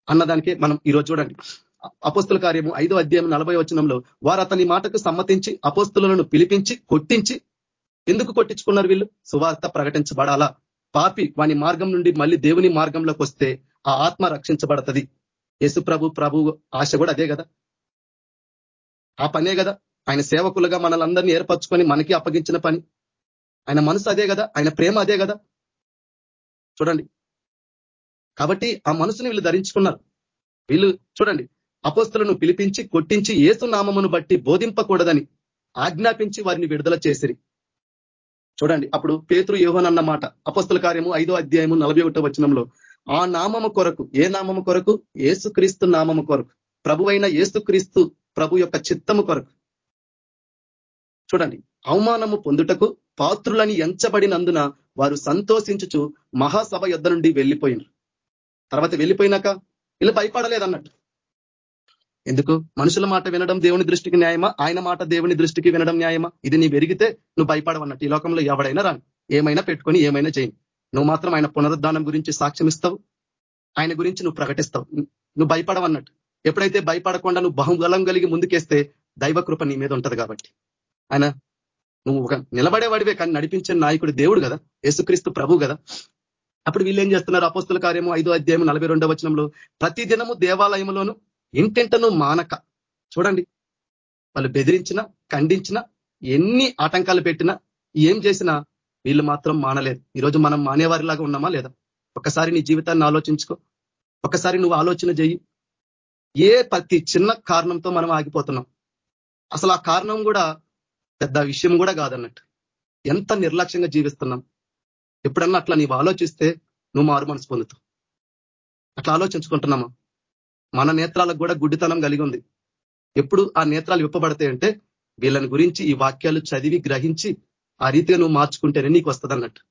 [SPEAKER 3] అన్నదానికే మనం ఈరోజు చూడండి. అపోస్తుల కార్యము ఐదో అధ్యాయం నలభై వచనంలో వారు అతని మాటకు సమ్మతించి అపోస్తులను పిలిపించి కొట్టించి ఎందుకు కొట్టించుకున్నారు వీళ్ళు? సువార్త ప్రకటించబడాలా? పాపి వాని మార్గం నుండి మళ్ళీ దేవుని మార్గంలోకి వస్తే ఆ ఆత్మ రక్షించబడతది. యేసు ప్రభు ప్రభు ఆశ కూడా అదే కదా? ఆ పనే కదా? ఆయన సేవకులుగా మనలందరినీ ఏర్పరచుకొని మనకి అప్పగించిన పని. ఆయన మనసు అదే కదా? ఆయన ప్రేమ అదే కదా? చూడండి. కాబట్టి ఆ మనసుని వీళ్ళు ధరించుకున్నారు. వీళ్ళు చూడండి అపోస్తులను పిలిపించి కొట్టించి ఏసు నామమును బట్టి బోధింపకూడదని ఆజ్ఞాపించి వారిని విడుదల చేసిరి. చూడండి అప్పుడు పేతురు యోహన్ మాట అపస్తుల కార్యము ఐదో అధ్యాయము నలభై ఒకటో వచనంలో ఆ నామము కొరకు ఏ నామము కొరకు? ఏసుక్రీస్తు నామము కొరకు. ప్రభు అయిన ఏసుక్రీస్తు ప్రభు యొక్క చిత్తము కొరకు. చూడండి అవమానము పొందుటకు పాత్రులని ఎంచబడినందున వారు సంతోషించుచు మహాసభ యుద్ధ నుండి వెళ్ళిపోయినారు. తర్వాత వెళ్ళిపోయినాక వీళ్ళు భయపడలేదన్నట్టు. ఎందుకు? మనుషుల మాట వినడం దేవుని దృష్టికి న్యాయమా? ఆయన మాట దేవుని దృష్టికి వినడం న్యాయమా? ఇది నీ పెరిగితే నువ్వు భయపడవన్నట్టు. ఈ లోకంలో ఎవడైనా రాను. ఏమైనా పెట్టుకొని ఏమైనా చేయను. నువ్వు మాత్రం ఆయన పునరుద్ధానం గురించి సాక్ష్యం ఇస్తావు. ఆయన గురించి నువ్వు ప్రకటిస్తావు. నువ్వు భయపడవన్నట్టు. ఎప్పుడైతే భయపడకుండా నువ్వు బహుబలం కలిగి ముందుకేస్తే దైవ కృప నీ మీద ఉంటది కాబట్టి. ఆయన నువ్వు ఒక నిలబడేవాడివే కానీ నడిపించే నాయకుడు దేవుడు కదా. యేసుక్రీస్తు ప్రభు కదా. అప్పుడు వీళ్ళు ఏం చేస్తున్నారు? అపోస్తుల కార్యము ఐదో అధ్యాయం నలభై రెండో వచనంలో ప్రతి దినము దేవాలయంలోను ఇంటింటను మానక. చూడండి. వాళ్ళు బెదిరించిన ఖండించిన ఎన్ని ఆటంకాలు పెట్టినా ఏం చేసినా వీళ్ళు మాత్రం మానలేదు ఈరోజు మనం మానేవారిలాగా ఉన్నామా లేదా? ఒకసారి నీ జీవితాన్ని ఆలోచించుకో. ఒకసారి నువ్వు ఆలోచన చెయ్యి. ఏ ప్రతి చిన్న కారణంతో మనం ఆగిపోతున్నాం? అసలు ఆ కారణం కూడా పెద్ద విషయం కూడా కాదన్నట్టు. ఎంత నిర్లక్ష్యంగా జీవిస్తున్నాం? ఎప్పుడన్నా అట్లా నీవు ఆలోచిస్తే నువ్వు మారు మనసు పొందుతావు. అట్లా ఆలోచించుకుంటున్నామా? మన నేత్రాలకు కూడా గుడ్డితనం కలిగి ఉంది. ఎప్పుడు ఆ నేత్రాలు విప్పబడతాయంటే వీళ్ళని గురించి ఈ వాక్యాలు చదివి గ్రహించి ఆ రీతిగా నువ్వు మార్చుకుంటేనే నీకు వస్తుంది అన్నట్టు.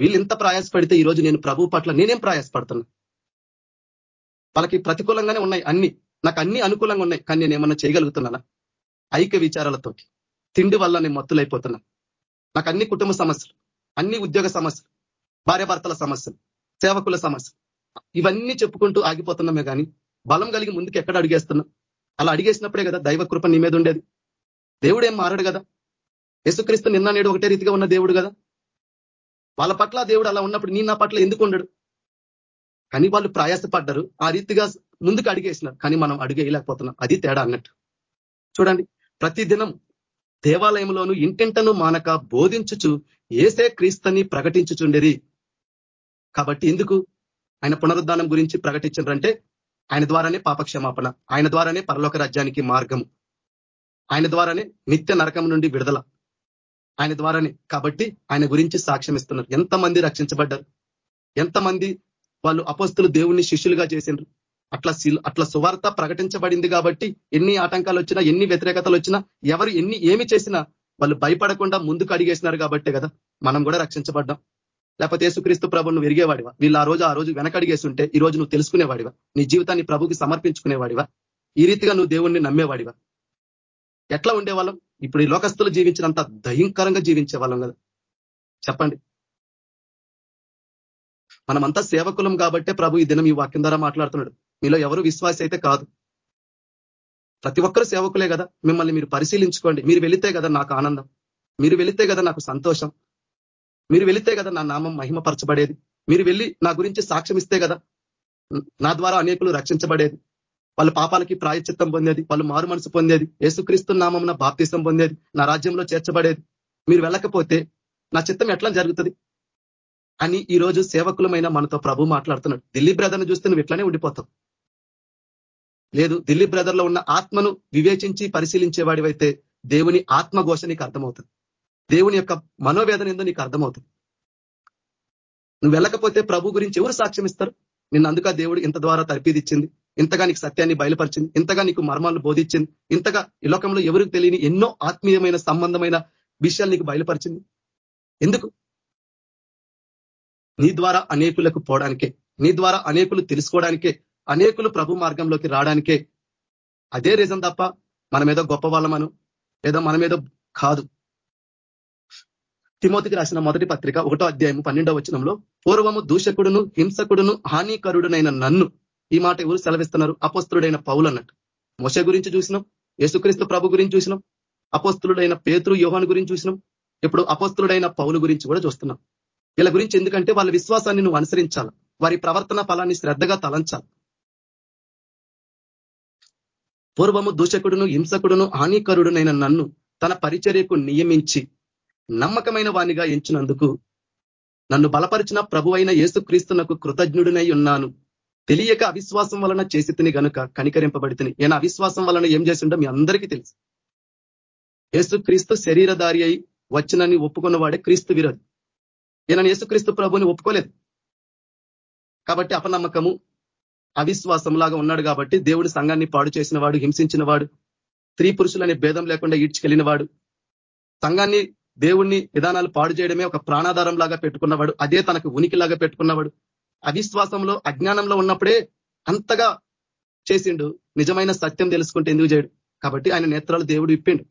[SPEAKER 3] వీళ్ళు ఎంత ప్రయాసపడితే ఈరోజు నేను ప్రభు పట్ల నేనేం ప్రయాసపడుతున్నా? వాళ్ళకి ప్రతికూలంగానే ఉన్నాయి అన్ని. నాకు అన్ని అనుకూలంగా ఉన్నాయి కానీ నేను ఏమన్నా చేయగలుగుతున్నానా? ఐక్య విచారాలతోటి. తిండి వల్ల నేను మత్తులైపోతున్నా. నాకు అన్ని కుటుంబ సమస్యలు అన్ని ఉద్యోగ సమస్యలు భార్యాభర్తల సమస్యలు సేవకుల సమస్యలు ఇవన్నీ చెప్పుకుంటూ ఆగిపోతున్నామే కానీ బలం కలిగి ముందుకు ఎక్కడ అడిగేస్తున్నాం? అలా అడిగేసినప్పుడే కదా దైవ కృప నీ మీద ఉండేది. దేవుడు ఏం మారాడు కదా? యేసుక్రీస్తు నిన్న నేడు ఒకటే రీతిగా ఉన్న దేవుడు కదా? వాళ్ళ పట్ల దేవుడు అలా ఉన్నప్పుడు నీ నా పట్ల ఎందుకు ఉండడు? కానీ వాళ్ళు ప్రయాసపడ్డారు. ఆ రీతిగా ముందుకు అడిగేసినారు. కానీ మనం అడిగేయలేకపోతున్నాం. అది తేడా అన్నట్టు. చూడండి. ప్రతిదినం దేవాలయంలోను ఇంటింటను మానక బోధించుచు ఏసే క్రీస్తుని ప్రకటించుచుండేది కాబట్టి ఎందుకు? ఆయన పునరుద్ధానం గురించి ప్రకటించారంటే ఆయన ద్వారానే పాపక్షమాపణ. ఆయన ద్వారానే పరలోక రాజ్యానికి మార్గము. ఆయన ద్వారానే నిత్య నరకం నుండి విడుదల. ఆయన ద్వారానే. కాబట్టి ఆయన గురించి సాక్ష్యం ఇస్తున్నారు. ఎంతమంది రక్షించబడ్డారు? ఎంతమంది వాళ్ళు అపస్తులు దేవుణ్ణి శిష్యులుగా చేసిండ్రు? అట్లా అట్లా సువార్త ప్రకటించబడింది కాబట్టి ఎన్ని ఆటంకాలు వచ్చినా ఎన్ని వ్యతిరేకతలు వచ్చినా ఎవరు ఎన్ని ఏమి చేసినా వాళ్ళు భయపడకుండా ముందుకు అడిగేసినారు కాబట్టే కదా మనం కూడా రక్షించబడ్డాం. లేకపోతే యేసుక్రీస్తు ప్రభు నువ్వు విరిగేవాడివా? వీళ్ళు ఆ రోజు ఆ రోజు వెనకడిగేసి ఉంటే ఈ రోజు నువ్వు తెలుసుకునేవాడివా? నీ జీవితాన్ని ప్రభుకి సమర్పించుకునేవాడివా? ఈ రీతిగా నువ్వు దేవుణ్ణి నమ్మేవాడివా? ఎట్లా ఉండేవాళ్ళం? ఇప్పుడు ఈ లోకస్తులు జీవించినంత భయంకరంగా జీవించే వాళ్ళం కదా. చెప్పండి. మనమంతా సేవకులం కాబట్టే ప్రభు ఈ దినం ఈ వాక్యం ద్వారా మాట్లాడుతున్నాడు. మీలో ఎవరు విశ్వాస అయితే కాదు. ప్రతి ఒక్కరు సేవకులే కదా. మిమ్మల్ని మీరు పరిశీలించుకోండి. మీరు వెళితే కదా నాకు ఆనందం. మీరు వెళితే కదా నాకు సంతోషం. మీరు వెళితే కదా నా నామం మహిమపరచబడేది. మీరు వెళ్ళి నా గురించి సాక్ష్యం ఇస్తే కదా నా ద్వారా అనేకులు రక్షించబడేది. వాళ్ళ పాపాలకి ప్రాయచిత్తం పొందేది వాళ్ళు మారు మనసు పొందేది యేసుక్రీస్తు నామం బాప్తిసం పొందేది నా రాజ్యంలో చేర్చబడేది. మీరు వెళ్ళకపోతే నా చిత్తం ఎట్లా జరుగుతుంది? అని ఈ రోజు సేవకులమైన మనతో ప్రభు మాట్లాడుతున్నాడు. ఢిల్లీ బ్రదర్ను చూస్తే నువ్వు ఇట్లానే ఉండిపోతావు. లేదు ఢిల్లీ బ్రదర్లో ఉన్న ఆత్మను వివేచించి పరిశీలించేవాడివైతే దేవుని ఆత్మఘోష నీకు అర్థమవుతుంది. దేవుని యొక్క మనోవేదన ఏందో నీకు అర్థమవుతుంది. నువ్వు వెళ్ళకపోతే ప్రభు గురించి ఎవరు సాక్ష్యం ఇస్తారు? నిన్ను అందుక దేవుడు ఇంత ద్వారా తర్పీదిచ్చింది. ఇంతగా నీకు సత్యాన్ని బయలుపరిచింది ఇంతగా నీకు మర్మాలను బోధించింది ఇంతగా ఈ లోకంలో ఎవరికి తెలియని ఎన్నో ఆత్మీయమైన సంబంధమైన విషయాలు నీకు బయలుపరిచింది? ఎందుకు? నీ ద్వారా అనేకులకు పోవడానికే నీ ద్వారా అనేకులు తెలుసుకోవడానికే అనేకులు ప్రభు మార్గంలోకి రావడానికే. అదే రీజన్ తప్ప మనమేదో గొప్ప వాళ్ళమను ఏదో మనమేదో కాదు. తిమోతికి రాసిన మొదటి పత్రిక ఒకటో అధ్యాయం పన్నెండవ వచనంలో పూర్వము దూషకుడును హింసకుడును హానికరుడునైన నన్ను ఈ మాట ఎవరు సెలవిస్తున్నారు? అపస్తుడైన పౌలు అన్నట్టు. మొష గురించి చూసినాం యేసుక్రీస్తు ప్రభు గురించి చూసినాం అపస్తుడైన పేతురు యోహాన్ గురించి చూసినాం ఇప్పుడు అపస్తుడైన పౌలు గురించి కూడా చూస్తున్నాం. వీళ్ళ గురించి ఎందుకంటే వాళ్ళ విశ్వాసాన్ని నువ్వు అనుసరించాలి వారి ప్రవర్తన ఫలాన్ని శ్రద్ధగా తలంచాలి. పూర్వము దూషకుడును హింసకుడును హానికరుడునైన నన్ను తన పరిచర్యకు నియమించి నమ్మకమైన వానిగా ఎంచినందుకు నన్ను బలపరిచిన ప్రభు అయిన యేసుక్రీస్తునకు కృతజ్ఞుడినై ఉన్నాను. తెలియక అవిశ్వాసం వలన చేసి తిని గనుక కనికరింపబడితిని. నేను అవిశ్వాసం వలన ఏం చేసిండో మీ అందరికీ తెలుసు. యేసుక్రీస్తు శరీరధారి అయి వచ్చినని ఒప్పుకున్న వాడే క్రీస్తు విరోధి. ఈయన యేసుక్రీస్తు ప్రభుని ఒప్పుకోలేదు. కాబట్టి అపనమ్మకము అవిశ్వాసంలాగా ఉన్నాడు కాబట్టి దేవుడి సంఘాన్ని పాడు చేసిన వాడు హింసించిన వాడు స్త్రీ పురుషులనే భేదం లేకుండా ఈడ్చుకెళ్ళిన వాడు సంఘాన్ని దేవుణ్ణి విధానాలు పాడు చేయడమే ఒక ప్రాణాధారం లాగా పెట్టుకున్నవాడు అదే తనకు ఉనికిలాగా పెట్టుకున్నవాడు అవిశ్వాసంలో అజ్ఞానంలో ఉన్నప్పుడే అంతగా చేసిండు. నిజమైన సత్యం తెలుసుకుంటే ఎందుకు చేయడు? కాబట్టి ఆయన నేత్రాలు దేవుడు ఇప్పిండు.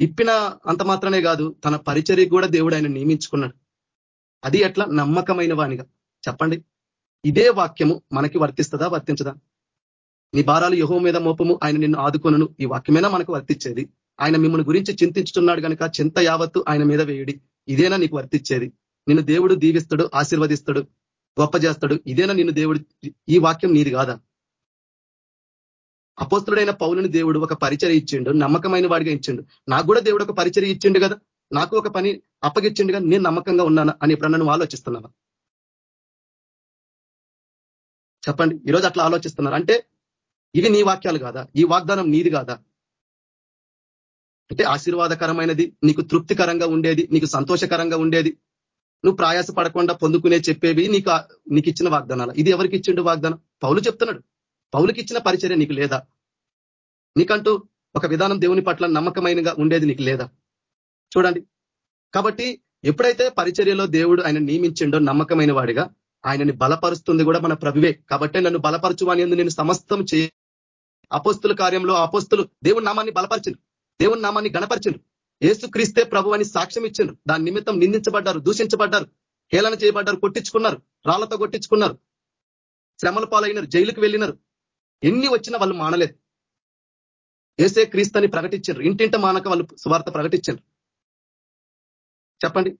[SPEAKER 3] ఇప్పిన అంత మాత్రమే కాదు తన పరిచర్య కూడా దేవుడు ఆయన నియమించుకున్నాడు. అది ఎట్లా? నమ్మకమైన వానిగా. చెప్పండి. ఇదే వాక్యము మనకి వర్తిస్తుందా వర్తించదా? నీ భారాలు యహో మీద మోపము ఆయన నిన్ను ఆదుకొనను. ఈ వాక్యమైనా మనకు వర్తించేది ఆయన మిమ్మల్ని గురించి చింతించుతున్నాడు కనుక చింత యావత్తు ఆయన మీద వేయుడి. ఇదేనా నీకు వర్తించేది నిన్ను దేవుడు దీవిస్తాడు ఆశీర్వదిస్తాడు. గొప్ప చేస్తాడు. ఇదేనా నిన్ను దేవుడు ఈ వాక్యం నీది కాదా? అపోస్తుడైన పౌలుని దేవుడు ఒక పరిచయం ఇచ్చిండు నమ్మకమైన వాడిగా ఇచ్చిండు. నాకు కూడా దేవుడు ఒక పరిచయం ఇచ్చిండు కదా? నాకు ఒక పని అప్పగిచ్చిండు కానీ నేను నమ్మకంగా ఉన్నానా? అని ఇప్పుడు ఆలోచిస్తున్నాను చెప్పండి. ఈరోజు అట్లా ఆలోచిస్తున్నారు. అంటే ఇవి నీ వాక్యాలు కాదా? ఈ వాగ్దానం నీది కాదా? అంటే ఆశీర్వాదకరమైనది నీకు తృప్తికరంగా ఉండేది నీకు సంతోషకరంగా ఉండేది నువ్వు ప్రయాస పడకుండా పొందుకునే చెప్పేవి నీకు నీకు ఇచ్చిన వాగ్దానాలు. ఇది ఎవరికి ఇచ్చిండు వాగ్దానం? పౌలు చెప్తున్నాడు. పౌలుకి ఇచ్చిన పరిచర్య నీకు లేదా? నీకంటూ ఒక విధానం దేవుని పట్ల నమ్మకమైనగా ఉండేది నీకు లేదా? చూడండి. కాబట్టి ఎప్పుడైతే పరిచర్యలో దేవుడు ఆయన నియమించిండో నమ్మకమైన వాడిగా ఆయనని బలపరుస్తుంది కూడా మన ప్రభువే. కాబట్టే నన్ను బలపరచువాని నేను సమస్తం చే అపోస్తుల కార్యంలో అపోస్తులు దేవుని నామాన్ని బలపరిచిండు. దేవుని నామాన్ని గణపరిచిండు ఏసు క్రీస్తే ప్రభు అని సాక్ష్యం ఇచ్చిండ్రు. దాని నిమిత్తం నిందించబడ్డారు దూషించబడ్డారు హేళన చేయబడ్డారు కొట్టించుకున్నారు రాళ్ళతో కొట్టించుకున్నారు శ్రమల పాలైనారు జైలుకు వెళ్ళినారు. ఎన్ని వచ్చినా వాళ్ళు మానలేదు. ఏసే క్రీస్తుని ప్రకటించారు ఇంటింట మానక వాళ్ళు సువార్త ప్రకటించారు చెప్పండి.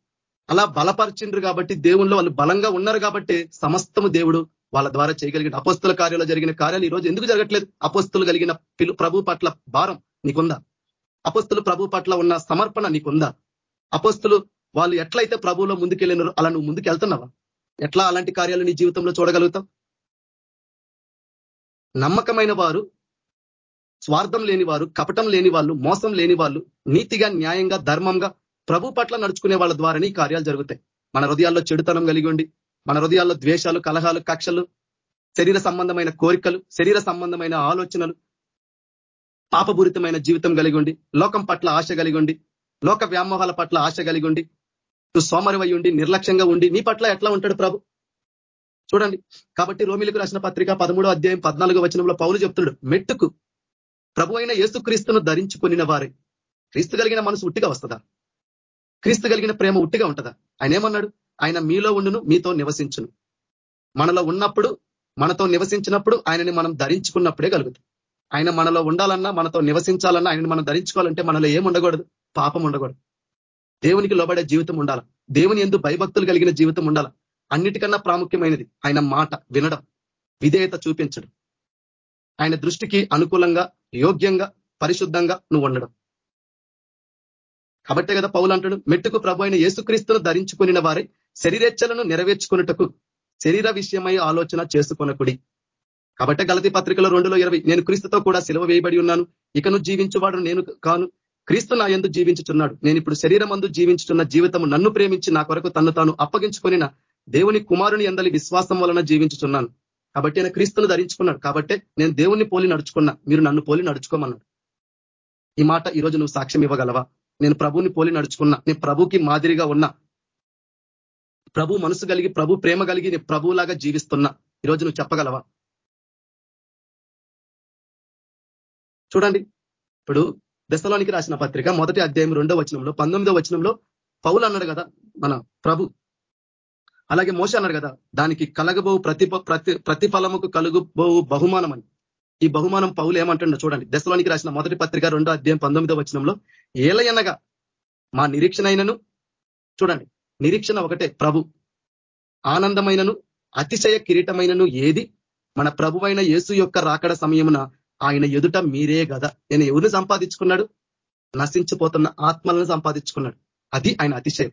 [SPEAKER 3] అలా బలపరిచిండ్రు కాబట్టి దేవుళ్ళు వాళ్ళు బలంగా ఉన్నారు కాబట్టి సమస్తము దేవుడు వాళ్ళ ద్వారా చేయగలిగిన అపస్తుల కార్యాలు జరిగిన కార్యాలు ఈ రోజు ఎందుకు జరగట్లేదు? అపస్తులు కలిగిన ప్రభు పట్ల భారం నీకుందా? అపస్తులు ప్రభు పట్ల ఉన్న సమర్పణ నీకుందా? అపస్తులు వాళ్ళు ఎట్లయితే ప్రభువులో ముందుకెళ్ళినారు అలా నువ్వు ముందుకు వెళ్తున్నావా ఎట్లా అలాంటి కార్యాలు నీ జీవితంలో చూడగలుగుతావు? నమ్మకమైన వారు స్వార్థం లేని వారు కపటం లేని వాళ్ళు మోసం లేని వాళ్ళు నీతిగా న్యాయంగా ధర్మంగా ప్రభు పట్ల నడుచుకునే వాళ్ళ ద్వారానే ఈ కార్యాలు జరుగుతాయి. మన హృదయాల్లో చెడుతనం కలిగి ఉండి మన హృదయాల్లో ద్వేషాలు కలహాలు కక్షలు శరీర సంబంధమైన కోరికలు శరీర సంబంధమైన ఆలోచనలు పాపపూరితమైన జీవితం కలిగి ఉండి లోకం పట్ల ఆశ కలిగి ఉండి లోక వ్యామోహాల పట్ల ఆశ కలిగి ఉండి నువ్వు సోమరివై ఉండి నిర్లక్ష్యంగా ఉండి నీ పట్ల ఎట్లా ఉంటాడు ప్రభు? చూడండి. కాబట్టి రోమిలకు రాసిన పత్రిక పదమూడో అధ్యాయం పద్నాలుగో వచనంలో పౌలు చెప్తుడు మెట్టుకు ప్రభు అయిన యేసుక్రీస్తును ధరించుకునిన వారే క్రీస్తు కలిగిన మనసు ఉట్టిగా వస్తుందా? క్రీస్తు కలిగిన ప్రేమ ఉట్టిగా ఉంటుందా? ఆయన ఏమన్నాడు? ఆయన మీలో ఉండును మీతో నివసించును. మనలో ఉన్నప్పుడు మనతో నివసించినప్పుడు ఆయనని మనం ధరించుకున్నప్పుడే కలుగుతుంది ఆయన మనలో ఉండాలన్నా మనతో నివసించాలన్నా ఆయన మనం ధరించుకోవాలంటే మనలో ఏం ఉండకూడదు? పాపం ఉండకూడదు. దేవునికి లోబడే జీవితం ఉండాలి. దేవుని ఎందు భయభక్తులు కలిగిన జీవితం ఉండాలి. అన్నిటికన్నా ప్రాముఖ్యమైనది ఆయన మాట వినడం విధేయత చూపించడం. ఆయన దృష్టికి అనుకూలంగా యోగ్యంగా పరిశుద్ధంగా నువ్వు ఉండడం. కాబట్టే కదా పౌలు అంటాడు మెట్టుకు ప్రభు అయిన యేసుక్రీస్తును ధరించుకుని వారి శరీరేచ్ఛలను నెరవేర్చుకున్నటకు శరీర విషయమై ఆలోచన చేసుకొనకుడి. కాబట్టి గలతి పత్రికలో రెండులో ఇరవై నేను క్రీస్తుతో కూడా సెలవు వేయబడి ఉన్నాను. ఇకను జీవించువాడు నేను కాను. క్రీస్తు నా ఎందు జీవించుచున్నాడు. నేను ఇప్పుడు శరీరం అందు జీవించుతున్న జీవితం నన్ను ప్రేమించి నా కొరకు తను తాను అప్పగించుకొనిన దేవుని కుమారుని ఎందలి విశ్వాసం వలన జీవించుచున్నాను. కాబట్టి ఆయన క్రీస్తును ధరించుకున్నాడు. కాబట్టి నేను దేవుణ్ణి పోలి నడుచుకున్నా. మీరు నన్ను పోలి నడుచుకోమన్నాడు. ఈ మాట ఈరోజు నువ్వు సాక్ష్యం ఇవ్వగలవా? నేను ప్రభుని పోలి నడుచుకున్నా. నేను ప్రభుకి మాదిరిగా ఉన్నా. ప్రభు మనసు కలిగి ప్రభు ప్రేమ కలిగి నేను ప్రభువులాగా జీవిస్తున్నా. ఈరోజు నువ్వు చెప్పగలవా? చూడండి. ఇప్పుడు దశలోనికి రాసిన పత్రిక మొదటి అధ్యాయం రెండో వచనంలో పంతొమ్మిదో వచనంలో పౌలు అన్నాడు కదా మన ప్రభు. అలాగే మోస అన్నాడు కదా దానికి కలగబోవు ప్రతి ప్రతిఫలముకు కలుగుబోవు బహుమానం అని ఈ బహుమానం పౌలు ఏమంటుండో చూడండి. దశలోనికి రాసిన మొదటి పత్రిక రెండో అధ్యాయం పంతొమ్మిదో వచనంలో ఏలయనగా మా నిరీక్షణ అయినను చూడండి. నిరీక్షణ ఒకటే ప్రభు. ఆనందమైనను అతిశయ కిరీటమైనను ఏది? మన ప్రభువైన యేసు యొక్క రాకడ సమయమున ఆయన ఎదుట మీరే కదా నేను ఎవరిని సంపాదించుకున్నాడు? నశించిపోతున్న ఆత్మలను సంపాదించుకున్నాడు. అది ఆయన అతిశయం.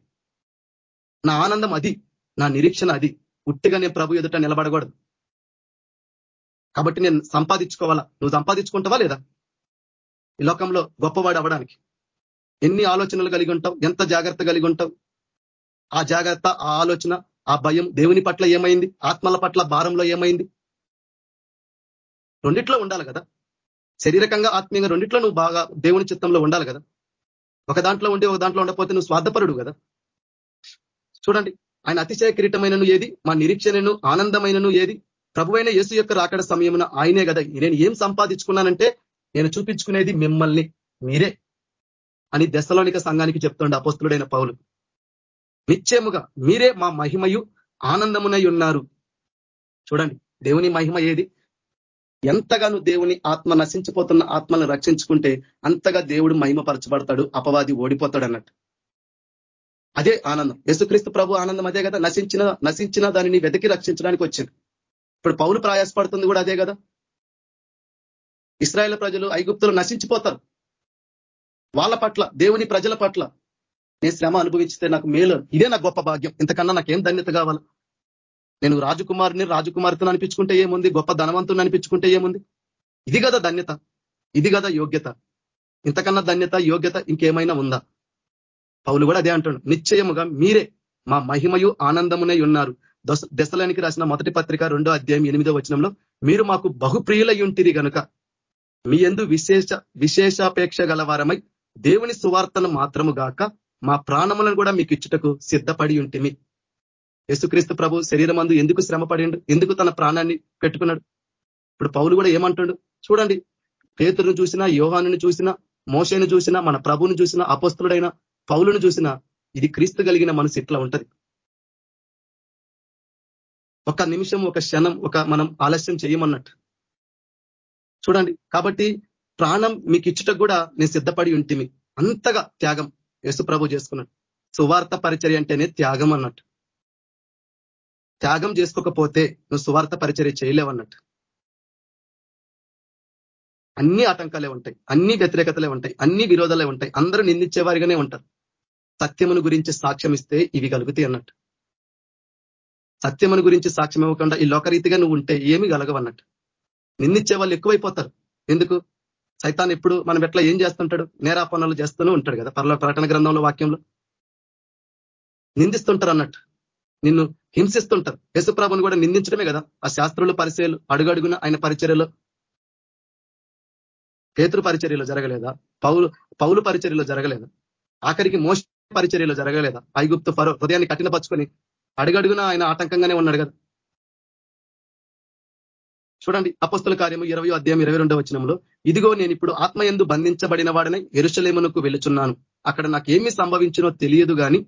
[SPEAKER 3] నా ఆనందం అది. నా నిరీక్షణ అది. ఉట్టిగా నేను ప్రభు ఎదుట నిలబడకూడదు. కాబట్టి నేను సంపాదించుకోవాలా? నువ్వు సంపాదించుకుంటావా లేదా? ఈ లోకంలో గొప్పవాడు అవ్వడానికి. ఎన్ని ఆలోచనలు కలిగి ఉంటావు? ఎంత జాగ్రత్త కలిగి ఉంటావు? ఆ జాగ్రత్త ఆ ఆలోచన ఆ భయం దేవుని పట్ల ఏమైంది? ఆత్మల పట్ల భారంలో ఏమైంది? రెండిట్లో ఉండాలి కదా. శరీరకంగా ఆత్మీయంగా రెండిట్లో నువ్వు బాగా దేవుని చిత్తంలో ఉండాలి కదా. ఒక దాంట్లో ఉండి ఒక దాంట్లో ఉండకపోతే నువ్వు స్వార్థపరుడు కదా. చూడండి ఆయన అతిశయ కిరీటమైనను ఏది? మా నిరీక్షణను ఆనందమైనను ఏది? ప్రభువైన యేసు యొక్క రాకడ సమయమున ఆయనే కదా. నేను ఏం సంపాదించుకున్నానంటే నేను చూపించుకునేది మిమ్మల్ని మీరే అని దశలోనిక సంఘానికి చెప్తుండే అపస్తుడైన పౌలు. నిశ్చయముగా మీరే మా మహిమయు ఆనందమునై ఉన్నారు. చూడండి దేవుని మహిమ ఏది? ఎంతగానో దేవుని ఆత్మ నశించిపోతున్న ఆత్మలను రక్షించుకుంటే అంతగా దేవుడు మహిమపరచబడతాడు అపవాది ఓడిపోతాడు అన్నట్టు. అదే ఆనందం. యేసుక్రీస్తు ప్రభు ఆనందం అదే కదా? నశించిన నశించిన దానిని వెతికి రక్షించడానికి వచ్చింది. ఇప్పుడు పౌలు ప్రయాసపడుతుంది కూడా అదే కదా? ఇస్రాయేల్ ప్రజలు ఐగుప్తులు నశించిపోతారు. వాళ్ళ పట్ల దేవుని ప్రజల పట్ల. నేను శ్రమ అనుభవించితే నాకు మేలు. ఇదే నా గొప్ప భాగ్యం. ఇంతకన్నా నాకేం ధన్యత కావాలి? నేను రాజకుమారిని రాజకుమార్తెను అనిపించుకుంటే ఏముంది? గొప్ప ధనవంతుని అనిపించుకుంటే ఏముంది? ఇది కదా ధన్యత. ఇది కదా యోగ్యత. ఇంతకన్నా ధన్యత యోగ్యత ఇంకేమైనా ఉందా? పౌలు కూడా అదే అంటాడు. నిశ్చయముగా మీరే మా మహిమయు ఆనందమునే ఉన్నారు. దశలానికి రాసిన మొదటి పత్రిక రెండో అధ్యాయం ఎనిమిదో వచనంలో మీరు మాకు బహుప్రియులై ఉంటిరి కనుక మీ ఎందు విశేష విశేషాపేక్ష గలవారమై దేవుని సువార్తను మాత్రము గాక మా ప్రాణములను కూడా మీకు ఇచ్చుటకు సిద్ధపడి ఉంటిమి యేసుక్రీస్తు ప్రభు శరీరం అందు ఎందుకు శ్రమపడిండు? ఎందుకు తన ప్రాణాన్ని పెట్టుకున్నాడు? ఇప్పుడు పౌలు కూడా ఏమంటాడు? చూడండి పేతురును చూసినా యోహాను చూసినా మోసేను చూసినా మన ప్రభుని చూసినా అపస్తుడైన పౌలును చూసినా ఇది క్రీస్తు కలిగిన మనసు ఇట్లా ఉంటది. ఒక నిమిషం ఒక క్షణం ఒక మనం ఆలస్యం చేయమన్నట్టు. చూడండి కాబట్టి ప్రాణం మీకు ఇచ్చుటకు కూడా నేను సిద్ధపడి ఉంటిమి. అంతగా త్యాగం యేసు ప్రభు చేసుకున్నాడు. సువార్త పరిచర్య అంటేనే త్యాగం అన్నట్టు. త్యాగం చేసుకోకపోతే నువ్వు సువార్త పరిచర్య చేయలేవన్నట్టు. అన్ని ఆటంకాలే ఉంటాయి అన్ని వ్యతిరేకతలే ఉంటాయి అన్ని విరోధాలే ఉంటాయి. అందరూ నిందించేవారిగానే ఉంటారు. సత్యమును గురించి సాక్ష్యం ఇస్తే ఇవి కలుగుతాయి అన్నట్టు. సత్యమును గురించి సాక్ష్యం ఇవ్వకుండా ఈ లోకరీతిగా నువ్వు ఉంటే ఏమి కలగవన్నట్టు. నిందించే వాళ్ళు ఎక్కువైపోతారు. ఎందుకు? సైతాన్ ఎప్పుడు మనం ఎట్లా ఏం చేస్తుంటాడు? నేరాపణలు చేస్తూనే ఉంటాడు కదా పర్ల ప్రకటన గ్రంథంలో వాక్యంలో. నిందిస్తుంటారు అన్నట్టు. నిన్ను హింసిస్తుంటారు. యశుప్రభుని కూడా నిందించడమే కదా. ఆ శాస్త్రులు పరిచయలు అడుగడుగున ఆయన పరిచర్యలో. పేతృ పరిచర్యలో జరగలేదా? పౌలు పౌలు పరిచర్యలో జరగలేదా? ఆఖరికి మోస పరిచర్యలో జరగలేదా? ఐగుప్తు ఫరో హృదయాన్ని కఠినపరుచుకొని అడుగడుగున ఆయన ఆటంకంగానే ఉన్నాడు కదా. చూడండి అపస్తుల కార్యము ఇరవై అధ్యాయం ఇరవై రెండవ వచనంలో ఇదిగో నేను ఇప్పుడు ఆత్మ ఎందు బంధించబడిన వాడనే ఎరుషలేమునకు వెళుచున్నాను అక్కడ నాకు ఏమి సంభవించినో తెలియదు కానీ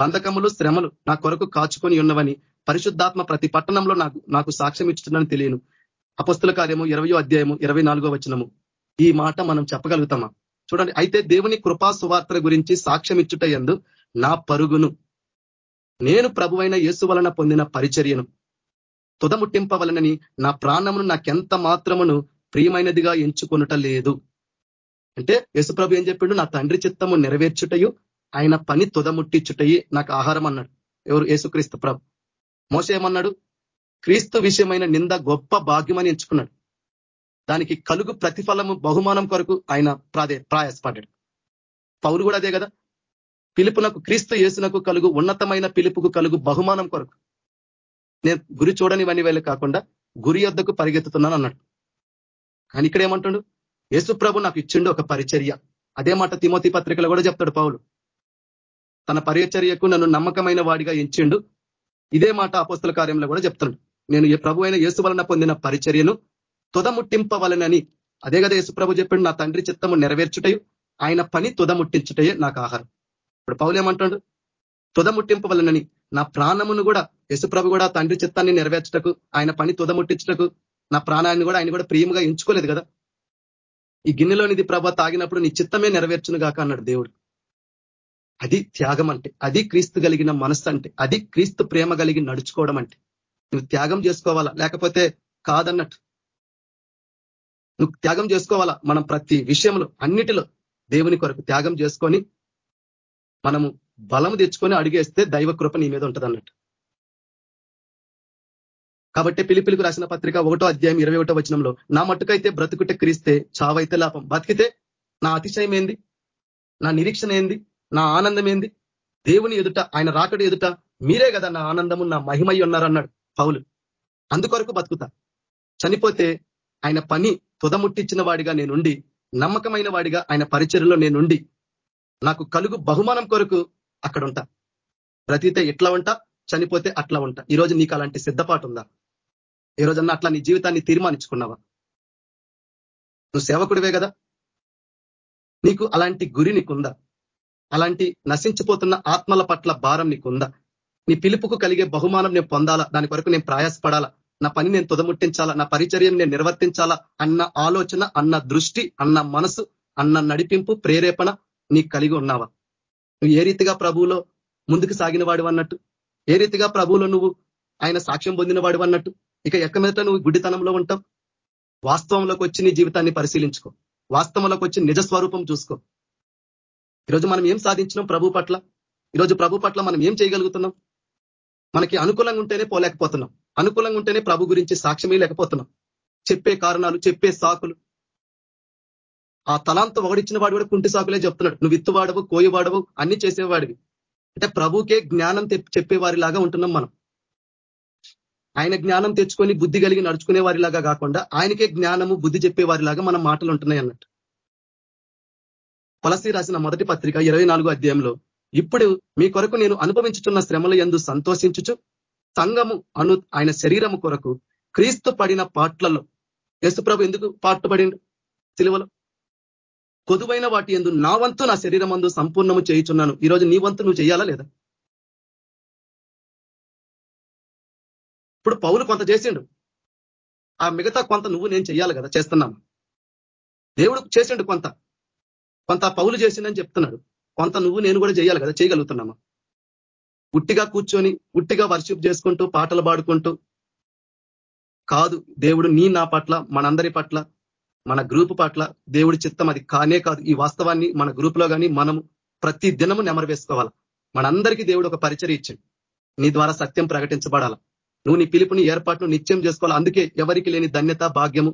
[SPEAKER 3] బంధకములు శ్రమలు నా కొరకు కాచుకొని ఉన్నవని పరిశుద్ధాత్మ ప్రతి పట్టణంలో నాకు నాకు సాక్ష్యం ఇచ్చుతున్నాను తెలియను. అపస్తుల కార్యము ఇరవయో అధ్యాయము ఇరవై నాలుగో వచనము. ఈ మాట మనం చెప్పగలుగుతామా? చూడండి అయితే దేవుని కృపా సువార్తల గురించి సాక్ష్యం ఇచ్చుట ఎందు నా పరుగును. నేను ప్రభువైన యేసు వలన పొందిన పరిచర్యను. తుదముట్టింపవలనని నా ప్రాణమును నాకెంత మాత్రమును ప్రియమైనదిగా ఎంచుకొనుట లేదు. అంటే యేసుప్రభు ఏం చెప్పిండు? నా తండ్రి చిత్తము నెరవేర్చుటయు ఆయన పని తుదముట్టించుటయి నాకు ఆహారం అన్నాడు ఎవరు? యేసుక్రీస్తు ప్రభు. మోస ఏమన్నాడు? క్రీస్తు విషయమైన నింద గొప్ప భాగ్యమని ఎంచుకున్నాడు. దానికి కలుగు ప్రతిఫలము బహుమానం కొరకు ఆయన ప్రాదే ప్రయాసపడ్డాడు. పౌరు కూడా అదే కదా? పిలుపునకు క్రీస్తు యేసునకు కలుగు ఉన్నతమైన పిలుపుకు కలుగు బహుమానం కొరకు. నేను గురి చూడనివని వెళ్ళి కాకుండా గురి యొద్దకు పరిగెత్తుతున్నాను అన్నాడు. కానీ ఇక్కడ ఏమంటాడు? యేసు ప్రభు నాకు ఇచ్చిండు ఒక పరిచర్య. అదే మాట తిమోతి పత్రికలో కూడా చెప్తాడు పౌలు. తన పరిచర్యకు నన్ను నమ్మకమైన వాడిగా ఎంచిండు. ఇదే మాట అపోస్తుల కార్యంలో కూడా చెప్తున్నాడు. నేను ప్రభు అయిన యేసు వలన పొందిన పరిచర్యను తుదముట్టింపవలనని. అదే కదా యేసు ప్రభు చెప్పాడు నా తండ్రి చిత్తము నెరవేర్చుటయు ఆయన పని తుదముట్టించుటయే నాకు ఆహారం. ఇప్పుడు పౌలు ఏమంటాడు? తుదముట్టింపవలనని. నా ప్రాణమును కూడా యశుప్రభు కూడా తండ్రి చిత్తాన్ని నెరవేర్చటకు ఆయన పని తుదముట్టించటకు నా ప్రాణాన్ని కూడా ఆయన కూడా ప్రియముగా ఎంచుకోలేదు కదా. ఈ గిన్నెలోనిది ప్రభ తాగినప్పుడు నీ చిత్తమే నెరవేర్చును గాక అన్నాడు దేవుడు. అది త్యాగం అంటే అది క్రీస్తు కలిగిన మనస్సు అంటే అది క్రీస్తు ప్రేమ కలిగి నడుచుకోవడం అంటే. నువ్వు త్యాగం చేసుకోవాలా? లేకపోతే కాదన్నట్టు. నువ్వు త్యాగం చేసుకోవాలా? మనం ప్రతి విషయంలో అన్నిటిలో దేవుని కొరకు త్యాగం చేసుకొని మనము బలం తెచ్చుకొని అడిగేస్తే దైవ కృప నీ మీద ఉంటుంది అన్నట్టు కాబట్టి పిలిపిలికి రాసిన పత్రిక ఒకటో అధ్యాయం ఇరవై ఒకటో వచనంలో నా మట్టుకైతే బ్రతుకుట క్రీస్తే చావైతే లాభం. బతికితే నా అతిశయం ఏంది నా నిరీక్షణ ఏంది? నా ఆనందం ఏంది దేవుని ఎదుట ఆయన రాకడు ఎదుట మీరే కదా నా ఆనందము నా మహిమై ఉన్నారన్నాడు పౌలు. అందుకొరకు బతుకుతా. చనిపోతే ఆయన పని తుదముట్టించిన వాడిగా నేనుండి నమ్మకమైన వాడిగా ఆయన పరిచర్లో నేనుండి నాకు కలుగు బహుమానం కొరకు అక్కడ ఉంటా బ్రతితే ఎట్లా ఉంటా? చనిపోతే అట్లా ఉంటా. ఈరోజు నీకు అలాంటి సిద్ధపాటు ఉందా ఈ రోజన్నా అట్లా నీ జీవితాన్ని తీర్మానించుకున్నావా? నువ్వు సేవకుడివే కదా? నీకు అలాంటి గురి నీకుందా? అలాంటి నశించిపోతున్న ఆత్మల పట్ల భారం నీకుందా? నీ పిలుపుకు కలిగే బహుమానం నేను పొందాలా? దాని కొరకు నేను ప్రయాసపడాలా? నా పని నేను తుదముట్టించాలా? నా పరిచర్యం నేను నిర్వర్తించాలా? అన్న ఆలోచన అన్న దృష్టి అన్న మనసు అన్న నడిపింపు ప్రేరేపణ నీకు కలిగి ఉన్నావా? నువ్వు ఏ రీతిగా ప్రభువులో ముందుకు సాగిన వాడు అన్నట్టు? ఏ రీతిగా ప్రభువులో నువ్వు ఆయన సాక్ష్యం పొందిన వాడు అన్నట్టు? ఇక ఎక్క మీద నువ్వు గుడితనంలో ఉంటావు. వాస్తవంలోకి వచ్చి నీ జీవితాన్ని పరిశీలించుకో. వాస్తవంలోకి వచ్చి నిజ స్వరూపం చూసుకో. ఈరోజు మనం ఏం సాధించినాం ప్రభు పట్ల? ఈరోజు ప్రభు పట్ల మనం ఏం చేయగలుగుతున్నాం? మనకి అనుకూలంగా ఉంటేనే పోలేకపోతున్నాం. అనుకూలంగా ఉంటేనే ప్రభు గురించి సాక్ష్యమే లేకపోతున్నాం. చెప్పే కారణాలు చెప్పే సాకులు. ఆ తలాంత ఒకడిచ్చిన వాడు కూడా కుంటి సాకులే చెప్తున్నాడు. నువ్వు విత్తువాడవు కోయవాడవు అన్ని చేసేవాడివి. అంటే ప్రభుకే జ్ఞానం చెప్పేవారిలాగా ఉంటున్నాం మనం. ఆయన జ్ఞానం తెచ్చుకొని బుద్ధి కలిగి నడుచుకునే వారిలాగా కాకుండా ఆయనకే జ్ఞానము బుద్ధి చెప్పే వారిలాగా మన మాటలు ఉంటున్నాయి అన్నట్టు. పలసి రాసిన మొదటి పత్రిక ఇరవై అధ్యాయంలో ఇప్పుడు మీ కొరకు నేను అనుభవించుతున్న శ్రమల ఎందు సంతోషించుచు సంఘము అను ఆయన శరీరము కొరకు క్రీస్తు పడిన పాటలలో యశుప్రభు ఎందుకు పాటు పడిండు? సిలువలో. కొదువైన వాటి ఎందు నా వంతు నా శరీరం అందు సంపూర్ణము చేయుచున్నాను. ఈరోజు నీ వంతు నువ్వు చేయాలా లేదా? ఇప్పుడు పౌలు కొంత చేసిండు. ఆ మిగతా కొంత నువ్వు నేను చేయాలి కదా చేస్తున్నాము. దేవుడు చేసిండు కొంత. కొంత పౌలు చేసిండని చెప్తున్నాడు. కొంత నువ్వు నేను కూడా చేయాలి కదా చేయగలుగుతున్నామా? ఉట్టిగా కూర్చొని ఉట్టిగా వర్షిప్ చేసుకుంటూ పాటలు పాడుకుంటూ. కాదు దేవుడు నీ నా పట్ల మనందరి పట్ల మన గ్రూప్ పట్ల దేవుడి చిత్తం అది కానే కాదు. ఈ వాస్తవాన్ని మన గ్రూప్లో కానీ మనము ప్రతి దినము నెమరు వేసుకోవాలి? మనందరికీ దేవుడు ఒక పరిచయం ఇచ్చింది నీ ద్వారా సత్యం ప్రకటించబడాల? నువ్వు నీ పిలుపుని ఏర్పాటును నిత్యం చేసుకోవాలి? అందుకే ఎవరికి లేని ధన్యత భాగ్యము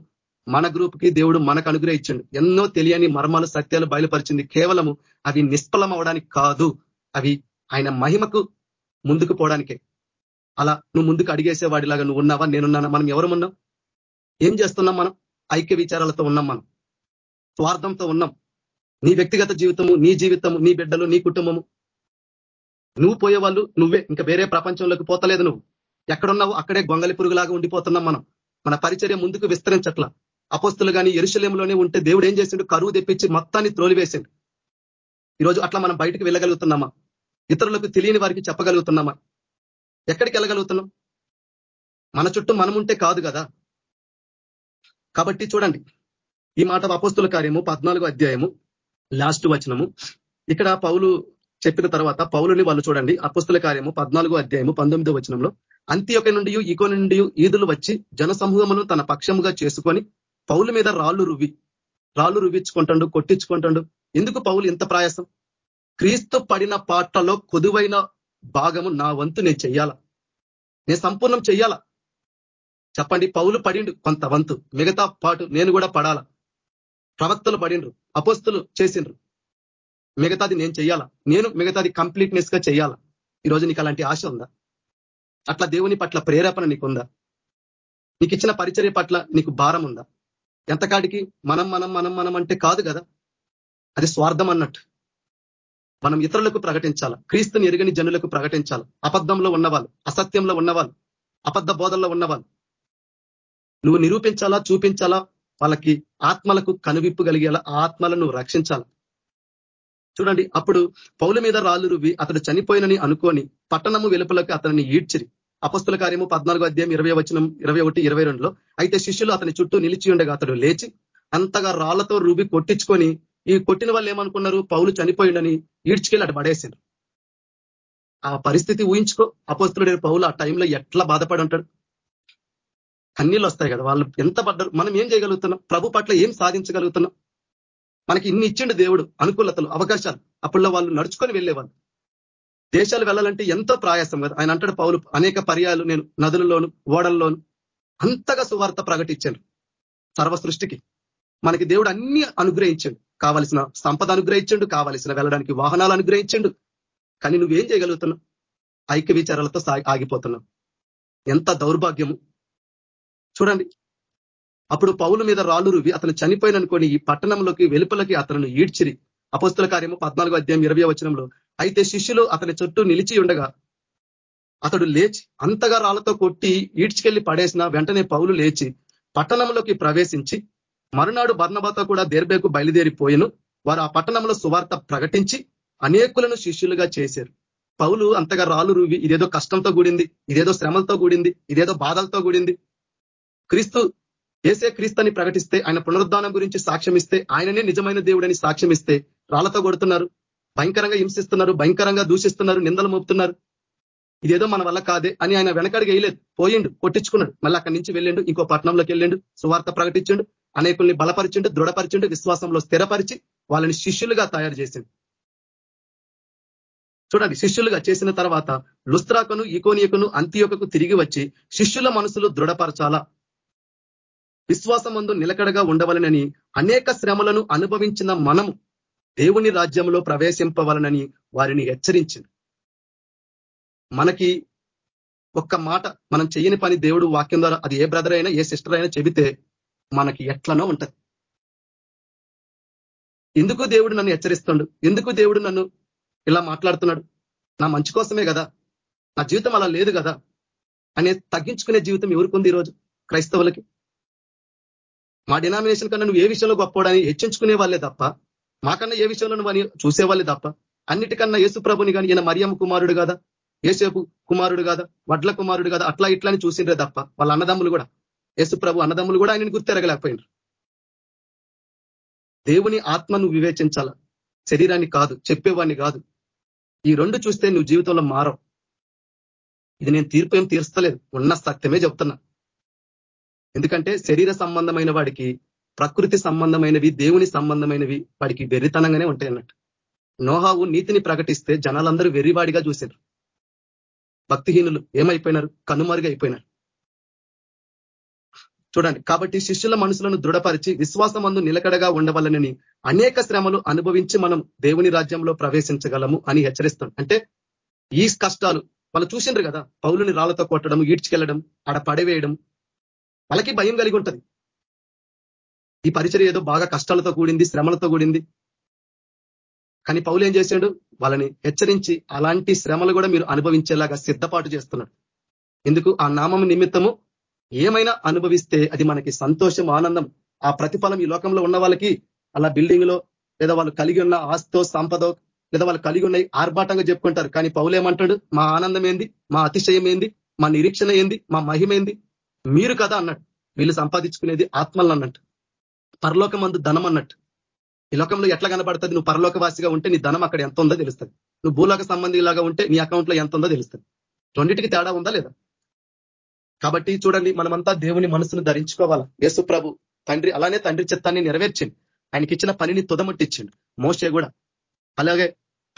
[SPEAKER 3] మన గ్రూప్కి దేవుడు మనకు అనుగ్రహించండు. ఎన్నో తెలియని మర్మాలు సత్యాలు బయలుపరిచింది. కేవలము అవి నిష్ఫలం అవడానికి కాదు. అవి ఆయన మహిమకు ముందుకు పోవడానికే. అలా నువ్వు ముందుకు అడిగేసేవాడిలాగా నువ్వు ఉన్నావా? నేనున్నానా? మనం ఎవరు ఉన్నాం ఏం చేస్తున్నాం మనం? ఐక్య విచారాలతో ఉన్నాం మనం. స్వార్థంతో ఉన్నాం. నీ వ్యక్తిగత జీవితము నీ జీవితము నీ బిడ్డలు నీ కుటుంబము. నువ్వు పోయేవాళ్ళు నువ్వే. ఇంకా వేరే ప్రపంచంలోకి పోతలేదు నువ్వు. ఎక్కడున్నావు అక్కడే గొంగలి పురుగులాగా ఉండిపోతున్నాం మనం. మన పరిచర్య ముందుకు విస్తరించట్ల. అపోస్తులు కానీ ఎరుశల్యంలోనే ఉంటే దేవుడు ఏం చేసిండు? కరువు తెప్పించి మొత్తాన్ని త్రోలివేసిండు. ఈరోజు అట్లా మనం బయటకు వెళ్ళగలుగుతున్నామా? ఇతరులకు తెలియని వారికి చెప్పగలుగుతున్నామా? ఎక్కడికి వెళ్ళగలుగుతున్నాం? మన చుట్టూ మనముంటే కాదు కదా. కాబట్టి చూడండి ఈ మాట అపోస్తుల కార్యము పద్నాలుగో అధ్యాయము లాస్ట్ వచనము. ఇక్కడ పౌలు చెప్పిన తర్వాత పౌలుని వాళ్ళు చూడండి అపుస్తుల కార్యము పద్నాలుగో అధ్యాయము పంతొమ్మిదో వచనంలో అంత్యొక నుండి ఈకో నుండి ఈదులు వచ్చి జనసమూహమును తన పక్షముగా చేసుకొని పౌలు మీద రాళ్ళు రువ్వి రాళ్ళు రువ్వించుకుంటాడు కొట్టించుకుంటాడు. ఎందుకు పౌలు ఇంత ప్రయాసం? క్రీస్తు పడిన పాటలో కొదువైన భాగము నా వంతు నేను చెయ్యాల? నేను సంపూర్ణం చెయ్యాల? చెప్పండి పౌలు పడిండు కొంత వంతు. మిగతా పాటు నేను కూడా పడాల? ప్రవక్తలు పడిండ్రు అపస్తులు చేసిండ్రు. మిగతాది నేను చెయ్యాలా? నేను మిగతాది కంప్లీట్నెస్గా చెయ్యాలా ఈరోజు నీకు అలాంటి ఆశ ఉందా? అట్లా దేవుని పట్ల ప్రేరేపణ నీకుందా? నీకు ఇచ్చిన పరిచర్య పట్ల నీకు భారం ఉందా? ఎంతకాడికి? మనం మనం మనం మనం అంటే కాదు కదా. అది స్వార్థం అన్నట్టు. మనం ఇతరులకు ప్రకటించాల. క్రీస్తుని ఎరుగని జనులకు ప్రకటించాలి. అబద్ధంలో ఉన్నవాళ్ళు అసత్యంలో ఉన్నవాళ్ళు అబద్ధ బోధల్లో ఉన్నవాళ్ళు. నువ్వు నిరూపించాలా చూపించాలా? వాళ్ళకి ఆత్మలకు కనువిప్పు కలిగేలా ఆత్మలను రక్షించాలి. చూడండి అప్పుడు పౌల మీద రాళ్ళు రువి అతడు చనిపోయినని అనుకొని పట్టణము వెలుపలకు అతనిని ఈడ్చిరి. అపస్తుల కార్యము పద్నాలుగో అధ్యాయం ఇరవై వచనం ఇరవై ఒకటి ఇరవై రెండులో అయితే శిష్యులు అతని చుట్టూ నిలిచి ఉండగా అతడు లేచి అంతగా రాళ్ళతో రూబి కొట్టించుకొని ఈ కొట్టిన వాళ్ళు ఏమనుకున్నారు? పౌలు చనిపోయిండని ఈడ్చుకెళ్ళి అటు పడేసిండు. ఆ పరిస్థితి ఊహించుకో. అపస్తులుడే పౌలు ఆ టైంలో ఎట్లా బాధపడి ఉంటాడు? కన్నీళ్ళు వస్తాయి కదా వాళ్ళు ఎంత పడ్డారు? మనం ఏం చేయగలుగుతున్నాం? ప్రభు పట్ల ఏం సాధించగలుగుతున్నాం? మనకి ఇన్ని ఇచ్చిండు దేవుడు అనుకూలతలు అవకాశాలు. అప్పుడులో వాళ్ళు నడుచుకొని వెళ్ళేవాళ్ళు. దేశాలు వెళ్ళాలంటే ఎంతో ప్రయాసం కదా. ఆయన అంటాడు పౌలు అనేక పర్యాలు నేను నదులలోను ఓడల్లోను అంతగా సువార్త ప్రకటించాను. సర్వ సృష్టికి మనకి దేవుడు అన్ని అనుగ్రహించండు. కావలసిన సంపద అనుగ్రహించండు కావలసిన వెళ్ళడానికి వాహనాలు అనుగ్రహించండు. కానీ నువ్వేం చేయగలుగుతున్నావు? ఐక్య విచారాలతో ఆగిపోతున్నావు. ఎంత దౌర్భాగ్యము. చూడండి. అప్పుడు పౌలు మీద రాళ్ళు రువి అతను చనిపోయిననుకొని ఈ పట్టణంలోకి వెలుపలకి అతను ఈడ్చిరి. అపస్తుల కార్యము పద్నాలుగో అధ్యాయం ఇరవై వచనంలో అయితే శిష్యులు అతని చుట్టూ నిలిచి ఉండగా అతడు లేచి అంతగా రాళ్ళతో కొట్టి ఈడ్చికెళ్ళి పడేసిన వెంటనే పౌలు లేచి పట్టణంలోకి ప్రవేశించి మరునాడు బర్ణబాతో కూడా దేర్బేకు బయలుదేరిపోయిను. వారు ఆ పట్టణంలో సువార్త ప్రకటించి అనేకులను శిష్యులుగా చేశారు. పౌలు అంతగా రాళ్ళు రువి ఇదేదో కష్టంతో కూడింది ఇదేదో శ్రమలతో కూడింది ఇదేదో బాధలతో కూడింది. క్రీస్తు ఏసే క్రీస్తుని ప్రకటిస్తే ఆయన పునరుద్ధానం గురించి సాక్ష్యం ఇస్తే ఆయననే నిజమైన దేవుడని సాక్ష్యం ఇస్తే రాళ్ళతో కొడుతున్నారు. భయంకరంగా హింసిస్తున్నారు భయంకరంగా దూషిస్తున్నారు నిందలు మోపుతున్నారు. ఇదేదో మన వల్ల కాదే అని ఆయన వెనకడికి వేయలేదు. పోయిండు కొట్టించుకున్నాడు. మళ్ళీ అక్కడి నుంచి వెళ్ళిండు ఇంకో పట్టణంలోకి వెళ్ళిండు సువార్త ప్రకటించిండు అనేకుల్ని బలపరిచిండు దృఢపరిచిండు విశ్వాసంలో స్థిరపరిచి వాళ్ళని శిష్యులుగా తయారు చేసిండు. చూడండి శిష్యులుగా చేసిన తర్వాత లుస్త్రాకను ఈకోనియకును అంత్యోకకు తిరిగి వచ్చి శిష్యుల మనసులు దృఢపరచాలా? విశ్వాసమందు నిలకడగా ఉండవలనని అనేక శ్రమలను అనుభవించిన మనము దేవుని రాజ్యంలో ప్రవేశింపవలనని వారిని హెచ్చరించింది. మనకి ఒక్క మాట మనం చేయని పని దేవుడు వాక్యం ద్వారా అది ఏ బ్రదర్ అయినా ఏ సిస్టర్ అయినా చెబితే మనకి ఎట్లనో ఉంటది. ఎందుకు దేవుడు నన్ను హెచ్చరిస్తుండు? ఎందుకు దేవుడు నన్ను ఇలా మాట్లాడుతున్నాడు? నా మంచి కోసమే కదా? నా జీవితం అలా లేదు కదా? అనే తగ్గించుకునే జీవితం ఎవరికి ఈరోజు? క్రైస్తవులకి. మా డినామినేషన్ కన్నా నువ్వు ఏ విషయంలో గొప్పవాడని హెచ్చించుకునే వాళ్ళే తప్ప మాకన్నా ఏ విషయంలో నువ్వు చూసేవాళ్ళే తప్ప అన్నిటికన్నా యేసు ప్రభుని కానీ ఈయన మరియమ్మ కుమారుడు కదా? ఏసేపు కుమారుడు కదా? వడ్ల కుమారుడు కదా? అట్లా ఇట్లా అని చూసిండ్రే తప్ప వాళ్ళ అన్నదమ్ములు కూడా. యేసు ప్రభు అన్నదమ్ములు కూడా ఆయనని గుర్తెరగలేకపోయినారు. దేవుని ఆత్మను వివేచించాల? శరీరాన్ని కాదు చెప్పేవాడిని కాదు. ఈ రెండు చూస్తే నువ్వు జీవితంలో మారవు. ఇది నేను తీర్పు ఏం తీర్స్తలేదు ఉన్న సత్యమే చెప్తున్నా. ఎందుకంటే శరీర సంబంధమైన వాడికి ప్రకృతి సంబంధమైనవి దేవుని సంబంధమైనవి వాడికి వెర్రితనంగానే ఉంటాయి అన్నట్టు. నోహావు నీతిని ప్రకటిస్తే జనాలందరూ వెర్రివాడిగా చూశారు భక్తిహీనులు ఏమైపోయినారు? కనుమరుగైపోయినారు చూడండి కాబట్టి శిష్యుల మనసులను దృఢపరిచి విశ్వాసమందు నిలకడగా ఉండవలనని అనేక శ్రమలు అనుభవించి మనం దేవుని రాజ్యంలో ప్రవేశించగలము అని హెచ్చరిస్తాం. అంటే ఈ కష్టాలు వాళ్ళు చూసిండ్రు కదా పౌలుని రాళ్ళతో కొట్టడం ఈడ్చుకెళ్ళడం ఆడ పడవేయడం. వాళ్ళకి భయం కలిగి ఉంటది. ఈ పరిచయం ఏదో బాగా కష్టాలతో కూడింది శ్రమలతో కూడింది. కానీ పౌలు ఏం చేశాడు? వాళ్ళని హెచ్చరించి అలాంటి శ్రమలు కూడా మీరు అనుభవించేలాగా సిద్ధపాటు చేస్తున్నాడు. ఎందుకు? ఆ నామం నిమిత్తము ఏమైనా అనుభవిస్తే అది మనకి సంతోషం ఆనందం. ఆ ప్రతిఫలం ఈ లోకంలో ఉన్న వాళ్ళకి అలా బిల్డింగ్లో లేదా వాళ్ళు కలిగి ఉన్న ఆస్తో సంపదో లేదా వాళ్ళు కలిగి ఉన్నాయి ఆర్భాటంగా చెప్పుకుంటారు. కానీ పౌలేమంటాడు మా ఆనందం ఏంది? మా అతిశయం ఏంది? మా నిరీక్షణ ఏంది? మా మహిమ ఏంది? మీరు కదా అన్నట్టు వీళ్ళు సంపాదించుకునేది ఆత్మలు అన్నట్టు. పరలోకమందు ధనం అన్నట్టు ఈ లోకంలో ఎట్లా కనబడుతుంది? నువ్వు పరలోకవాసిగా ఉంటే నీ ధనం అక్కడ ఎంత ఉందో తెలుస్తుంది. నువ్వు భూలోక సంబంధిలాగా ఉంటే నీ అకౌంట్లో ఎంత ఉందో తెలుస్తుంది. రెండింటికి తేడా ఉందా లేదా? కాబట్టి చూడండి మనమంతా దేవుని మనసును ధరించుకోవాలా? యేసు ప్రభు తండ్రి అలానే తండ్రి చిత్తాన్ని నెరవేర్చింది ఆయనకి ఇచ్చిన పనిని తుదముట్టించిండు మోసే కూడా. అలాగే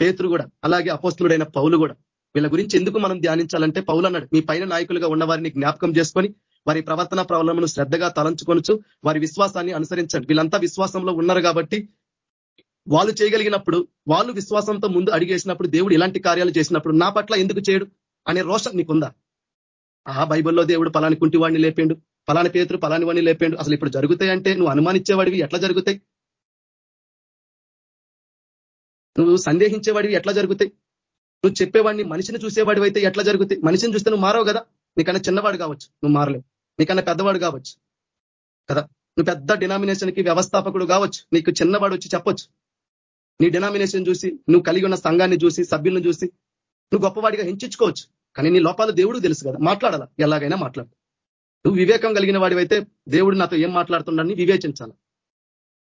[SPEAKER 3] పేతురు కూడా. అలాగే అపోస్తుడైన పౌలు కూడా. వీళ్ళ గురించి ఎందుకు మనం ధ్యానించాలంటే పౌలు అన్నాడు మీ పైన నాయకులుగా ఉన్న వారిని జ్ఞాపకం చేసుకొని వారి ప్రవర్తన ప్రాబ్లమును శ్రద్ధగా తలంచుకొనొచ్చు వారి విశ్వాసాన్ని అనుసరించండి. వీళ్ళంతా విశ్వాసంలో ఉన్నారు కాబట్టి వాళ్ళు చేయగలిగినప్పుడు వాళ్ళు విశ్వాసంతో ముందు అడిగేసినప్పుడు దేవుడు ఇలాంటి కార్యాలు చేసినప్పుడు నా పట్ల ఎందుకు చేయడు అనే రోషం నీకుందా? ఆ బైబిల్లో దేవుడు పలాని కుంటివాడిని లేపేండు పలాని పేతురు పలాని వాడిని లేపేండు. అసలు ఇప్పుడు జరుగుతాయంటే నువ్వు అనుమానించేవాడివి ఎట్లా జరుగుతాయి? నువ్వు సందేహించేవాడివి ఎట్లా జరుగుతాయి? నువ్వు చెప్పేవాడిని మనిషిని చూసేవాడివి అయితే ఎట్లా జరుగుతాయి? మనిషిని చూస్తే నువ్వు మారవు కదా? నీకన్నా చిన్నవాడు కావచ్చు నువ్వు మారలేవు. నీకన్నా పెద్దవాడు కావచ్చు. కదా? నువ్వు పెద్ద డినామినేషన్కి వ్యవస్థాపకుడు కావచ్చు. నీకు చిన్నవాడు వచ్చి చెప్పొచ్చు. నీ డినామినేషన్ చూసి నువ్వు కలిగి ఉన్న సంఘాన్ని చూసి సభ్యులను చూసి నువ్వు గొప్పవాడిగా హించుకోవచ్చు కానీ నీ లోపాలు దేవుడు తెలుసు కదా? మాట్లాడాలా? ఎలాగైనా మాట్లాడు. నువ్వు వివేకం కలిగిన వాడివైతే దేవుడు నాతో ఏం మాట్లాడుతుండని వివేచించాలి.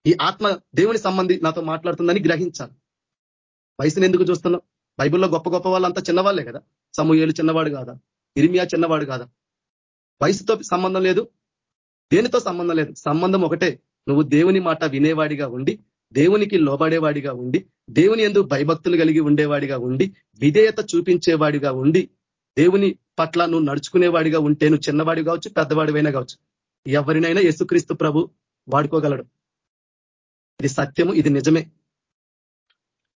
[SPEAKER 3] ఈ ఆత్మ దేవుని సంబంధి నాతో మాట్లాడుతుందని గ్రహించాలి. వయసుని ఎందుకు చూస్తున్నావు? బైబిల్లో గొప్ప గొప్ప వాళ్ళంతా చిన్నవాళ్ళే కదా? సమూహేలు చిన్నవాడు కాదా? ఇరిమియా చిన్నవాడు కాదా? వయసుతో సంబంధం లేదు దేనితో సంబంధం లేదు. సంబంధం ఒకటే. నువ్వు దేవుని మాట వినేవాడిగా ఉండి దేవునికి లోబడేవాడిగా ఉండి దేవుని ఎందు భయభక్తులు కలిగి ఉండేవాడిగా ఉండి విధేయత చూపించేవాడిగా ఉండి దేవుని పట్ల నువ్వు నడుచుకునేవాడిగా ఉంటే నువ్వు చిన్నవాడి కావచ్చు పెద్దవాడివైనా కావచ్చు. ఎవరినైనా యేసుక్రీస్తు ప్రభు వాడుకోగలడు. ఇది సత్యము ఇది నిజమే.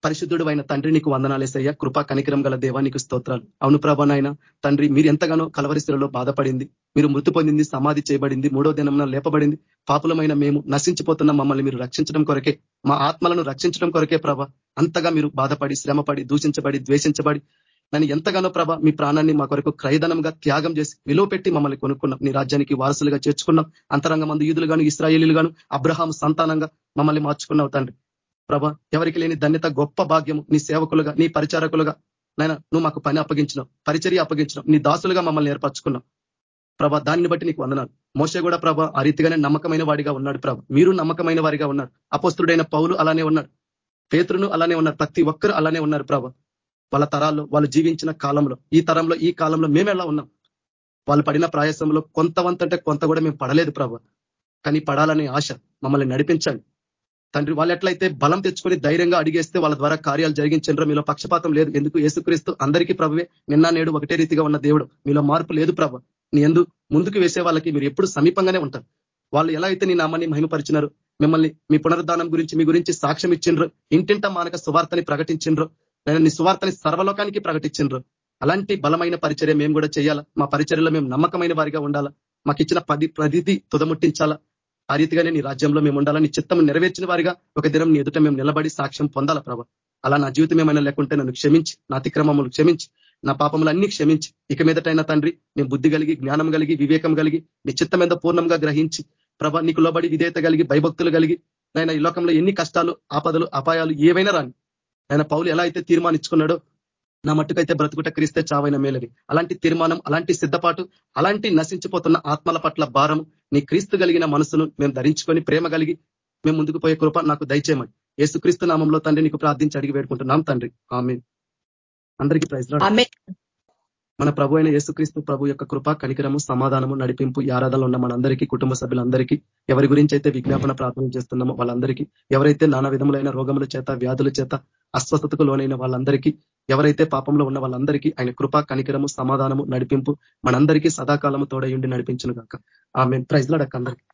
[SPEAKER 3] పరిశుద్ధుడు అయిన తండ్రి నీకు వందనాలేసయ్యా కృపా కనికరం గల దేవానికి స్తోత్రాలు. అవును ప్రభా నాయన తండ్రి మీరు ఎంతగానో కలవరిస్తులలో బాధపడింది. మీరు మృతి పొందింది సమాధి చేయబడింది మూడో దినం లేపబడింది. పాపులమైన మేము నశించిపోతున్న మమ్మల్ని మీరు రక్షించడం కొరకే మా ఆత్మలను రక్షించడం కొరకే ప్రభ. అంతగా మీరు బాధపడి శ్రమపడి దూషించబడి ద్వేషించబడి నన్ను ఎంతగానో ప్రభ మీ ప్రాణాన్ని మా కొరకు క్రైదనంగా త్యాగం చేసి విలువ పెట్టి మమ్మల్ని కొనుక్కున్నాం. నీ రాజ్యానికి వారసులుగా చేర్చుకున్నాం. అంతరంగ మంది యూదులు గాను ఇస్రాయేలీలు గాను అబ్రహాం సంతానంగా మమ్మల్ని మార్చుకున్నావు తండ్రి. ప్రభ ఎవరికి లేని ధన్యత గొప్ప భాగ్యము నీ సేవకులుగా నీ పరిచారకులుగా. నాయన నువ్వు మాకు పని అప్పగించినావు పరిచర్య అప్పగించినావు నీ దాసులుగా మమ్మల్ని ఏర్పరచుకున్నావు. ప్రభ దాన్ని బట్టి నీకు వందనాలు. మోసే కూడా ప్రభ ఆ రీతిగానే నమ్మకమైన వాడిగా ఉన్నాడు ప్రభ. మీరు నమ్మకమైన వారిగా ఉన్నారు. అపస్తుడైన పౌలు అలానే ఉన్నాడు. పేతురును అలానే ఉన్నారు. ప్రతి ఒక్కరు అలానే ఉన్నారు ప్రభ. వాళ్ళ తరాల్లో వాళ్ళు జీవించిన కాలంలో ఈ తరంలో ఈ కాలంలో మేము ఎలా ఉన్నాం? వాళ్ళు పడిన ప్రయాసంలో కొంతవంత అంటే కొంత కూడా మేము పడలేదు ప్రభ. కానీ పడాలనే ఆశ మమ్మల్ని నడిపించండి. తండ్రి వాళ్ళు ఎట్లయితే బలం తెచ్చుకొని ధైర్యంగా అడిగేస్తే వాళ్ళ ద్వారా కార్యాలు జరిగించండ్రో మీలో పక్షపాతం లేదు. ఎందుకు? యేసుక్రీస్తు అందరికీ ప్రభువే. నిన్న నేడు ఒకటే రీతిగా ఉన్న దేవుడు. మీలో మార్పు లేదు ప్రభు. నీ ఎందు ముందుకు వేసే వాళ్ళకి మీరు ఎప్పుడు సమీపంగానే ఉంటారు. వాళ్ళు ఎలా అయితే నీ నామాన్ని మహిమపరిచినారు మిమ్మల్ని మీ పునరుద్ధానం గురించి మీ గురించి సాక్ష్యం ఇచ్చిండ్రు ఇంటింట మానక సువార్తని ప్రకటించిండ్రు నేను నీ సువార్తని సర్వలోకానికి ప్రకటించిండ్రు అలాంటి బలమైన పరిచర్య మేము కూడా చేయాలా? మా పరిచర్యలో మేము నమ్మకమైన వారిగా ఉండాలా? మాకు ఇచ్చిన పది ప్రతిదీ తుదముట్టించాలా? ఆ రీతిగానే నీ రాజ్యంలో మేము ఉండాలని చిత్తం నెరవేర్చిన వారిగా ఒక దినం నీ ఎదుట మేము నిలబడి సాక్ష్యం పొందాలా ప్రభా. అలా నా జీవితం ఏమైనా లేకుంటే నన్ను క్షమించి నా అతిక్రమములు క్షమించి నా పాపములన్నీ క్షమించి ఇక మీదటైనా తండ్రి మేము బుద్ధి కలిగి జ్ఞానం కలిగి వివేకం కలిగి నీ చిత్తం మీద పూర్ణంగా గ్రహించి ప్రభా నీకు లోబడి విధేయత కలిగి భయభక్తులు కలిగి ఆయన ఈ లోకంలో ఎన్ని కష్టాలు ఆపదలు అపాయాలు ఏవైనా రాని ఆయన పౌలు ఎలా అయితే తీర్మానించుకున్నాడో నా మట్టుకైతే బ్రతుకుట క్రీస్తే చావైన మేలవి. అలాంటి తీర్మానం అలాంటి సిద్ధపాటు అలాంటి నశించిపోతున్న ఆత్మల పట్ల భారం నీ క్రీస్తు కలిగిన మనసును మేము ధరించుకొని ప్రేమ కలిగి మేము ముందుకు పోయే కృప నాకు దయచేయమని. ఏసుక్రీస్తు నామంలో తండ్రి నీకు ప్రార్థించి అడిగి వేడుకుంటున్నాం తండ్రి. ఆమె అందరికీ ప్రైజ్ మన ప్రభు అయిన యేసుక్రీస్తు ప్రభు యొక్క కృప కనికరము సమాధానము నడిపింపు ఆరాధనలో ఉన్న మనందరికీ కుటుంబ సభ్యులందరికీ ఎవరి గురించి అయితే విజ్ఞాపన ప్రార్థన చేస్తున్నామో వాళ్ళందరికీ ఎవరైతే నానా విధములైన రోగముల చేత వ్యాధుల చేత అస్వస్థతకు లోనైన వాళ్ళందరికీ ఎవరైతే పాపంలో ఉన్న వాళ్ళందరికీ ఆయన కృప కనికరము సమాధానము నడిపింపు మనందరికీ సదాకాలము తోడయుండి నడిపించును కాక ఆమె ప్రైజ్ లాడక్క అందరికీ